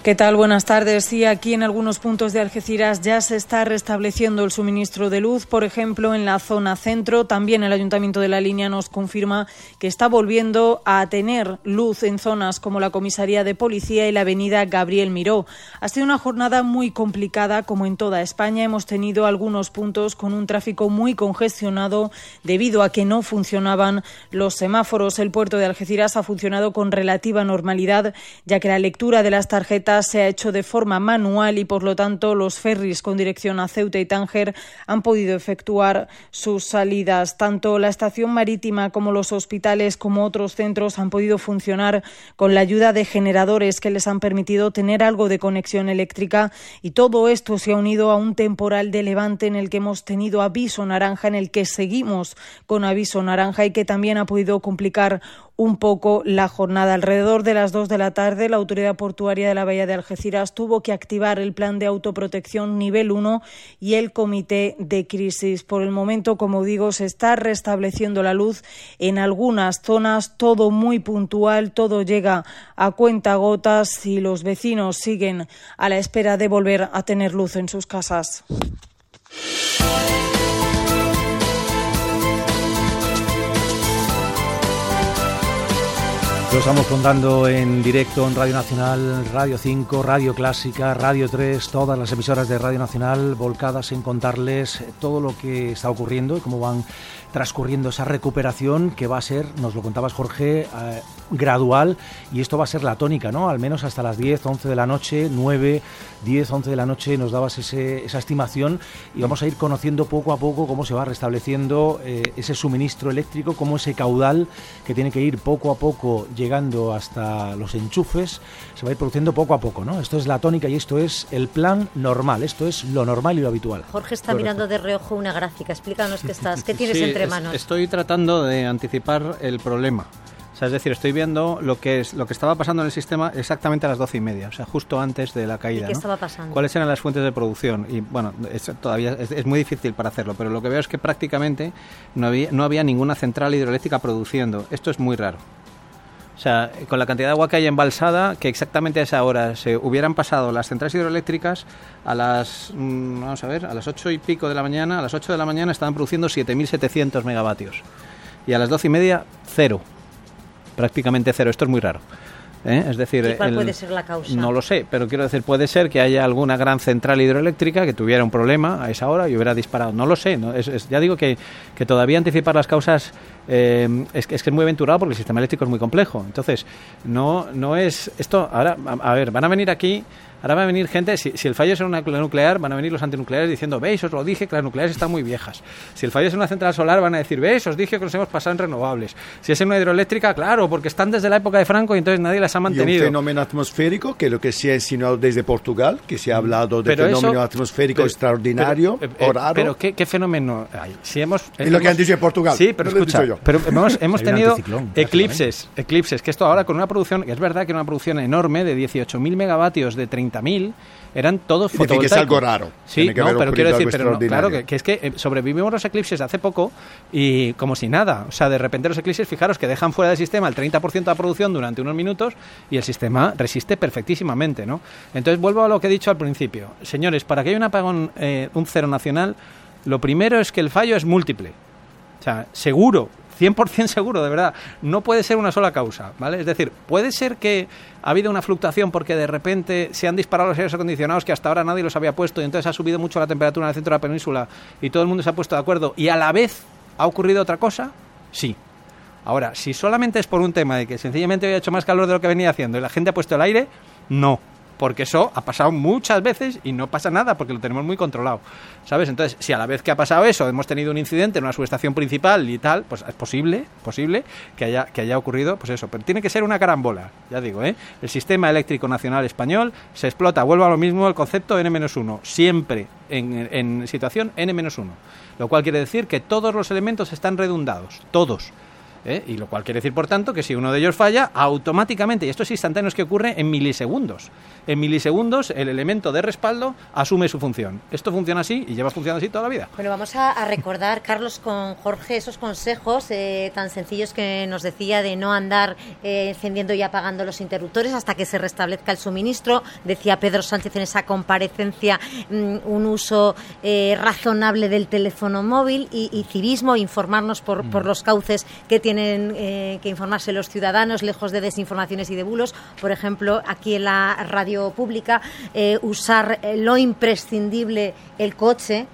¿Qué tal? Buenas tardes. Sí, aquí en algunos puntos de Algeciras ya se está restableciendo el suministro de luz. Por ejemplo, en la zona centro, también el Ayuntamiento de la Línea nos confirma que está volviendo a tener luz en zonas como la Comisaría de Policía y la Avenida Gabriel Miró. Ha sido una jornada muy complicada, como en toda España. Hemos tenido algunos puntos con un tráfico muy congestionado debido a que no funcionaban los semáforos. El puerto de Algeciras ha funcionado con relativa normalidad, ya que la lectura de las tarjetas se ha hecho de forma manual y por lo tanto los ferries con dirección a Ceuta y Tánger han podido efectuar sus salidas. Tanto la estación marítima como los hospitales como otros centros han podido funcionar con la ayuda de generadores que les han permitido tener algo de conexión eléctrica y todo esto se ha unido a un temporal de levante en el que hemos tenido aviso naranja, en el que seguimos con aviso naranja y que también ha podido complicar un poco la jornada. Alrededor de las dos de la tarde, la Autoridad Portuaria de la Bahía de Algeciras tuvo que activar el plan de autoprotección nivel 1 y el comité de crisis. Por el momento, como digo, se está restableciendo la luz en algunas zonas, todo muy puntual, todo llega a cuenta gotas y los vecinos siguen a la espera de volver a tener luz en sus casas. Lo estamos contando en directo en Radio Nacional, Radio 5, Radio Clásica, Radio 3, todas las emisoras de Radio Nacional volcadas en contarles todo lo que está ocurriendo y cómo van transcurriendo esa recuperación que va a ser, nos lo contabas Jorge, eh, gradual y esto va a ser la tónica, ¿no? Al menos hasta las 10, 11 de la noche, 9, 10, 11 de la noche nos dabas ese, esa estimación y vamos a ir conociendo poco a poco cómo se va restableciendo eh, ese suministro eléctrico, cómo ese caudal que tiene que ir poco a poco llegando hasta los enchufes se va a ir produciendo poco a poco, ¿no? Esto es la tónica y esto es el plan normal, esto es lo normal y lo habitual. Jorge está mirando de reojo una gráfica, explícanos qué estás, qué tienes entre manos. estoy tratando de anticipar el problema. O sea, es decir, estoy viendo lo que es lo que estaba pasando en el sistema exactamente a las doce y media, o sea, justo antes de la caída. qué estaba pasando? ¿Cuáles eran las fuentes de producción? Y bueno, todavía es, muy difícil para hacerlo, pero lo que veo es que prácticamente no había, no había ninguna central hidroeléctrica produciendo. Esto es muy raro. O sea, con la cantidad de agua que hay embalsada, que exactamente a esa hora se hubieran pasado las centrales hidroeléctricas a las, mm, vamos a ver, a las ocho y pico de la mañana, a las 8 de la mañana estaban produciendo 7.700 megavatios. Y a las doce y media, cero prácticamente cero. Esto es muy raro. ¿eh? Es decir, cuál puede ser la causa? No lo sé, pero quiero decir, puede ser que haya alguna gran central hidroeléctrica que tuviera un problema a esa hora y hubiera disparado. No lo sé, ¿no? Es, ya digo que, que, todavía anticipar las causas eh, es, que, es que es muy aventurado porque el sistema eléctrico es muy complejo. Entonces, no, no es esto. Ahora, a ver, van a venir aquí Ahora va a venir gente, si, el fallo es en una nuclear, van a venir los antinucleares diciendo, veis, os lo dije, que las nucleares están muy viejas. Si el fallo es en una central solar, van a decir, veis, os dije que nos hemos pasado en renovables. Si es en una hidroeléctrica, claro, porque están desde la época de Franco y entonces nadie las ha mantenido. Y un fenómeno atmosférico, que lo que se ha insinuado desde Portugal, que se ha hablado de fenómeno atmosférico extraordinario pero, eh, raro. Pero ¿qué, fenómeno hay? Si hemos, es lo que han dicho en Portugal. Sí, pero escucha, pero hemos, (laughs) hemos tenido eclipses, eclipses, que esto ahora con una producción, que es verdad que era una producción enorme de 18.000 megavatios, de 30.000, eran todos fotovoltaicos. que es algo raro. Sí, no, pero quiero decir, pero claro, que, es que eh, sobrevivimos los eclipses hace poco y como si nada. O sea, de repente los eclipses, fijaros que dejan fuera del sistema el 30% de la producción durante unos minutos y el sistema resiste perfectísimamente, ¿no? Entonces vuelvo a lo que he dicho al principio. Señores, para que haya un apagón, eh, un cero nacional, lo primero es que el fallo es múltiple. O sea, seguro, 100% seguro, de verdad. No puede ser una sola causa, ¿vale? Es decir, puede ser que ha habido una fluctuación porque de repente se han disparado los aires acondicionados que hasta ahora nadie los había puesto y entonces ha subido mucho la temperatura en el centro de la península y todo el mundo se ha puesto de acuerdo y a la vez ha ocurrido otra cosa, sí. Ahora, si solamente es por un tema de que sencillamente había hecho más calor de lo que venía haciendo y la gente ha puesto el aire, no porque eso ha pasado muchas veces y no pasa nada porque lo tenemos muy controlado, ¿sabes? Entonces, si a la vez que ha pasado eso hemos tenido un incidente en una subestación principal y tal, pues es posible, posible que haya, que haya ocurrido, pues eso, pero tiene que ser una carambola, ya digo, ¿eh? El sistema eléctrico nacional español se explota, vuelvo a lo mismo el concepto N-1, siempre en, en situación N-1, lo cual quiere decir que todos los elementos están redundados, todos. ¿Eh? y lo cual quiere decir, por tanto, que si uno de ellos falla, automáticamente, y esto es instantáneo, es que ocurre en milisegundos. En milisegundos, el elemento de respaldo asume su función. Esto funciona así y lleva funcionando así toda la vida. Bueno, vamos a, recordar, Carlos, con Jorge, esos consejos eh, tan sencillos que nos decía de no andar eh, encendiendo y apagando los interruptores hasta que se restablezca el suministro. Decía Pedro Sánchez en esa comparecencia mm, un uso razonable del teléfono móvil y, civismo, informarnos por, por mm. los cauces que tiene tienen eh, que informarse los ciudadanos, lejos de desinformaciones y de bulos. Por ejemplo, aquí en la radio pública, eh, usar lo imprescindible, el coche,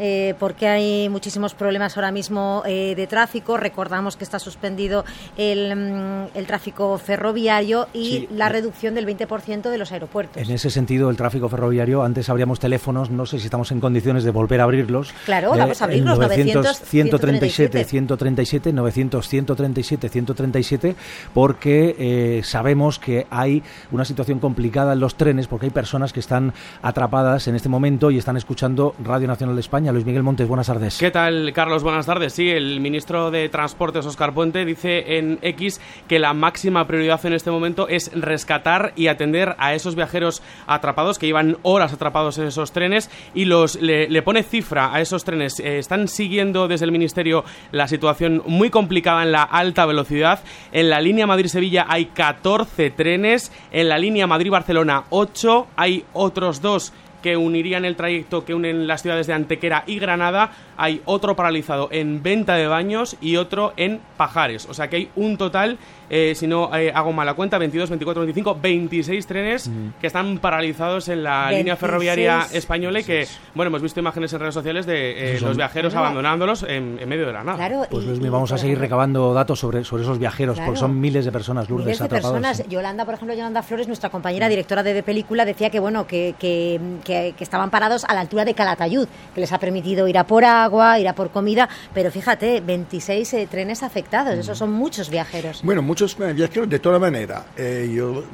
eh, porque hay muchísimos problemas ahora mismo eh, de tráfico. Recordamos que está suspendido el, mm, el tráfico ferroviario y la reducción del 20% de los aeropuertos. En ese sentido, el tráfico ferroviario, antes abríamos teléfonos, no sé si estamos en condiciones de volver a abrirlos. Claro, vamos a abrirlos, 900, 137, 137, 900, 137, 137, porque eh, sabemos que hay una situación complicada en los trenes, porque hay personas que están atrapadas en este momento y están escuchando Radio Nacional de España. Luis Miguel Montes, buenas tardes. ¿Qué tal, Carlos? Buenas tardes. Sí, el ministro de Transportes, Oscar Puente, dice en X que la máxima prioridad en este momento es rescatar y atender a esos viajeros atrapados que llevan horas atrapados en esos trenes y los le, pone cifra a esos trenes. Eh, están siguiendo desde el ministerio la situación muy complicada en la alta velocidad. En la línea Madrid-Sevilla hay 14 trenes, en la línea Madrid-Barcelona 8, hay otros dos que unirían el trayecto que unen las ciudades de Antequera y Granada, hay otro paralizado en Venta de Baños y otro en Pajares. O sea que hay un total eh, si no eh, hago mala cuenta, 22, 24, 25, 26 trenes que están paralizados en la línea ferroviaria española y que, bueno, hemos visto imágenes en redes sociales de eh, los viajeros abandonándolos en, medio de la nada. pues Luis, vamos a seguir recabando datos sobre, sobre esos viajeros, porque son miles de personas, Lourdes, miles de personas. Yolanda, por ejemplo, Yolanda Flores, nuestra compañera directora de, de película, decía que, bueno, que, que, que, estaban parados a la altura de Calatayud, que les ha permitido ir a por agua, ir a por comida, pero fíjate, 26 trenes afectados, esos son muchos viajeros. Bueno, muchos muchos viajeros de toda manera. Eh, yo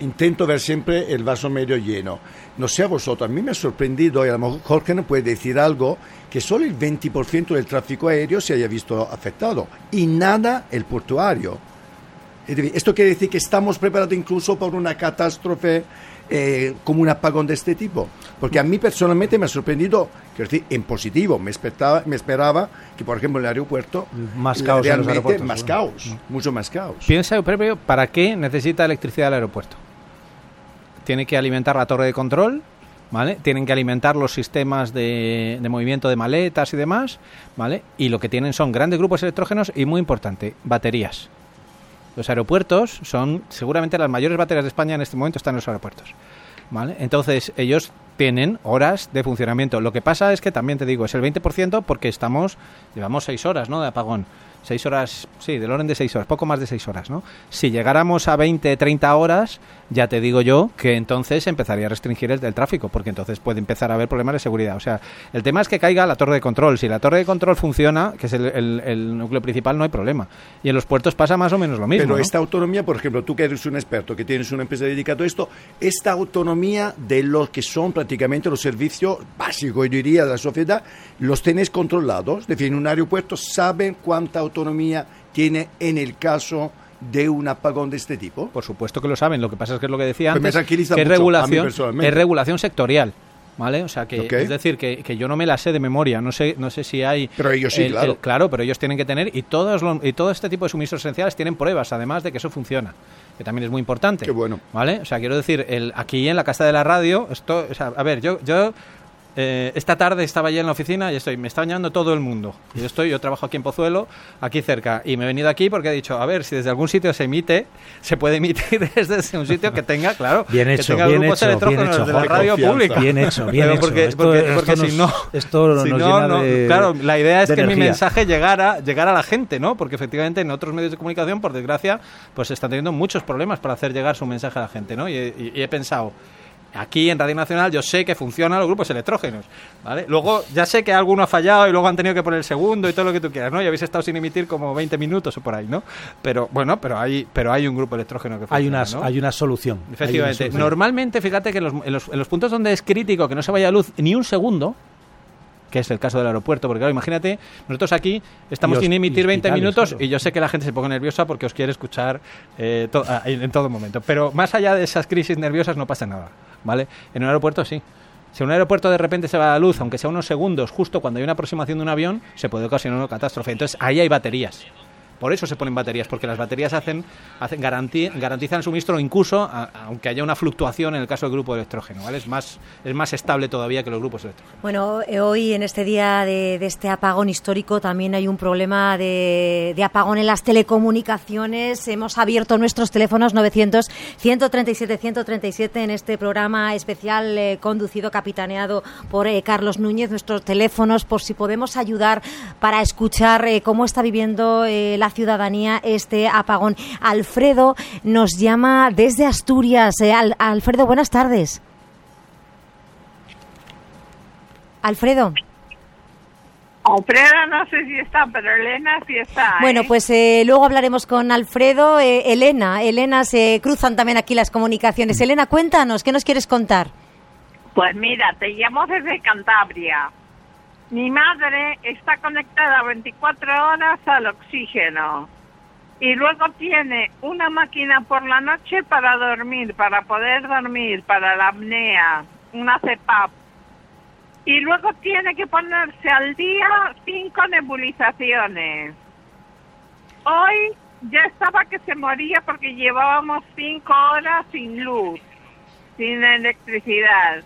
intento ver siempre el vaso medio lleno. No sé a vosotros, a mí me ha sorprendido, y a lo mejor Jorge no puede decir algo, que solo el 20% del tráfico aéreo se haya visto afectado y nada el portuario. Esto quiere decir que estamos preparados incluso por una catástrofe eh, como un apagón de este tipo. Porque a mí personalmente me ha sorprendido, quiero decir, en positivo. Me esperaba, me esperaba que, por ejemplo, en el aeropuerto, más caos realmente más caos, mucho más caos. Piensa, previo, ¿para qué necesita electricidad el aeropuerto? Tiene que alimentar la torre de control, ¿vale? Tienen que alimentar los sistemas de, de, movimiento de maletas y demás, ¿vale? Y lo que tienen son grandes grupos electrógenos y, muy importante, baterías. Los aeropuertos son seguramente las mayores baterías de España en este momento están en los aeropuertos. ¿vale? Entonces ellos tienen horas de funcionamiento. Lo que pasa es que también te digo, es el 20% porque estamos, llevamos seis horas ¿no? de apagón. Seis horas, sí, del orden de seis horas, poco más de seis horas, ¿no? Si llegáramos a 20, 30 horas, ya te digo yo que entonces empezaría a restringir el del tráfico, porque entonces puede empezar a haber problemas de seguridad. O sea, el tema es que caiga la torre de control. Si la torre de control funciona, que es el, núcleo principal, no hay problema. Y en los puertos pasa más o menos lo mismo. Pero esta autonomía, por ejemplo, tú que eres un experto, que tienes una empresa dedicada a esto, esta autonomía de los que son prácticamente los servicios básicos, yo diría, de la sociedad, los tenéis controlados. Es decir, en un aeropuerto saben cuánta autonomía tiene en el caso de un apagón de este tipo? Por supuesto que lo saben. Lo que pasa es que es lo que decía pues antes, que es regulación, es regulación sectorial. ¿Vale? O sea, que es decir, que, que, yo no me la sé de memoria, no sé no sé si hay... Pero ellos sí, claro. claro, pero ellos tienen que tener, y, todos y todo este tipo de suministros esenciales tienen pruebas, además de que eso funciona, que también es muy importante. Qué bueno. ¿Vale? O sea, quiero decir, el, aquí en la Casa de la Radio, esto, o sea, a ver, yo, yo eh, esta tarde estaba allí en la oficina y estoy, me está bañando todo el mundo. Yo estoy, yo trabajo aquí en Pozuelo, aquí cerca, y me he venido aquí porque he dicho, a ver, si desde algún sitio se emite, se puede emitir (laughs) desde un sitio que tenga, claro, bien hecho, que tenga bien grupos hecho, bien hecho, de la radio pública. Bien hecho, bien hecho. Porque, porque, si no, esto si no, claro, la idea es que mi mensaje llegara, llegara a la gente, ¿no? Porque efectivamente en otros medios de comunicación, por desgracia, pues están teniendo muchos problemas para hacer llegar su mensaje a la gente, ¿no? y he pensado, Aquí en Radio Nacional yo sé que funcionan los grupos electrógenos, ¿vale? Luego ya sé que alguno ha fallado y luego han tenido que poner el segundo y todo lo que tú quieras, ¿no? Y habéis estado sin emitir como 20 minutos o por ahí, ¿no? Pero bueno, pero hay pero hay un grupo electrógeno que funciona, Hay una, hay una solución. Efectivamente. Normalmente, fíjate que en los, en, los, en los puntos donde es crítico que no se vaya luz ni un segundo, que es el caso del aeropuerto, porque claro, imagínate, nosotros aquí estamos sin emitir 20 minutos y yo sé que la gente se ponga nerviosa porque os quiere escuchar eh, ah, en todo momento, pero más allá de esas crisis nerviosas no pasa nada, ¿vale? En un aeropuerto sí. Si en un aeropuerto de repente se va la luz, aunque sea unos segundos, justo cuando hay una aproximación de un avión, se puede ocasionar una catástrofe. Entonces ahí hay baterías. Por eso se ponen baterías, porque las baterías hacen, hacen garantizan el suministro incluso aunque haya una fluctuación en el caso del grupo de electrógeno, ¿vale? Es más, es más estable todavía que los grupos electrógenos. Bueno, eh, hoy en este día de, este apagón histórico también hay un problema de, apagón en las telecomunicaciones. Hemos abierto nuestros teléfonos 900 137 137 en este programa especial eh, conducido, capitaneado por eh, Carlos Núñez. Nuestros teléfonos por si podemos ayudar para escuchar cómo está viviendo la ciudadanía este apagón. Alfredo nos llama desde Asturias. Eh, Alfredo, buenas tardes. Alfredo. Alfredo no sé si está, pero Elena sí está. Bueno, ¿eh? pues eh, luego hablaremos con Alfredo. Elena, Elena, se cruzan también aquí las comunicaciones. Elena, cuéntanos, ¿qué nos quieres contar? Pues mira, te llamo desde Cantabria. Mi madre está conectada 24 horas al oxígeno y luego tiene una máquina por la noche para dormir, para poder dormir, para la apnea, una CPAP. Y luego tiene que ponerse al día cinco nebulizaciones. Hoy ya estaba que se moría porque llevábamos cinco horas sin luz, sin electricidad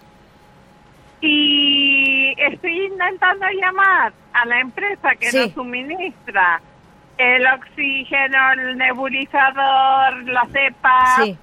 y estoy intentando llamar a la empresa que nos suministra el oxígeno, el nebulizador, la cepa. Sí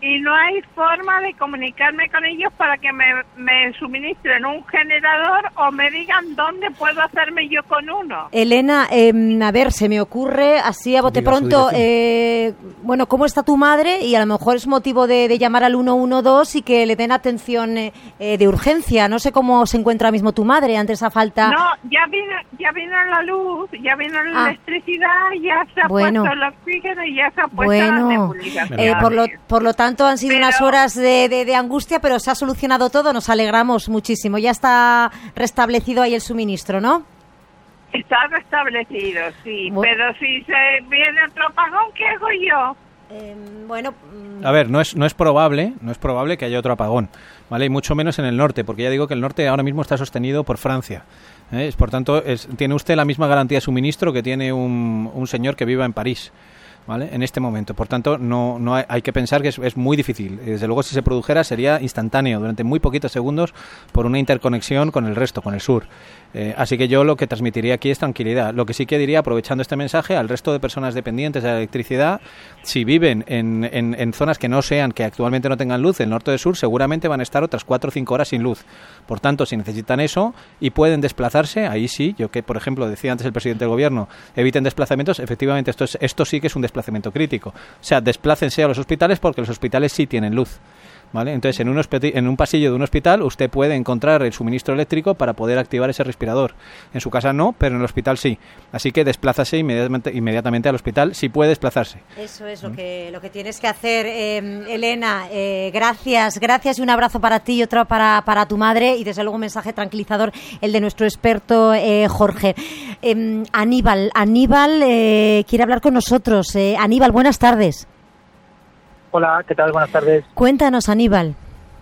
y no hay forma de comunicarme con ellos para que me, me, suministren un generador o me digan dónde puedo hacerme yo con uno. Elena, em, a ver, se me ocurre así a bote pronto, eh, bueno, ¿cómo está tu madre? Y a lo mejor es motivo de, llamar al 112 y que le den atención eh, eh, de urgencia. No sé cómo se encuentra mismo tu madre ante esa falta. No, ya vino, ya vino la luz, ya vino la ah. electricidad, ya se ha puesto el oxígeno y ya se ha puesto la nebulización. por, lo, por lo tanto, tanto, han sido unas horas de, de, angustia, pero se ha solucionado todo, nos alegramos muchísimo. Ya está restablecido ahí el suministro, ¿no? Está restablecido, sí, pero si se viene otro apagón, ¿qué hago yo? Em, bueno, mm. a ver, no es, no es probable, no es probable que haya otro apagón, ¿vale? Y mucho menos en el norte, porque ya digo que el norte ahora mismo está sostenido por Francia. ¿eh? Por tanto, es, tiene usted la misma garantía de suministro que tiene un, un señor que viva en París. ¿Vale? en este momento. Por tanto, no, no hay, que pensar que es, muy difícil. Desde luego, si se produjera, sería instantáneo, durante muy poquitos segundos, por una interconexión con el resto, con el sur. Eh, así que yo lo que transmitiría aquí es tranquilidad. Lo que sí que diría, aprovechando este mensaje, al resto de personas dependientes de la electricidad, si viven en, en, zonas que no sean, que actualmente no tengan luz, el norte o sur, seguramente van a estar otras cuatro o cinco horas sin luz. Por tanto, si necesitan eso y pueden desplazarse, ahí sí, yo que, por ejemplo, decía antes el presidente del gobierno, eviten desplazamientos, efectivamente esto, es, esto sí que es un desplazamiento crítico. O sea, desplácense a los hospitales porque los hospitales sí tienen luz. ¿Vale? Entonces, en un, en un pasillo de un hospital usted puede encontrar el suministro eléctrico para poder activar ese respirador. En su casa no, pero en el hospital sí. Así que desplázase inmediatamente, inmediatamente al hospital si puede desplazarse. Eso es lo, ¿Mm? que, lo que tienes que hacer, em, Elena. Eh, gracias, gracias y un abrazo para ti y otro para, para tu madre y desde luego un mensaje tranquilizador el de nuestro experto eh, Jorge. Em, Aníbal, Aníbal eh, quiere hablar con nosotros. Aníbal, buenas tardes. Hola, ¿qué tal? Buenas tardes. Cuéntanos, Aníbal.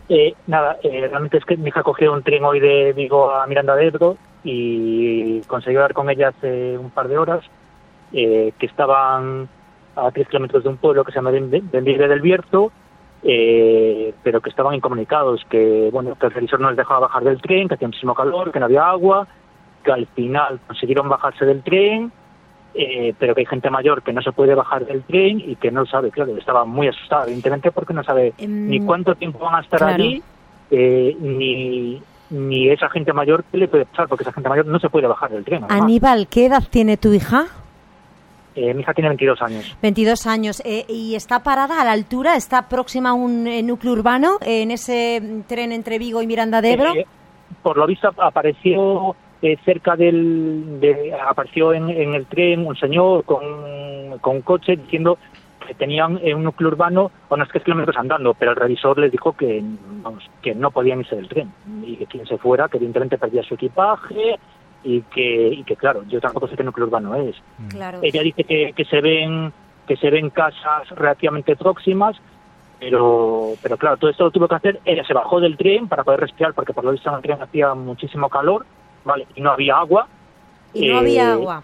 Eh, nada, eh, realmente es que mi hija cogió un tren hoy de Vigo a Miranda de Ebro y conseguí hablar con ella hace un par de horas, eh, que estaban a 10 kilómetros de un pueblo que se llama Benvibre del Bierzo, pero que estaban incomunicados, que bueno, que el televisor no les dejaba bajar del tren, que hacía muchísimo calor, que no había agua, que al final consiguieron bajarse del tren eh, pero que hay gente mayor que no se puede bajar del tren y que no sabe, claro, estaba muy asustada, evidentemente, porque no sabe ni em, cuánto tiempo van a estar allí, eh, ni, ni esa gente mayor qué le puede pasar, porque esa gente mayor no se puede bajar del tren. Aníbal, ¿qué edad tiene tu hija? Eh, mi hija tiene 22 años. 22 años. ¿Y está parada a la altura? ¿Está próxima a un núcleo urbano en ese tren entre Vigo y Miranda de Ebro? por lo visto apareció eh, cerca del, de, apareció en, el tren un señor con, un coche diciendo que tenían un núcleo urbano a unos tres kilómetros andando, pero el revisor les dijo que, vamos, que no podían irse del tren y que quien se fuera, que evidentemente perdía su equipaje y que, y que claro, yo tampoco sé qué núcleo urbano es. Ella dice que, que se ven que se ven casas relativamente próximas, pero pero claro, todo esto lo tuvo que hacer, ella se bajó del tren para poder respirar, porque por lo visto en el tren hacía muchísimo calor, ¿vale? Y no había agua. Y no había eh, agua.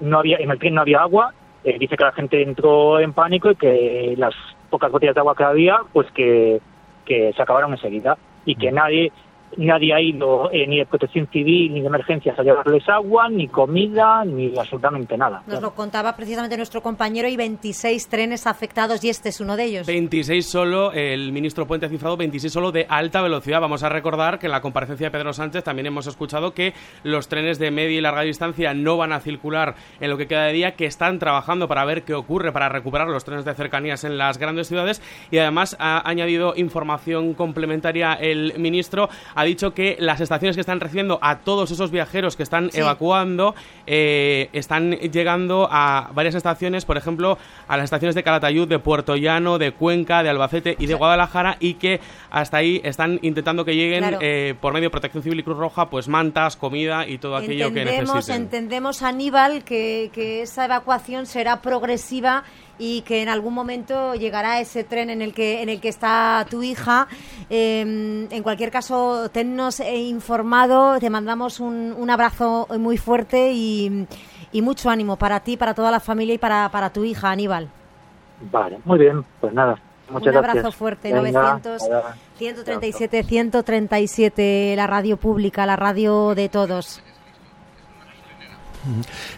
No había, en el tren no había agua eh, dice que la gente entró en pánico y que las pocas botellas de agua que había, pues que, que se acabaron enseguida y que nadie nadie ha ido eh, ni de protección civil ni de emergencias a llevarles agua, ni comida, ni absolutamente nada. Nos lo contaba precisamente nuestro compañero y 26 trenes afectados y este es uno de ellos. 26 solo, el ministro Puente ha cifrado 26 solo de alta velocidad. Vamos a recordar que en la comparecencia de Pedro Sánchez también hemos escuchado que los trenes de media y larga distancia no van a circular en lo que queda de día, que están trabajando para ver qué ocurre, para recuperar los trenes de cercanías en las grandes ciudades y además ha añadido información complementaria el ministro ha dicho que las estaciones que están recibiendo a todos esos viajeros que están evacuando eh, están llegando a varias estaciones, por ejemplo, a las estaciones de Calatayud, de Puerto Llano, de Cuenca, de Albacete y de Guadalajara y que hasta ahí están intentando que lleguen eh, por medio de Protección Civil y Cruz Roja, pues mantas, comida y todo aquello que necesiten. Entendemos, Aníbal, que, que esa evacuación será progresiva y que en algún momento llegará ese tren en el que en el que está tu hija. Em, en cualquier caso, tennos eh, informado, te mandamos un, un abrazo muy fuerte y, y, mucho ánimo para ti, para toda la familia y para, para tu hija, Aníbal. Vale, muy bien, pues nada. Muchas un abrazo fuerte, 900 137 137, la radio pública, la radio de todos.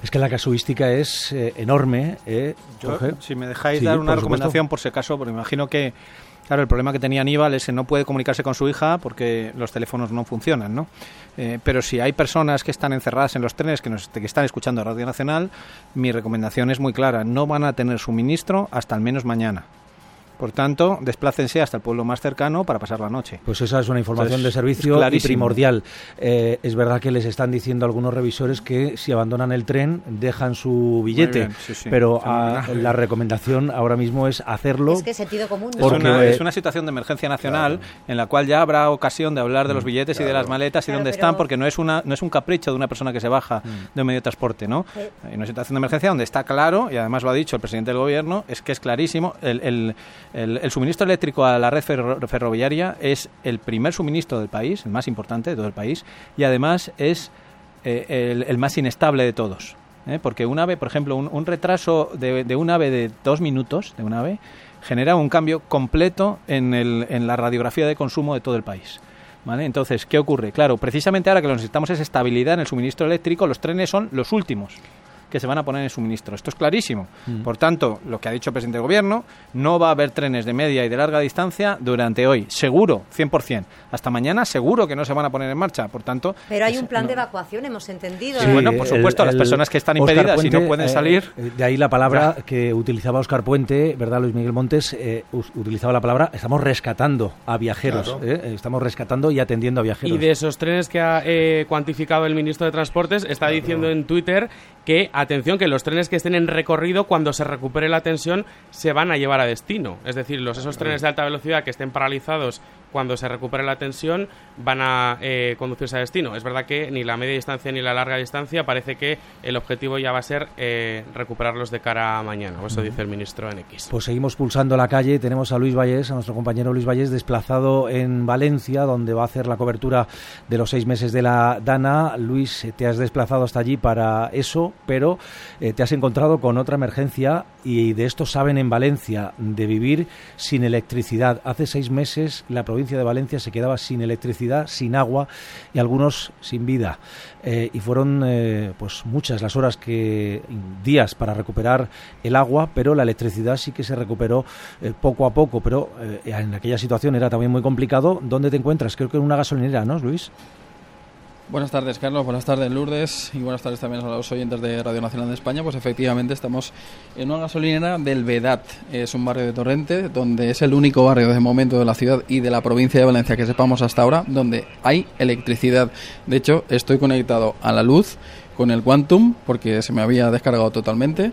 Es que la casuística es eh, enorme. Eh, si me dejáis dar una recomendación por si acaso, porque me imagino que, claro, el problema que tenía Aníbal es que no puede comunicarse con su hija porque los teléfonos no funcionan, ¿no? Eh, pero si hay personas que están encerradas en los trenes, que, nos, que están escuchando Radio Nacional, mi recomendación es muy clara, no van a tener suministro hasta al menos mañana. Por tanto, desplácense hasta el pueblo más cercano para pasar la noche. Pues esa es una información de servicio y primordial. Eh, es verdad que les están diciendo algunos revisores que si abandonan el tren dejan su billete, pero ah, la recomendación ahora mismo es hacerlo. Es que sentido común. Porque es una, situación de emergencia nacional en la cual ya habrá ocasión de hablar de los mm, billetes y de las maletas y dónde están, porque no es una no es un capricho de una persona que se baja mm. de un medio de transporte, ¿no? En una situación de emergencia donde está claro y además lo ha dicho el presidente del gobierno es que es clarísimo el el, suministro eléctrico a la red ferroviaria es el primer suministro del país, el más importante de todo el país, y además es eh, el, más inestable de todos. ¿eh? Porque un ave, por ejemplo, un, retraso de, un ave de dos minutos, de un ave, genera un cambio completo en, el, en la radiografía de consumo de todo el país. ¿Vale? Entonces, ¿qué ocurre? Claro, precisamente ahora que lo necesitamos es estabilidad en el suministro eléctrico, los trenes son los últimos que se van a poner en suministro. Esto es clarísimo. Mm. Por tanto, lo que ha dicho el presidente del gobierno, no va a haber trenes de media y de larga distancia durante hoy. Seguro, 100%. Hasta mañana seguro que no se van a poner en marcha. Por tanto... Pero hay un plan de evacuación, hemos entendido. Sí, bueno, por supuesto, las personas que están impedidas y no pueden eh, salir... de ahí la palabra que utilizaba Oscar Puente, ¿verdad, Luis Miguel Montes? Eh, utilizaba la palabra, estamos rescatando a viajeros. Eh, estamos rescatando y atendiendo a viajeros. Y de esos trenes que ha cuantificado el ministro de Transportes, está diciendo en Twitter que, atención, que los trenes que estén en recorrido, cuando se recupere la tensión, se van a llevar a destino. Es decir, los, esos trenes de alta velocidad que estén paralizados cuando se recupere la tensión, van a eh, conducirse a destino. Es verdad que ni la media distancia ni la larga distancia parece que el objetivo ya va a ser eh, recuperarlos de cara a mañana. Eso dice el ministro en X. Pues seguimos pulsando la calle. Tenemos a Luis Vallés, a nuestro compañero Luis Vallés, desplazado en Valencia, donde va a hacer la cobertura de los seis meses de la Dana. Luis, te has desplazado hasta allí para eso, pero eh, te has encontrado con otra emergencia y de esto saben en Valencia, de vivir sin electricidad. Hace seis meses la provincia de Valencia se quedaba sin electricidad, sin agua y algunos sin vida. Eh, y fueron eh, pues muchas las horas que días para recuperar el agua, pero la electricidad sí que se recuperó poco a poco. Pero en aquella situación era también muy complicado. ¿Dónde te encuentras? Creo que en una gasolinera, ¿no, Luis? Buenas tardes, Carlos. Buenas tardes, Lourdes. Y buenas tardes también a los oyentes de Radio Nacional de España. Pues efectivamente estamos en una gasolinera del Vedat. Es un barrio de Torrente, donde es el único barrio de momento de la ciudad y de la provincia de Valencia que sepamos hasta ahora, donde hay electricidad. De hecho, estoy conectado a la luz con el Quantum, porque se me había descargado totalmente.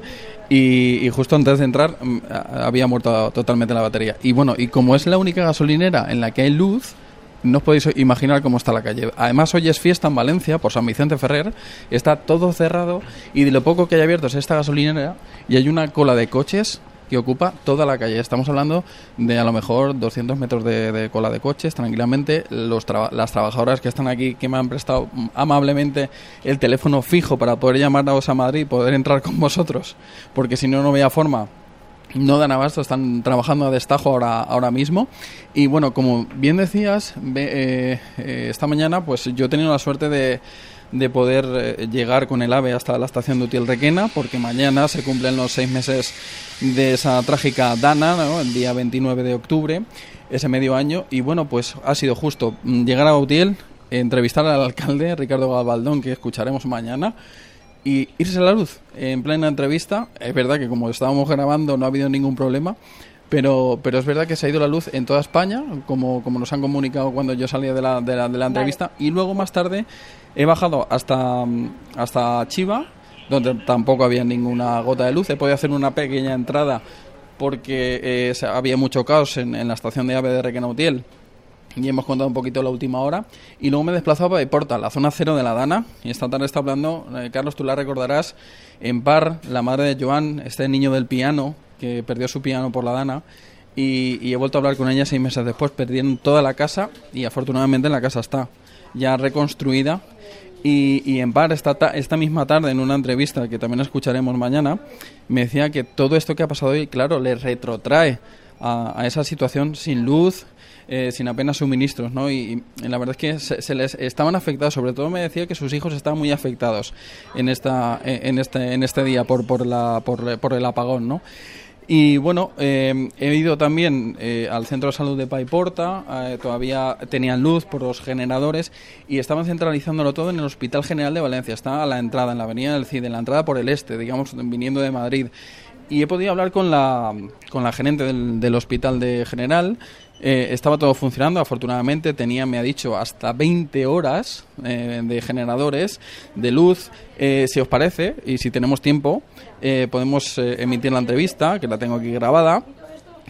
Y, justo antes de entrar mm, había muerto totalmente la batería. Y bueno, y como es la única gasolinera en la que hay luz, no os podéis imaginar cómo está la calle. Además, hoy es fiesta en Valencia por San Vicente Ferrer, está todo cerrado y de lo poco que hay abierto es esta gasolinera y hay una cola de coches que ocupa toda la calle. Estamos hablando de a lo mejor 200 metros de, cola de coches, tranquilamente. Los las trabajadoras que están aquí, que me han prestado amablemente el teléfono fijo para poder llamaros a Madrid y poder entrar con vosotros, porque si no, no había forma no dan abasto, están trabajando a destajo ahora, ahora mismo. Y bueno, como bien decías, eh, eh, esta mañana pues yo he tenido la suerte de, de poder eh, llegar con el AVE hasta la estación de Utiel Requena, porque mañana se cumplen los seis meses de esa trágica dana, el día 29 de octubre, ese medio año. Y bueno, pues ha sido justo mm, llegar a Utiel, entrevistar al alcalde Ricardo Gabaldón, que escucharemos mañana y irse a la luz en plena entrevista. Es verdad que como estábamos grabando no ha habido ningún problema, pero, pero es verdad que se ha ido la luz en toda España, como, como nos han comunicado cuando yo salía de la, de la, de la entrevista, y luego más tarde he bajado hasta, hasta Chiva, donde tampoco había ninguna gota de luz. He podido hacer una pequeña entrada porque eh, había mucho caos en, en, la estación de AVE de Requenautiel y hemos contado un poquito la última hora. Y luego me he desplazado a Porta, la zona cero de la Dana. Y esta tarde está hablando, eh, Carlos, tú la recordarás, en par, la madre de Joan, este niño del piano, que perdió su piano por la Dana. Y, he vuelto a hablar con ella seis meses después. Perdieron toda la casa y afortunadamente la casa está ya reconstruida. Y, en par, esta, esta misma tarde, en una entrevista que también escucharemos mañana, me decía que todo esto que ha pasado hoy, claro, le retrotrae a esa situación sin luz, eh, sin apenas suministros, ¿no? Y, la verdad es que se, les estaban afectados, sobre todo me decía que sus hijos estaban muy afectados en esta en este en este día por por la por, por el apagón, ¿no? Y bueno, eh, he ido también eh, al centro de salud de Paiporta, todavía tenían luz por los generadores y estaban centralizándolo todo en el Hospital General de Valencia. Está a la entrada, en la avenida del CID, en la entrada por el este, digamos, viniendo de Madrid. Y he podido hablar con la, con la gerente del, del Hospital de General eh, estaba todo funcionando, afortunadamente tenía, me ha dicho, hasta 20 horas eh, de generadores de luz. Eh, si os parece, y si tenemos tiempo, podemos emitir la entrevista, que la tengo aquí grabada,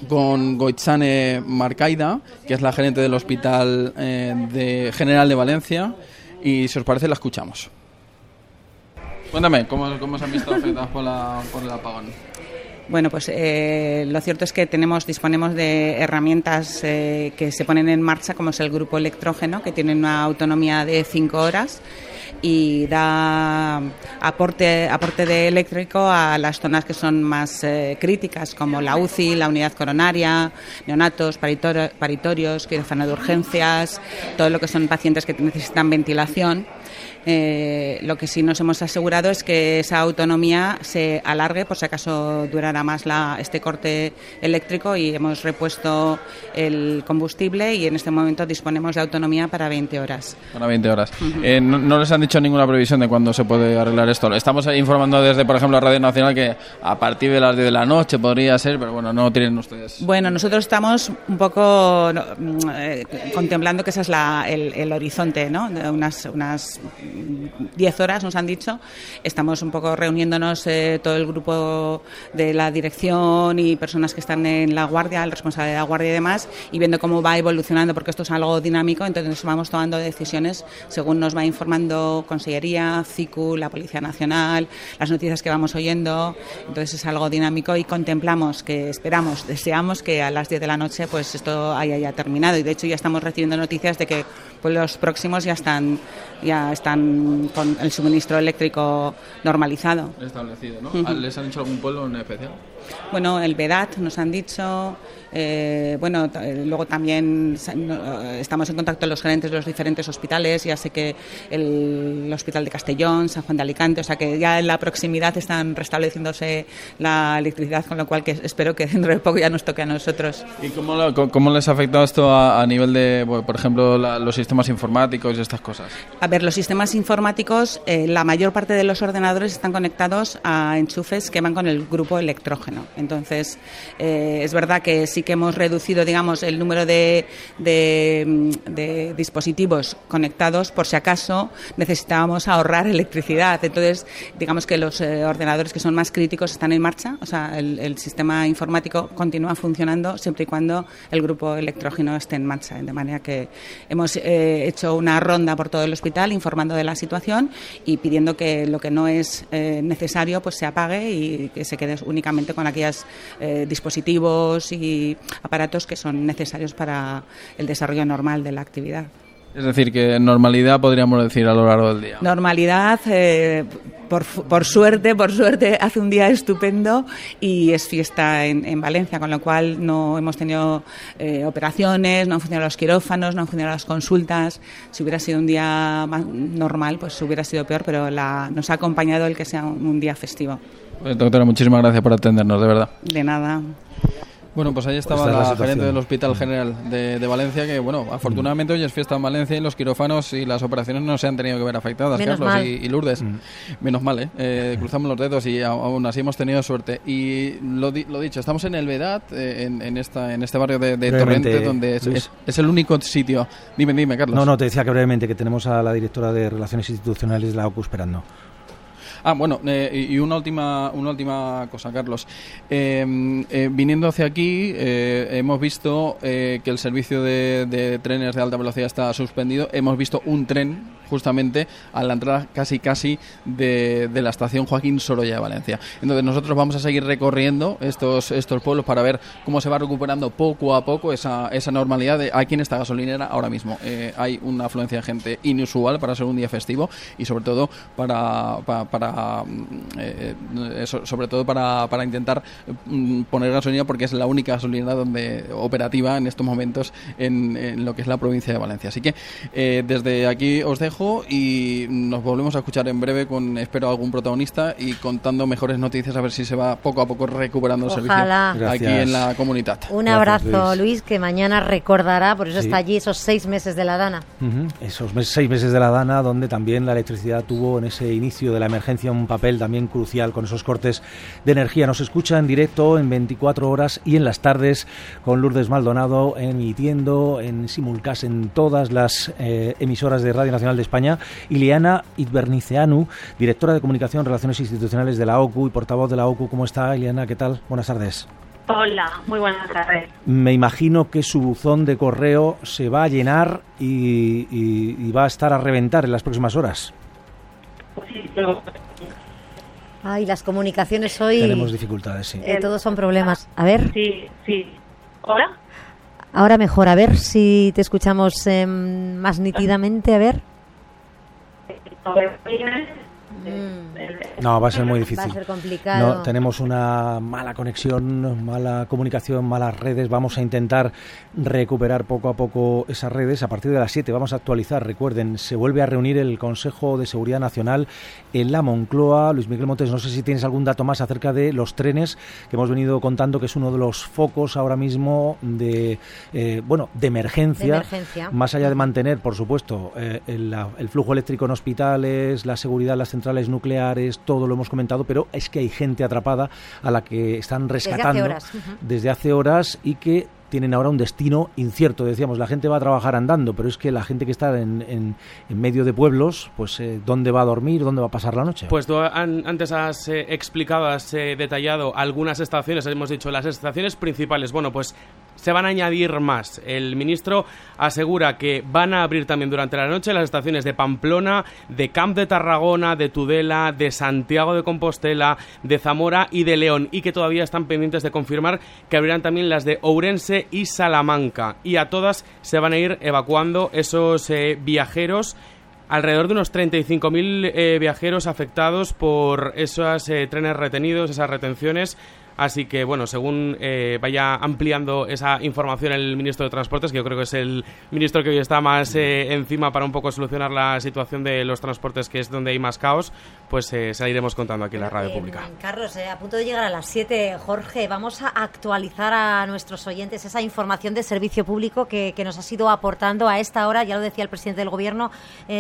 con Goitzane Marcaida, que es la gerente del Hospital de General de Valencia, y si os parece, la escuchamos. Cuéntame, ¿cómo, cómo se han visto afectados por, la, por el apagón? Bueno, pues eh, lo cierto es que tenemos, disponemos de herramientas eh, que se ponen en marcha, como es el grupo electrógeno, que tiene una autonomía de cinco horas y da aporte, aporte de eléctrico a las zonas que son más eh, críticas, como la UCI, la unidad coronaria, neonatos, paritorios, quirófano de urgencias, todo lo que son pacientes que necesitan ventilación eh, lo que sí nos hemos asegurado es que esa autonomía se alargue por si acaso durara más la, este corte eléctrico y hemos repuesto el combustible y en este momento disponemos de autonomía para 20 horas. Para 20 horas. Eh, no, les han dicho ninguna previsión de cuándo se puede arreglar esto. Estamos informando desde, por ejemplo, Radio Nacional que a partir de las 10 de la noche podría ser, pero bueno, no tienen ustedes. Bueno, nosotros estamos un poco mm, eh, contemplando que ese es la, el, el, horizonte, ¿no? unas, unas 10 horas, nos han dicho. Estamos un poco reuniéndonos eh, todo el grupo de la dirección y personas que están en la guardia, el responsable de la guardia y demás, y viendo cómo va evolucionando, porque esto es algo dinámico, entonces vamos tomando decisiones según nos va informando Consellería, CICU, la Policía Nacional, las noticias que vamos oyendo. Entonces es algo dinámico y contemplamos que esperamos, deseamos que a las 10 de la noche pues esto haya ya terminado. Y de hecho ya estamos recibiendo noticias de que pues, los próximos ya están ya están con el suministro eléctrico normalizado. Establecido, ¿no? ¿Les han hecho algún pueblo en especial? Bueno, el Vedat nos han dicho, eh, bueno, eh, luego también estamos en contacto con los gerentes de los diferentes hospitales, ya sé que el, Hospital de Castellón, San Juan de Alicante, o sea que ya en la proximidad están restableciéndose la electricidad, con lo cual que espero que dentro de poco ya nos toque a nosotros. ¿Y cómo, cómo les ha afectado esto a, nivel de, por ejemplo, los sistemas informáticos y estas cosas? A ver, los sistemas informáticos, eh, la mayor parte de los ordenadores están conectados a enchufes que van con el grupo electrógeno. Entonces, eh, es verdad que sí que hemos reducido, digamos, el número de, de, dispositivos conectados por si acaso necesitábamos ahorrar electricidad. Entonces, digamos que los eh, ordenadores que son más críticos están en marcha, o sea, el, sistema informático continúa funcionando siempre y cuando el grupo electrógeno esté en marcha. De manera que hemos eh, hecho una ronda por todo el hospital informando de la situación y pidiendo que lo que no es eh, necesario pues se apague y que se quede únicamente con aquellos dispositivos y aparatos que son necesarios para el desarrollo normal de la actividad. Es decir, que normalidad podríamos decir a lo largo del día. Normalidad, eh, por, por, suerte, por suerte, (laughs) hace un día estupendo y es fiesta en, Valencia, con lo cual no hemos tenido eh, operaciones, no han funcionado los quirófanos, no han funcionado las consultas. Si hubiera sido un día normal, pues hubiera sido peor, pero la, nos ha acompañado el que sea un, día festivo. Pues, doctora, muchísimas gracias por atendernos, de verdad. De nada. Bueno, pues ahí estaba la, gerente del Hospital General de, Valencia, que bueno, afortunadamente hoy es fiesta en Valencia y los quirófanos y las operaciones no se han tenido que ver afectadas, Carlos y, Lourdes. Mm. Menos mal, ¿eh? ¿eh? Cruzamos los dedos y aún así hemos tenido suerte. Y lo, lo dicho, estamos en el Vedat, eh, en, esta, en este barrio de, Torrente, donde es, el único sitio. Dime, dime, Carlos. No, no, te decía que brevemente que tenemos a la directora de Relaciones Institucionales de la OCU esperando. Ah, bueno, eh, y una última, una última cosa, Carlos. Eh, eh, viniendo hacia aquí, hemos visto que el servicio de, de, trenes de alta velocidad está suspendido. Hemos visto un tren justamente a la entrada casi casi de, de la estación Joaquín Sorolla de Valencia. Entonces nosotros vamos a seguir recorriendo estos, estos pueblos para ver cómo se va recuperando poco a poco esa, esa normalidad de aquí en esta gasolinera ahora mismo. hay una afluencia de gente inusual para ser un día festivo y sobre todo para, para eh, eh, sobre todo para, para intentar mm, poner gasolina porque es la única gasolina donde operativa en estos momentos en, lo que es la provincia de Valencia. Así que eh, desde aquí os dejo y nos volvemos a escuchar en breve con, espero, algún protagonista y contando mejores noticias a ver si se va poco a poco recuperando el servicio aquí en la comunidad. Un abrazo, Luis. que mañana recordará, por eso está allí esos seis meses de la Dana. Esos seis meses de la Dana donde también la electricidad tuvo en ese inicio de la emergencia un papel también crucial con esos cortes de energía. Nos escucha en directo en 24 horas y en las tardes con Lourdes Maldonado emitiendo en simulcast en todas las eh, emisoras de Radio Nacional de España. Iliana Itberniceanu, directora de Comunicación, Relaciones Institucionales de la OCU y portavoz de la OCU. ¿Cómo está, Iliana? ¿Qué tal? Buenas tardes. Hola, muy buenas tardes. Me imagino que su buzón de correo se va a llenar y va a estar a reventar en las próximas horas. Ay, las comunicaciones hoy. Tenemos dificultades, sí. Eh, todos son problemas. A ver. Sí, sí. ¿Hola? Ahora mejor, a ver si te escuchamos em, más nítidamente, a ver. Mm. No, va a ser muy difícil. Va a ser complicado. No, tenemos una mala conexión, mala comunicación, malas redes. Vamos a intentar recuperar poco a poco esas redes. A partir de las 7 vamos a actualizar. Recuerden, se vuelve a reunir el Consejo de Seguridad Nacional en la Moncloa. Luis Miguel Montes, no sé si tienes algún dato más acerca de los trenes que hemos venido contando, que es uno de los focos ahora mismo de, eh, bueno, de emergencia, Más allá de mantener, por supuesto, eh, el, el flujo eléctrico en hospitales, la seguridad en las centrales nucleares, todo lo hemos comentado, pero es que hay gente atrapada a la que están rescatando desde hace horas, y que tienen ahora un destino incierto. Decíamos, la gente va a trabajar andando, pero es que la gente que está en, en, medio de pueblos, pues eh, ¿dónde va a dormir? ¿Dónde va a pasar la noche? Pues tú antes has eh, explicado, has eh, detallado algunas estaciones, hemos dicho las estaciones principales. Bueno, pues se van a añadir más. El ministro asegura que van a abrir también durante la noche las estaciones de Pamplona, de Camp de Tarragona, de Tudela, de Santiago de Compostela, de Zamora y de León y que todavía están pendientes de confirmar que abrirán también las de Ourense y Salamanca. Y a todas se van a ir evacuando esos eh, viajeros alrededor de unos 35.000 eh, viajeros afectados por esos eh, trenes retenidos, esas retenciones Así que, bueno, según eh, vaya ampliando esa información el ministro de Transportes, que yo creo que es el ministro que hoy está más eh, encima para un poco solucionar la situación de los transportes, que es donde hay más caos, pues eh, se la iremos contando aquí en la radio pública. Carlos, a punto de llegar a las 7, Jorge, vamos a actualizar a nuestros oyentes esa información de servicio público que, nos ha sido aportando a esta hora, ya lo decía el presidente del Gobierno,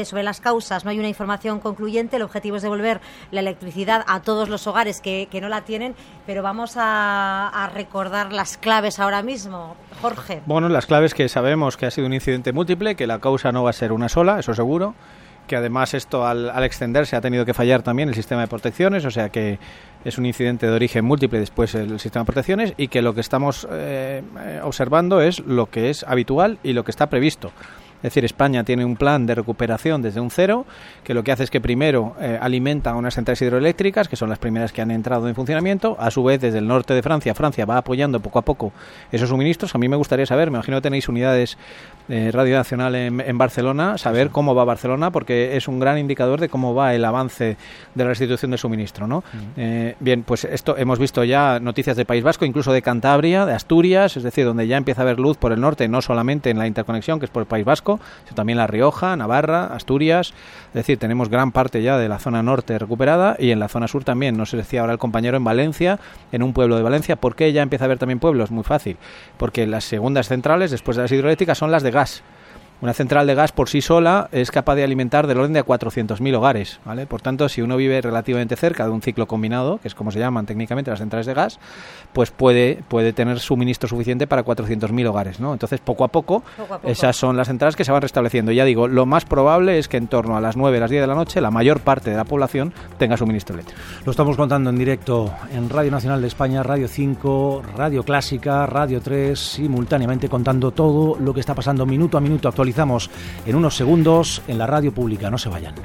sobre las causas. No hay una información concluyente, el objetivo es devolver la electricidad a todos los hogares que, que no la tienen, pero vamos a, recordar las claves ahora mismo, Jorge. Bueno, las claves que sabemos que ha sido un incidente múltiple, que la causa no va a ser una sola, eso seguro, que además esto al, al, extenderse ha tenido que fallar también el sistema de protecciones, o sea que es un incidente de origen múltiple después el sistema de protecciones y que lo que estamos eh, observando es lo que es habitual y lo que está previsto. Es decir, España tiene un plan de recuperación desde un cero, que lo que hace es que primero eh, alimenta unas centrales hidroeléctricas, que son las primeras que han entrado en funcionamiento. A su vez, desde el norte de Francia, Francia va apoyando poco a poco esos suministros. A mí me gustaría saber, me imagino que tenéis unidades eh, Radio Nacional en, Barcelona, saber cómo va Barcelona, porque es un gran indicador de cómo va el avance de la restitución de suministro. ¿no? Eh, bien, pues esto hemos visto ya noticias de País Vasco, incluso de Cantabria, de Asturias, es decir, donde ya empieza a haber luz por el norte, no solamente en la interconexión, que es por el País Vasco, sino también La Rioja, Navarra, Asturias. Es decir, tenemos gran parte ya de la zona norte recuperada y en la zona sur también. No se decía ahora el compañero en Valencia, en un pueblo de Valencia. ¿Por qué ya empieza a haber también pueblos? Muy fácil. Porque las segundas centrales, después de las hidroeléctricas, son las de gas. Una central de gas por sí sola es capaz de alimentar del orden de a 400.000 hogares, ¿vale? Por tanto, si uno vive relativamente cerca de un ciclo combinado, que es como se llaman técnicamente las centrales de gas, pues puede, puede tener suministro suficiente para 400.000 hogares, ¿no? Entonces, poco a poco, esas son las centrales que se van restableciendo. Ya digo, lo más probable es que en torno a las 9, las 10 de la noche, la mayor parte de la población tenga suministro eléctrico. Lo estamos contando en directo en Radio Nacional de España, Radio 5, Radio Clásica, Radio 3, simultáneamente contando todo lo que está pasando minuto a minuto, en unos segundos en la radio pública. No se vayan.